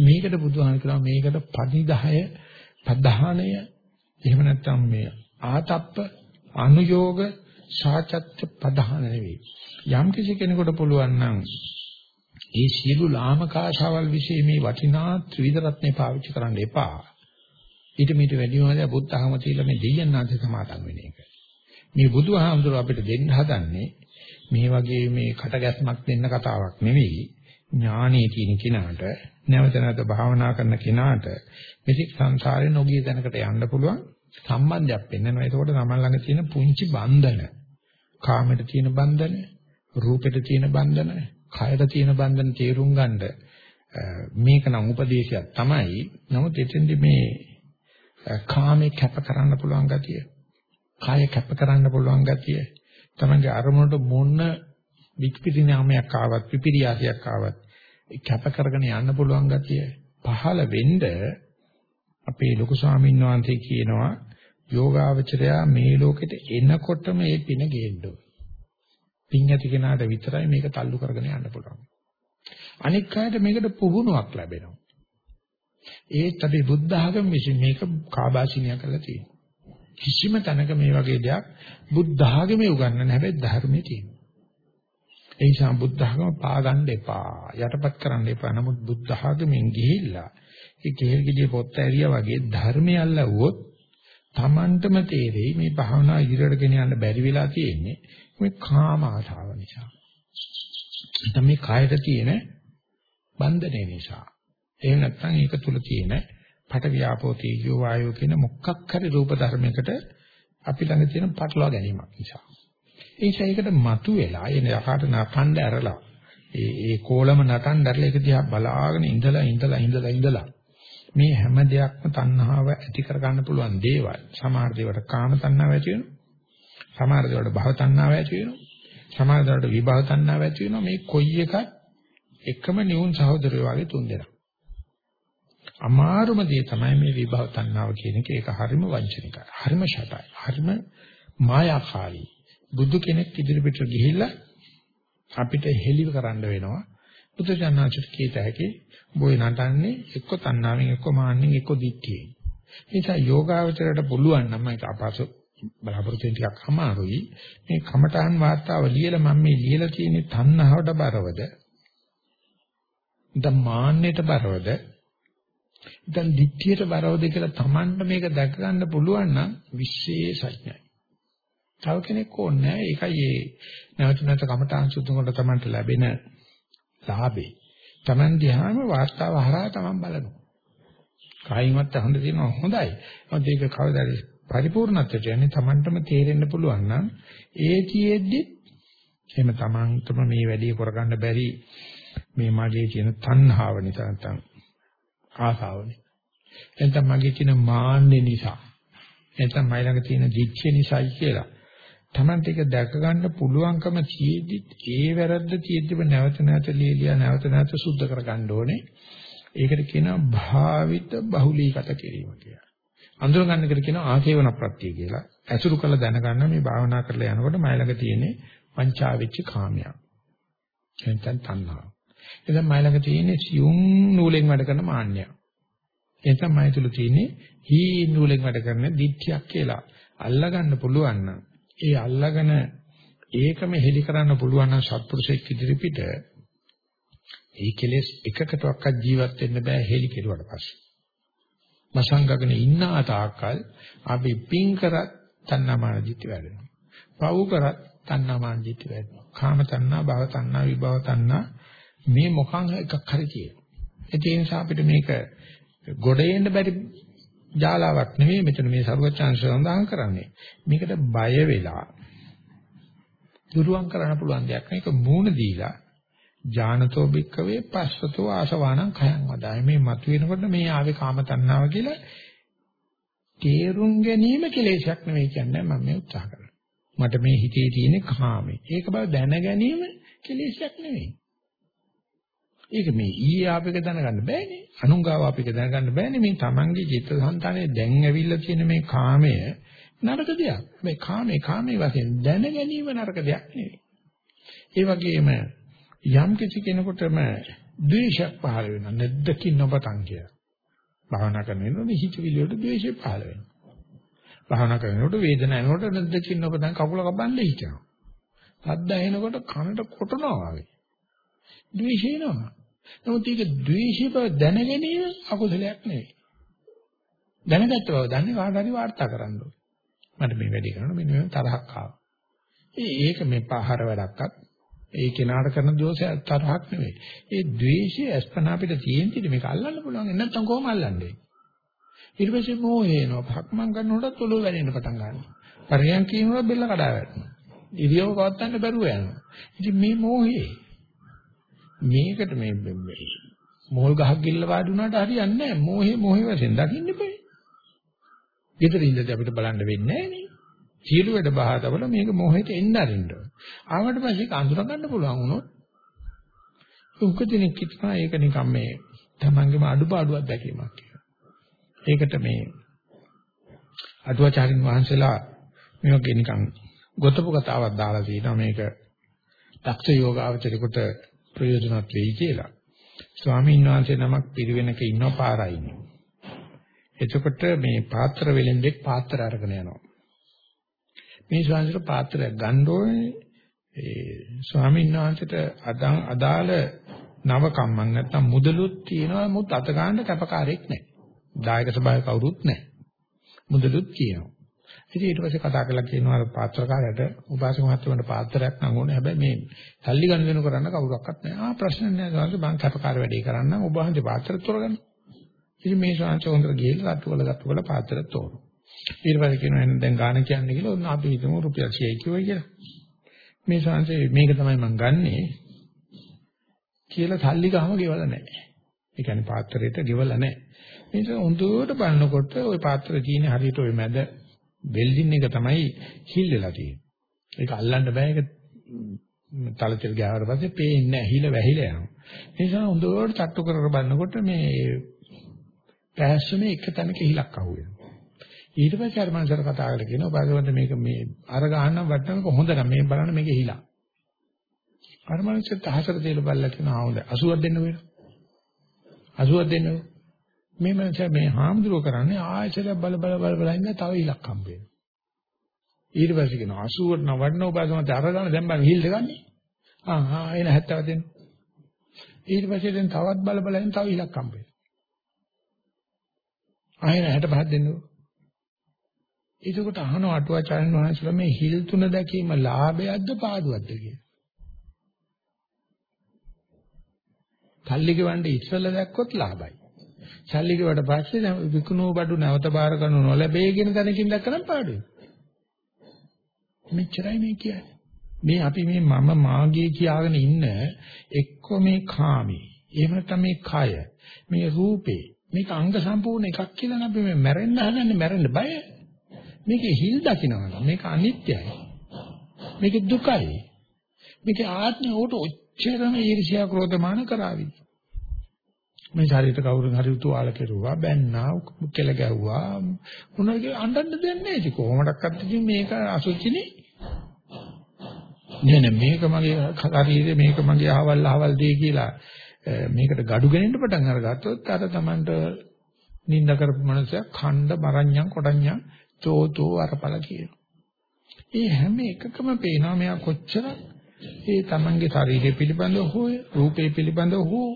Speaker 1: මේකට බුදුහාමර කියනවා මේකට පනිදාය පධානය එහෙම නැත්නම් මේ ආතප්ප අනුയോഗ සාචත්‍ය ප්‍රධාන නෙවෙයි. යම් කිසි කෙනෙකුට පුළුවන් නම් ඒ සියලු ලාමක ආශාවල් વિશે මේ වටිනා ත්‍රිවිධ රත්නේ පාවිච්චි කරන්න එපා. ඊට මීට වැඩි හොඳ බුද්ධ ආගම තියලා මේ දෙයයන් ආද සමාදන් වෙන එක. මේ බුදුහාමුදුර අපිට දෙන්න හදන්නේ මේ වගේ මේ කටගැස්මක් දෙන්න කතාවක් නෙවෙයි ඥානයේ තියෙන කෙනාට නැවත නැවත භාවනා කරන කෙනාට මෙතික් සංසාරේ නොගිය තැනකට යන්න පුළුවන් සම්බන්ධයක් වෙන්නනවා. ඒකෝට තමන් ළඟ තියෙන පුංචි බන්ධන, කාමයට තියෙන බන්ධන, රූපෙට තියෙන බන්ධන, කයට තියෙන බන්ධන තේරුම් ගන්නද මේක නම් උපදේශයක් තමයි. නමුත් එතෙන්දි මේ කාමේ කැප කරන්න පුළුවන් ගතිය කාය කැප කරන්න පුළුවන් ගතිය තමන්ගේ අරමුණට මොන විපිරිණාමයක් ආවත් විපිරියාසයක් ආවත් කැප කරගෙන යන්න පුළුවන් ගතිය පහළ වෙන්න අපේ ලොකු ස්වාමීන් වහන්සේ කියනවා යෝගාවචරයා මේ ලෝකෙට එනකොටම මේ පින ගේන්න පින් ඇති කෙනාට විතරයි මේක තල්ලු කරගෙන යන්න පුළුවන්. අනික් අයට මේකට පුහුණුවක් ලැබෙනවා. ඒත් අපි බුද්ධ ආගම විසින් මේක කාබාසිනිය කරලා තියෙනවා. කිසිම තැනක මේ වගේ දෙයක් බුද්ධ ආගමේ උගන්වන්නේ හැබැයි ධර්මයේ තියෙනවා. ඒ නිසා බුද්ධ ආගම පාගන්න එපා. යටපත් කරන්න එපා. නමුත් බුද්ධ ආගමෙන් ගිහිල්ලා ඒ කේල් ගෙඩිය පොත් ඇරියා වගේ ධර්මය අල්ලවුවොත් Tamanටම තේරෙයි මේ භාවනා ඉදිරියට ගෙන යන්න බැරි වෙලා තියෙන්නේ මේ කාම ආශාව නිසා. නැත්නම් මේ කායයට තියෙන බන්ධනය නිසා. එහෙම නැත්නම් ඒක තුල තියෙන පට වියාපෝ තීජෝ වායෝ කියන මොකක් හරි රූප ධර්මයකට අපි ළඟ තියෙන පටලවා ගැනීමක් නිසා. ඒ නිසා ඒකට මතු වෙලා එන යකාට නටන්න ඇරලා ඒ ඒ කෝලම නටන්න ඇරලා ඒක දිහා බලාගෙන ඉඳලා ඉඳලා ඉඳලා ඉඳලා මේ හැම දෙයක්ම තණ්හාව ඇති කර ගන්න පුළුවන් දේවල්. සමහර දේවල්ට කාම තණ්හාව ඇති වෙනවා. සමහර දේවල්ට භව තණ්හාව ඇති වෙනවා. සමහර දේවල්ට විභව තණ්හාව ඇති වෙනවා. මේ කොයි එකත් එකම නියුන් සහෝදරයෝ වගේ තුන් දෙනා. අමාරුම දේ තමයි මේ විභව තණ්හාව කියන එක. ඒක හරිම වංචනිකයි. හරිම ෂටයි. හරිම මායාකාරී. බුදු කෙනෙක් ඉදිරිපිට ගිහිල්ලා අපිට හෙලිව කරන්න වෙනවා. බුදුජානනාචර කීත හැකි බොයි නටන්නේ එක්ක තණ්හාවෙන් එක්ක මාන්නෙන් එක්ක දික්තියෙන්. ඒ නිසා යෝගාවචරයට පුළුවන් නම් ඒක අපහසු බලාපොරොත්තු වෙන ටිකක් අමාරුයි. මේ කමඨාන් වාර්තාව ලියලා මම මේ ලියලා තියෙන්නේ තණ්හාවට බරවද? නැත්නම් මාන්නයට බරවද? දැන් ධිට්ඨියට බරවද කියලා Tamanne මේක දැක ගන්න පුළුවන් නම් විශේෂඥයි. තව කෙනෙක් ඕනේ නැහැ. ඒකයි ඒ නැවත නැවත කමඨාන් සුද්ධ කොට Tamanට ලැබෙන ලාභේ. Taman දිහාම වාර්තාව හරහා Taman බලනවා. කායිමත් අහන්න තියෙනවා හොඳයි. මොකද ඒක කවදාද පරිපූර්ණත්වයට යන්නේ Tamanටම තේරෙන්න පුළුවන් නම් ඒතියෙද්දි එහෙම තමන්ටම මේ වැඩේ කරගන්න බැරි මේ මගේ තියෙන තණ්හාව නිසා නැත්නම් ආසාවනේ. එතන මගේ තියෙන මාන්නේ නිසා. එතන මයි ළඟ තියෙන දිච්චේ නිසායි කියලා. Tamant එක දැක ගන්න පුළුවන්කම තියෙද්දි ඒ වැරද්ද තියෙද්දිම නැවත නැවත ලියලියා නැවත නැවත සුද්ධ කර ගන්න ඕනේ. ඒකට කියනවා භාවිත බහුලීගත කිරීම කියලා. අඳුර ගන්න එකට කියනවා ආසේවන ප්‍රත්‍ය කියලා. ඇසුරු කළ දැනගන්න මේ භාවනා කරලා යනකොට මයි ළඟ තියෙන්නේ පංචාවිච්ච කාමයක්. එතෙන් තණ්හාව. එතෙන් මයි ළඟ තියෙන්නේ සියුම් නූලෙන් වැඩ කරන මාන්නයක්. එතෙන් මයි තුල තියෙන්නේ හී නූලෙන් වැඩ කරන දිට්ඨියක් කියලා. අල්ලගන්න පුළුවන් නම් ඒ අල්ලගෙන ඒකම හෙලි කරන්න පුළුවන් නම් සත්පුරුෂෙක් ඉදිරිපිට ඒ කෙලෙස් එකකටවත් ජීවත් වෙන්න බෑ හෙලි කෙරුවට පස්සේ. මසංගගෙන ඉන්න තාක්කල් අපි පින් කරත් තණ්හාමාන දිට්ඨි වැඩෙනවා. පව් කරත් තණ්හාමාන දිට්ඨි වැඩෙනවා. කාම තණ්හා, භව තණ්හා, විභව තණ්හා මේ මොකන් එකක් හරි තියෙනවා. ඒ නිසා අපිට මේක ගොඩ එන්න බැරි ජාලාවක් නෙවෙයි මෙතන මේ සරුවචාන්ස සඳහන් කරන්නේ. මේකට බය වෙලා දුරුවන් කරන්න පුළුවන් දෙයක්. මේක මූණ දීලා ඥානතෝ භික්කවේ පස්සතෝ ආසවාණං khයං වදායි. මේ මතුවෙනකොට මේ ආවේ කාම තණ්හාව කියලා තේරුම් ගැනීම කෙලෙසයක් නෙවෙයි කියන්නේ මම මේ උත්සාහ කරන්නේ. මට මේ හිතේ තියෙන කාමේ. ඒක බව දැන ගැනීම කෙලෙසයක් නෙවෙයි. ඒක මේ ඊයේ ආපෙක දැනගන්න බෑනේ. අනුංගාව ආපෙක දැනගන්න බෑනේ. මේ Tamange චිත්තසංතානයේ දැන් ඇවිල්ලා තියෙන මේ කාමය නරක දෙයක්. මේ කාමේ කාමේ වශයෙන් දැන ගැනීම නරක දෙයක් නෙවෙයි. ඒ වගේම යම් කිසි කෙනෙකුටම ද්වේෂයක් පහළ වෙනවා. නැද්දකින් නොපතන් කියලා. භාවනා කරනකොට හිතවිලි වලට ද්වේෂය පහළ වෙනවා. භාවනා කරනකොට වේදනාව එනකොට නැද්දකින් නොපතන් කකුල කපන්න හිතෙනවා. සද්ද ඇහෙනකොට කනට කොටනවා වගේ. ද්වේෂය එනවා. නමුත් ඒක ද්වේෂය බව දැන ගැනීම අකුසලයක් නෙවෙයි. දැනගත්ත බව දන්නේ කාට හරි වාර්තා කරන්න ඕනේ. මට මේ වැඩේ කරනකොට මෙන්න මේ තරහක් ආවා. ඒක මේ පහර වැඩක්වත් ඒ කෙනාට කරන දෝෂය තරහක් නෙවෙයි. ඒ ද්වේෂය අස්පනා අපිට තියෙන්නේ මේක අල්ලන්න පුළුවන්. නැත්නම් කොහොම අල්ලන්නේ? ඊට පස්සේ මොහේ එනවා. භක්මන් කරනකොට ඔළුව වැනෙන්න පටන් ගන්නවා. පරියන් කියනකොට බෙල්ල කඩා වැටෙනවා. ඉරියව පවත්වන්න බැරුව යනවා. ඉතින් මේ මොහේ මේකට මේ මොල් ගහක් ගිල්ල වාඩි වුණාට හරියන්නේ නැහැ. මොහේ මොහේ වශයෙන් දකින්න බෑ. ගෙදර ඉඳලා අපිට බලන්න වෙන්නේ නැහැ නේ. සියලු වැඩ බහා තබල මේක මොහෙට එන්න අරින්න. ආවට පස්සේ ඒක අඳුර ගන්න පුළුවන් වුණොත් උකදිනෙක් කිව්වා ඒක නිකන් මේ තමන්ගේම අඩුපාඩුවක් දැකීමක් කියලා. ඒකට මේ අටුවාචාරින් වහන්සේලා මේ වගේ නිකන් ගොතපු කතාවක් දාලා තියෙනවා මේක දක්ෂ යෝගාවචරිකට ප්‍රයෝජනවත් වෙයි කියලා. ස්වාමීන් වහන්සේ නමක් පිරිවෙනක ඉන්න පාරයිනේ. එතකොට මේ පාත්‍ර වෙලෙන්දෙක් පාත්‍ර අරගෙන යනවා. මේ ස්වාමීන්ට පාත්‍රයක් ගන්න ඕනේ. ඒ ස්වාමීන් වහන්සේට අදාළ නව කම්මන් නැත්තම් මුදලුත් තියෙනවා මුත් අත ගන්න කැපකාරයෙක් නැහැ. දායක සභාවේ කවුරුත් නැහැ. මුදලුත් කියනවා. ඉතින් ඊට පස්සේ කතා කරලා කියනවා අර පාත්‍රකාරයට උපාසක මහත්මයාට පාත්‍රයක් නම් ඕනේ. හැබැයි මේ සල්ලි ගන්න දෙනු කරන්න කවුරක්වත් නැහැ. ආ ප්‍රශ්න නැහැ. සාංශ මං කැපකාර වැඩේ කරන්න ඔබ වහන්සේ පාත්‍රය තෝරගන්න. ඉතින් මේ සාංශ හොඳට ගිහිල්ලා අට්ටුවල ගත්තවල පාත්‍රය තෝරනවා. ඊට පස්සේ කියනවා එහෙනම් දැන් ගාන කියන්නේ කියලා ඔන්න අපි හිතමු රුපියල් 100යි කිව්වයි කියලා. මේ සාංශ මේක තමයි මං ගන්නෙ කියලා සල්ලි ගහම ගෙවලා නැහැ. ඒ කියන්නේ පාත්‍රයට ගෙවලා නැහැ. මේක හොඳට බලනකොට ওই පාත්‍රය තියෙන හරියට ওই මැද වෙල්ඩින් එක තමයි හිල් වෙලා තියෙන්නේ. ඒක අල්ලන්න බෑ ඒක තලතෙල් ගෑවට පස්සේ පේන්නේ නැහැ හිල වැහිලා යනවා. ඒ නිසා හොඳට තට්ටු කර කර බලනකොට මේ පෑස්සමේ එක තැනක හිලක් අහුවෙනවා. ඊට පස්සේ අර මනසට කතා කරලා කියනවා බලවන්ට මේක මේ අර ගහන්න වටනක හොඳ නම් මේ බලන්න මේකේ හිලක්. අර මනසට අහසට තියලා බලලා කියනවා හොඳ 80ක් දෙන්න වෙනවා. 80ක් දෙන්න වෙනවා. මේ මනස මේ හාමුදුරුවෝ කරන්නේ ආයතන බල බල බල බල ඉන්න තව ඉලක්ක හම්බ වෙනවා. ඊට පස්සේ කියනවා 80ට නම් වඩන උපාසමත අරගන්න දැන් බං හිල් දෙගන්නේ. ආ ආ එන 70 දෙන්න. ඊට පස්සේ දැන් තවත් බල බල ඉන්න තව ඉලක්ක හම්බ වෙනවා. ආයෙන 65 දෙන්නෝ. ඒකට අහන අටුවාචාර්යන් වහන්සේලා මේ හිල් තුන දැකීම ලාභයක්ද පාඩුවක්ද කියලා. කල්ලි ගෙවන්නේ ඉස්සෙල්ලා දැක්කොත් ලාභයි. සල්ලි ගෙවට පස්සේ විකුණුව බඩු නැවත බාර ගන්නු නොලැබේ කියන තැනකින් දැක්කනම් පාඩුයි. මෙච්චරයි මේ කියන්නේ. මේ අපි මේ මම මාගේ කියාගෙන ඉන්න එක්ක මේ කාමේ. එහෙම නැත්නම් මේ කය මේ රූපේ මේක අංග සම්පූර්ණ එකක් කියලා අපි මේ මැරෙන්න හදන්නේ මැරෙන්න බය. මේකේ හිල් දකින්නවා මේක අනිත්‍යයි. මේක දුකයි. මේක ආත්මය උට ඔච්චරම ඊර්ෂ්‍යා ක්‍රෝධමාන කරાવી මේ ශරීරයට කවුරුන් හරි උතුආල කෙරුවා බැන්නා කෙල ගැව්වා මොනවද අඬන්න දෙන්නේ නැහැ කොහොමඩක්වත් ඉතින් මේක අසුචිනේ නෑ නෑ මේක මගේ ශරීරය මේක මගේ අහවල් අහවල් දෙය කියලා මේකට gadu ගෙනෙන්න පටන් අරගත්තොත් අර Tamanට නිඳ කරපු මනුස්සයා ඛණ්ඩ මරඤ්ඤම් කොටඤ්ඤම් තෝතෝ අරපල කියනවා. ඒ හැම එකකම පේනවා මෙයා කොච්චර ඒ Tamanගේ ශරීරය පිළිබඳව හෝ රූපේ පිළිබඳව හෝ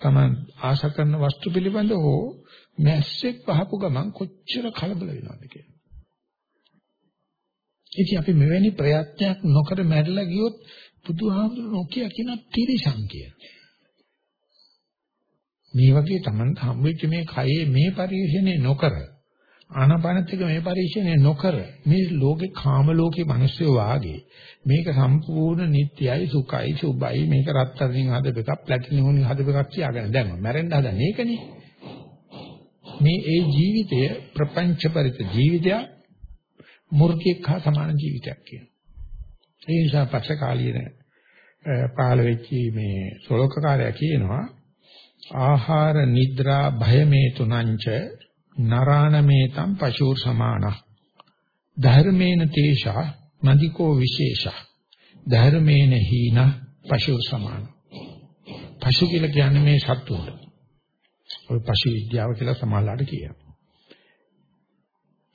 Speaker 1: Taman ආශා කරන වස්තු පිළිබඳව හෝ මැස්සෙක් පහපු ගමන් කොච්චර කලබල වෙනවද කියලා. ඉතින් අපි මෙවැනි ප්‍රයත්නයක් නොකර මැරලා ගියොත් බුදුහාමුදුරුවෝ නොකිය කියන තිරිසං කියන. මේ වගේ Taman හම්බෙච්ච මේ කයේ මේ පරිශ්‍රණය නොකර ආනාපානතික මේ පරිශ්‍රණය නොකර මේ ලෝකේ කාම ලෝකේ මිනිස්සු වාගේ මේක සම්පූර්ණ නිට්ටයයි සුඛයි සුබයි. මේක රත්තරන්ින් හදපු එකක් ප්ලැටිනම් වලින් හදපු එකක් කියාගෙන දැන් මැරෙන්න හදන ඒකනේ. මේ ඒ ජීවිතය ප්‍රපංච පරිත ජීවිතයක් මුර්ගෙක් හා සමාන ජීවිතයක් කියනවා. ඒ නිසා පස්සේ කාලීන පහළ වෙච්ච මේ ශ්ලෝකකාරයා කියනවා ආහාර නිද්‍රා භය මේ තුනංච නරාණමේතම් පශූර් සමාන ධර්මේන තේෂා නදිකෝ විශේෂ. ධර්මේන හීන පශූර් සමාන පශු කියලා කියන්නේ මේ සත්තුන්ට. ඔය පශු විද්‍යාව කියලා සමාලාට කියනවා.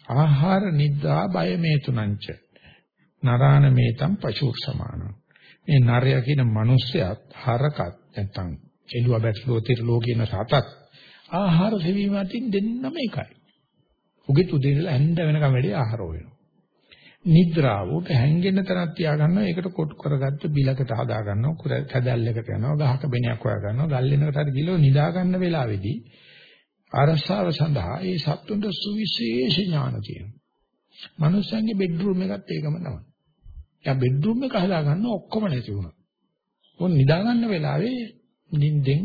Speaker 1: ආහාර නිද්‍රා බය මේ තුනංච නරාණ මේතම් පශු සමාන මේ නරය කියන මිනිස්සයත් හරකත් නැත්තම් එළුව බැටළුව තිරලෝ කියන සතත් ආහාර සෙවීම අතින් දෙන්නම එකයි. උගෙත් උදේ ඉඳලා හැන්ද වෙනකම් වැඩි ආහාර වෙනවා. නිද්‍රාව උට හැංගෙන්න තරක් තියාගන්නවා ඒකට කොටු කරගත්ත බිලකට හදා ගන්නවා කැදැල්ලකට යනවා ගහක බෙනයක් හොයා ගන්නවා ගල් වෙනකට හරි ගිලෝ නිදා ගන්න වෙලාවේදී අරසාව සඳහා ඒ සත්තුන්ට සුවිශේෂ ඥාන තියෙනවා. මනුස්සයන්ගේ බෙඩ්රූම් එකත් ඒකම තමයි. යා බෙඩ්රූම් එක හදා ගන්න ඔක්කොම නැති වුණා. මොන් නිදා ගන්න වෙලාවේ නිින්දෙන්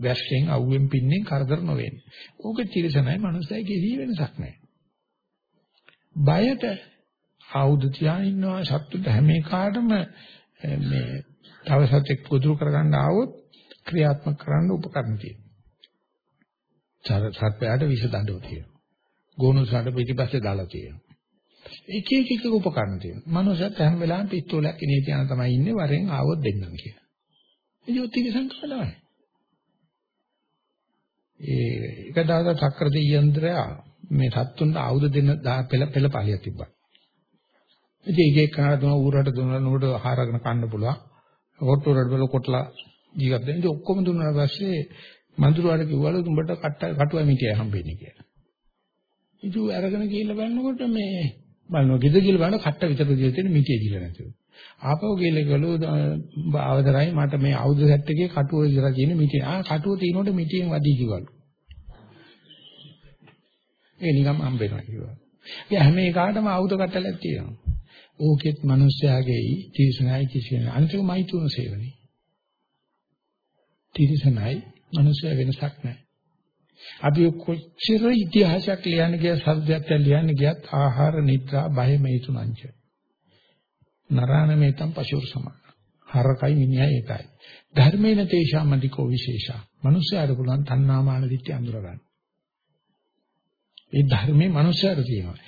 Speaker 1: වැස්සෙන් අවුවෙන් පින්නෙන් කරදර නොවෙන්නේ. ඕක තිරසනයි මනුස්සයයි කිසි වෙනසක් නැහැ. බයට ආයුධ තියාගෙන ඉන්නවා සත්තුන්ට හැම එකාටම මේ තව සත්‍යෙක් ගොදුරු කරගන්න ආවොත් ක්‍රියාත්මක කරන්න උපකරණ තියෙනවා. සර්පයාට විෂ දඬුව තියෙනවා. ගෝනුසාට පිටිපස්සේ දාලා තියෙනවා. එක එක එක උපකරණ තියෙනවා. මනුස්සයත් හැම වෙලාවෙම පිස්තෝලයක් ඉනේ තියන තමයි ඉන්නේ වරෙන් ආවොත් දෙන්නම් කියලා. ඉතින් ඔත් ඉතින් සංකල්පයි. ඒ එක දවසක් චක්‍ර දෙයන්ත්‍රය මේ සත්තුන්ට ආයුධ දෙන්න පෙළ පෙළ පාලියක් තිබ්බා. ඉතින් ඒකේ කරා දුන ඌරට දුන නුඹට ආහාරගෙන කන්න පුළුවන්. හොට්ටුරට බල කොටලා ජීවත් වෙන්න. ඉතින් ඔක්කොම දුන්නාට පස්සේ මඳුරවාට කිව්වලු උඹට කට කටුවයි මිටියයි හම්බෙන්නේ කියලා. ඉතින් අරගෙන ගිහිල්ලා බලනකොට මේ බලනවා ගෙද ගිහිල්ලා බලන කට්ට විතර දිලා තියෙන මිටිය දිලා නැතුව. ආපහු ගිහිල්ලා ගලු උඹ ආවදරයි මට මේ ආයුධ සෙට් එකේ කටුව විතර තියෙන මිටිය. ආ කටුව තියෙනකොට මිටියෙන් වදී කිව්වලු. ඒ නිකම් හම්බෙනවා කිව්වා. ඒ හැම එකකටම ආයුධ කට්ටලක් තියෙනවා. ඕකෙත් මිනිස්යාගේ තීසනයි කිසියන අනිතක මයිතුන සේවනේ. තීසනයි මනුස්සය වෙනසක් නැහැ. අපි කොච්චර ඉතිහාසයක් ලියන්න ගියත් සද්දයක් ලියන්න ගියත් ආහාර නිද්‍රා බය මේ තුනංච. නරාණ මේතම් පශුර සමාන. හරකයි මිනිහයි එකයි. ධර්මේන තේෂාමදිකෝ විශේෂා. මනුස්සයාට පුළුවන් තණ්හාමාන දිට්ඨිය අඳුර ගන්න. ඒ ධර්මයේ මනුස්සයාට තියෙනවා.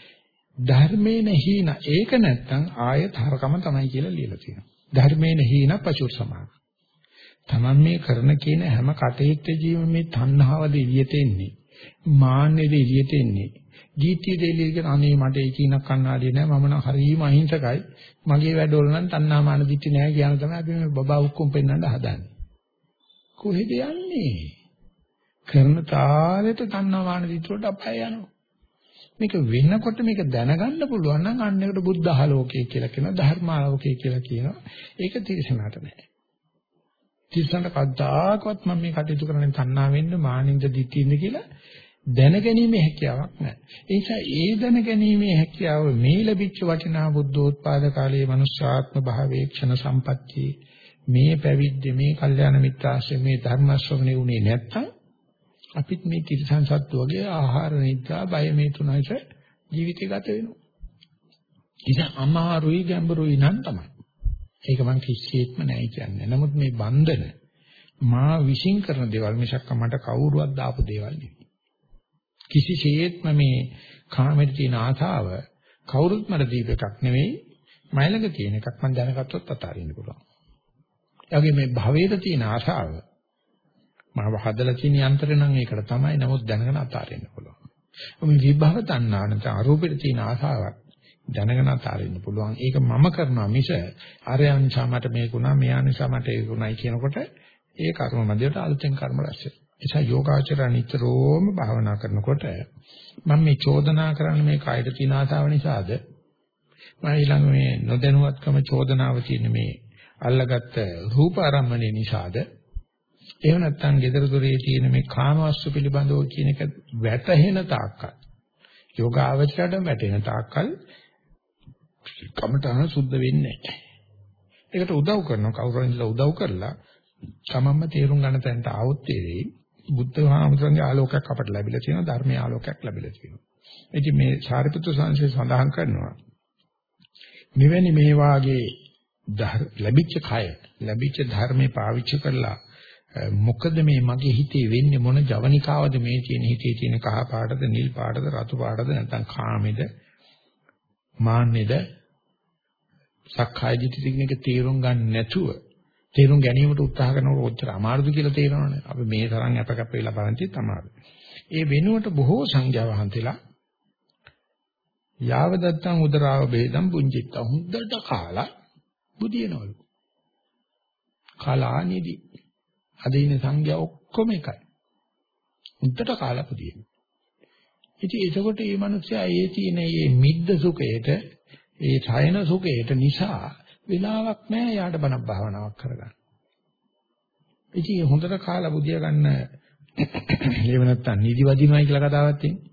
Speaker 1: ධර්මේන හීන ඒක නැත්තම් ආයත හරකම තමයි කියලා ලියලා තියෙනවා. ධර්මේන හීන පශුර සමාන. Taman මේ කරන කියන හැම කටයුත්තේදීම මේ තණ්හාවද එළියට එන්නේ. මාන්නේද එළියට එන්නේ. දීත්‍යද එළියට කියන අනේ මට ඒකිනක් කන්නාඩිය නෑ මම නම් හරිම අහිංසකයි. මගේ වැඩවල නම් තණ්හා මාන දිට්ඨි නෑ කියන තමයි අපි මේ බබා උක්කුම් පෙන්වන්න හදන්නේ. කොහෙද යන්නේ? කරන තාලෙට තණ්හා මාන දිට්ඨි වලට අපාය යනවා. මේක වෙනකොට මේක දැනගන්න පුළුවන් නම් අන්න එකට බුද්ධ ආලෝකය කියලා කියනවා ධර්මාලෝකය කියලා කියනවා. ඒක තිරසනාට නෑ. තිස්සන්ට කද්දාකවත් මම මේ කටයුතු කරන්නේ තණ්හා වෙන්න මානින්ද දිටින්ද කියලා දැනගැනීමේ හැකියාවක් නැහැ. ඒ නිසා ඒ දැනගැනීමේ හැකියාව මේ ලැබිච්ච වටිනා බුද්ධෝත්පාද කාලයේ මනුෂ්‍යාත්ම භාවයේ ක්ෂණ සම්පත්තියේ මේ පැවිද්ද මේ කල්යාණ මිත්‍රාශ්‍රය මේ ධර්ම ශ්‍රවණේ උනේ නැත්තම් අපිත් මේ තිරසන් සත්තු වගේ ආහාර නිද්‍රා බය මේ තුනයිස ජීවිතය ගත වෙනවා. ඉතින් අමාරුයි ගැඹුරුයි නම් තමයි. ඒක මම කිසිසේත්ම නැහැ කියන්නේ. නමුත් මේ බන්ධන මා විශ්ින් කරන දේවල් මිසක් මට කවුරුවත් දාපු දේවල් නෙවෙයි. කිසිසේත්ම මේ කාමෙට තියෙන ආසාව කවුරුත් මට දීප එකක් නෙවෙයි. මයිලඟ තියෙන එකක් මම දැනගත්තොත් අතාරින්න පුළුවන්. ඒ වගේ මේ භවයේ තියෙන ආසාව මාව හදලා තියෙන යන්ත්‍රය නම් ඒකට තමයි. නමුත් දැනගෙන අතාරින්න පුළුවන්. මේ විභව තණ්හා නැත්නම් අරූපෙට තියෙන ආසාවක් දැනගෙන අතාරින්න පුළුවන්. ඒක මම කරනවා මිස අරයන් නිසා මට මේකුණා, මෙයා නිසා මට ඒකුණයි කියනකොට ඒ කර්ම මැදට අලුතෙන් කර්ම රැස් වෙනවා. නිසා යෝගාචර නිතරම භාවනා කරනකොට මම මේ චෝදනා කරන්නේ මේ කායද තියෙන ආසාව නිසාද? මම ඊළඟ මේ නොදැනුවත්කම චෝදනාව තියෙන මේ අල්ලගත්ත රූප ආරම්මණය නිසාද? එහෙම නැත්නම් gedara dore තියෙන මේ කාමවස්තු පිළිබඳව කියන එක වැටහෙන තාක්කල් යෝගාවචරයට වැටෙන තාක්කල් කමඨහන සුද්ධ වෙන්නේ නැහැ. ඒකට උදව් කරනවා කවුරුන් ඉඳලා උදව් කරලා තමන්ම තේරුම් ගන්න තැනට ආවොත් තේරෙයි බුද්ධ වහන්සේගේ ආලෝකයක් අපට ලැබිලා තියෙනවා ධර්මයේ ආලෝකයක් ලැබිලා තියෙනවා. ඉතින් මේ සාරිපුත්‍ර සංසය සඳහන් කරනවා මෙවැනි මේ වාගේ ලැබිච්ච කය ලැබිච්ච ධර්මේ පාවිච්චි කරලා මොකද මේ මගේ හිතේ වෙන්නේ මොන ජවනිකාවද මේ තියෙන හිතේ තියෙන කහ පාටද නිල් පාටද රතු පාටද නැත්නම් කාමෙද මාන්නේද සක්කාය දිටිතික තේරුම් ගන්න නැතුව තේරුම් ගැනීමට උත්සාහ කරනකොට ඔච්චර අමාරුද කියලා තේරෙනවනේ. අපි මේ තරම් අපකප්ප වෙලා බලන්තිත් අමාරුයි. ඒ වෙනුවට බොහෝ සංඥා වහන්තිලා යාව දත්තං උදරාව බේදම් පුංචිත්ත හුද්දට කාලා බුදිනවලු. කාලානිදි. අද ඉන්න සංඥා ඔක්කොම එකයි. හුද්දට කාලා බුදින. ඉතින් එතකොට මේ මිනිස්සයා ඒ තියෙන මේ මිද්ද සුඛයට ඒ ඡයන සුඛයට නිසා වෙලාවක් නැහැ යාට බණක් භාවනාවක් කරගන්න. ඉතින් හොඳට කාලා බුදියා ගන්න [COUGHS] එහෙම නැත්තම් නිදි වදිනවයි කියලා කතාවක් තියෙනවා.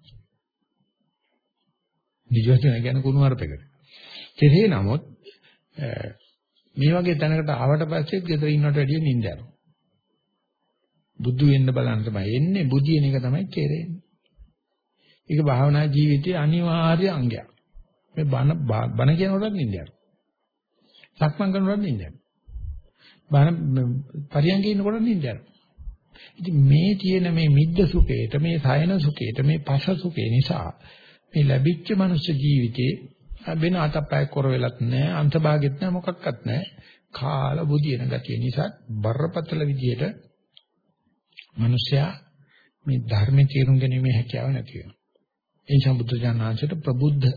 Speaker 1: නිදි වදින කියන්නේ කුණු අරපෙකට. කෙසේ නමුත් මේ වගේ තැනකට ආවට පස්සේ ගෙදර ඉන්නට වැඩිය නිින්ද යනවා. බුදු වෙන්න බලන්න තමයි එන්නේ බුදියන එක තමයි කෙරෙන්නේ. ඒක භාවනා ජීවිතයේ අනිවාර්ය අංගයක්. මේ බණ බණ කියනකොටත් නිින්ද යනවා. සක්මන් කරනකොට නිින්ද යනවා. බාන පරියන්ගේ ඉන්නකොට නිින්ද යනවා. ඉතින් මේ තියෙන මේ මිද්ද සුඛේට මේ සයන සුඛේට මේ පස සුඛේ නිසා මේ ලැබිච්ච මනුෂ්‍ය ජීවිතේ වෙන අතපය කර වෙලත් නැහැ අන්තභාගෙත් නැහැ මොකක්වත් නැහැ කාල බුදින ගතිය නිසා බරපතල විදියට මිනිසයා මේ ධර්මයේ තේරුම් ගැනීමේ හැකියාව නැති වෙනවා. ඒ නිසා බුද්ධ ඥානංශයට ප්‍රබුද්ධ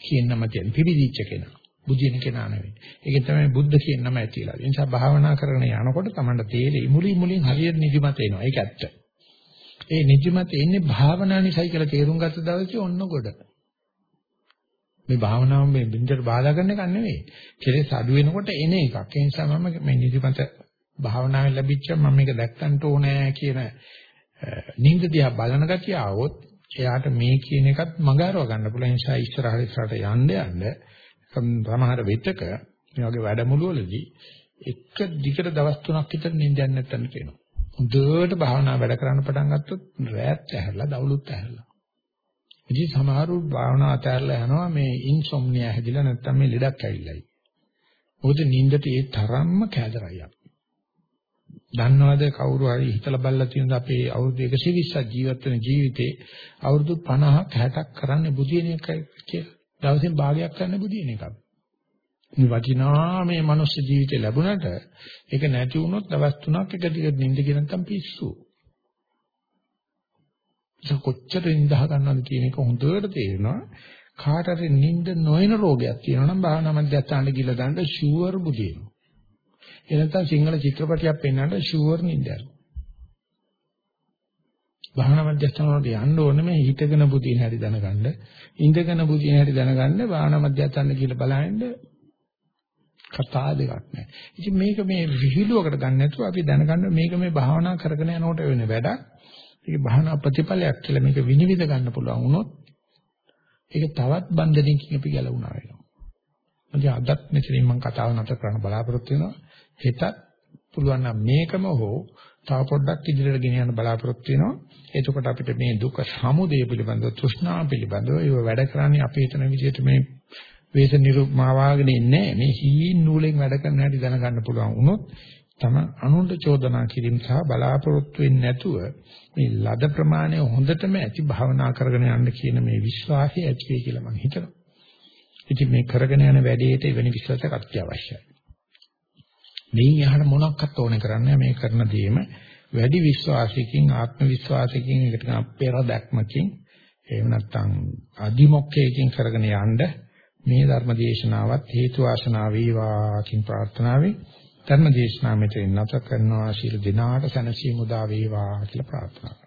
Speaker 1: කියන නම තියෙන පිළිදිච්ච කෙනා. බුදින කෙනා නෙවෙයි. ඒකෙන් තමයි බුද්ධ කියන නම ඇතිලා. ඒ නිසා භාවනා කරගෙන යනකොට තමන්ට තේරෙයි මුලින් මුලින් හරියට නිදිමත එනවා. ඒක ඇත්ත. ඒ නිදිමත එන්නේ භාවනා නිසායි කියලා තේරුම් ගත්ත දවසේ ඔන්න ගොඩ. මේ භාවනාව මේ බින්දට බාධා කරන එක නෙවෙයි. කෙලෙස් අඩු වෙනකොට එන එකක්. ඒ නිසා මම මේ නිදිමත භාවනාවෙන් ලැබිච්ච මම මේක දැක්කන්ට ඕනේ කියන නිින්ද දිහා බලන ගතිය ආවොත් එයාට මේ කියන එකත් මගහරව ගන්න පුළුවන් නිසා ඉස්සරහට ඉස්සරහට යන්න යන්න සමහර වෙතක මේ වගේ වැඩමුළුවලදී එක දිගට දවස් තුනක් විතර නිින්දයක් නැත්තන් කියනවා. හොඳට භාවනා වැඩ කරන්න පටන් ගත්තොත් රැත් ඇහැරලා දවලුත් ඇහැරලා. ඉතින් සමහරු භාවනා අතහැරලා යනවා මේ ඉන්සොම්නියා හැදිලා නැත්තම් මේ ලෙඩක් ඇවිල්ලායි. මොකද නිින්දට ඒ තරම්ම කැදරයි අපි. දන්නවද කවුරු හරි හිතලා බලලා තියෙනද අපේ අවුරුදු 120ක් ජීවත් වෙන ජීවිතේ අවුරුදු 50ක් 60ක් කරන්නේ බුදින එකයි කියලා. දවසෙන් භාගයක් ගන්න බුදින එකක්. මේ වටිනා මේ මනුස්ස ජීවිතේ ලැබුණට ඒක නැති වුණොත් දවස් තුනක් එක දිගට නිින්ද ගිය නැත්නම් පිස්සු. ඒක කොච්චර නිදා ගන්නවද කියන එක හොඳට තේරෙනවා. කාට හරි නිින්ද නොයන රෝගයක් තියෙනවා නම් භාවනා මධ්‍යස්ථානට ගිහලා දාන්න ෂුවර් බුදිනවා. ඒ නැත්නම් සිංහල චිත්‍රපටයක් පෙන්වන්න ෂුවර් නිින්ද යනවා. භාවනා මධ්‍යස්ථාන වලට යන්න ඕනේ මේ හිතගෙන බුදින හැටි දැනගන්න. ඉඳගෙන බුදින හැටි දැනගන්න භාවනා මධ්‍යස්ථාන කියලා බලහින්ද කතා දෙකක් නැහැ. ඉතින් මේක මේ විහිළුවකට ගන්න නැතුව අපි දැනගන්න මේක මේ භාවනා කරගෙන යනකොට වෙන වැඩක්. ඒක භාවනා ප්‍රතිඵලයක් කියලා මේක විනිවිද ගන්න පුළුවන් වුණොත් ඒක තවත් බන්ධනයකින් අපි ගැලවුණා වෙනවා. මොකද අදත් මෙතනින් මම කතාව නැතර කරන්න බලාපොරොත්තු වෙනවා. හෙටත් පුළුවන් නම් මේකම හෝ තව පොඩ්ඩක් ඉදිරියට ගෙන යන්න බලාපොරොත්තු වෙනවා. එතකොට අපිට මේ දුක සමුදය පිළිබඳව තෘෂ්ණාව පිළිබඳව ඒව වැඩ කරන්නේ අපි හිතන විදිහට මේ වේස නිරුක්මාවාගෙන ඉන්නේ මේ හීන් නූලෙන් වැඩ කරන හැටි දැනගන්න පුළුවන් වුණොත් තම අනුන්ට චෝදනා කිරීම සහ බලාපොරොත්තු වෙන්නේ නැතුව මේ ලද ප්‍රමාණය හොඳටම ඇති භාවනා කරගෙන යන්න කියන මේ විශ්වාසය ඇති වෙයි කියලා මම හිතනවා. ඉතින් මේ කරගෙන යන වැඩේට එවැනි විශ්වාසයක් අත්‍යවශ්‍යයි. මේ යහන මොනක්වත් ඕනේ කරන්නේ මේ කරන දේම වැඩි විශ්වාසයකින් ආත්ම විශ්වාසයකින් ඒකට කියන අපේර දැක්මකින් එහෙම නැත්නම් අදිමොක්කයකින් කරගෙන යන්න මේ ධර්ම දේශනාවත් හේතු වාසනා වේවා කියන ප්‍රාර්ථනාවෙන් ධර්ම දේශනාව මෙතන නැත කරනවා. ශීල දිනාට සනසීමු දා වේවා කියලා ප්‍රාර්ථනා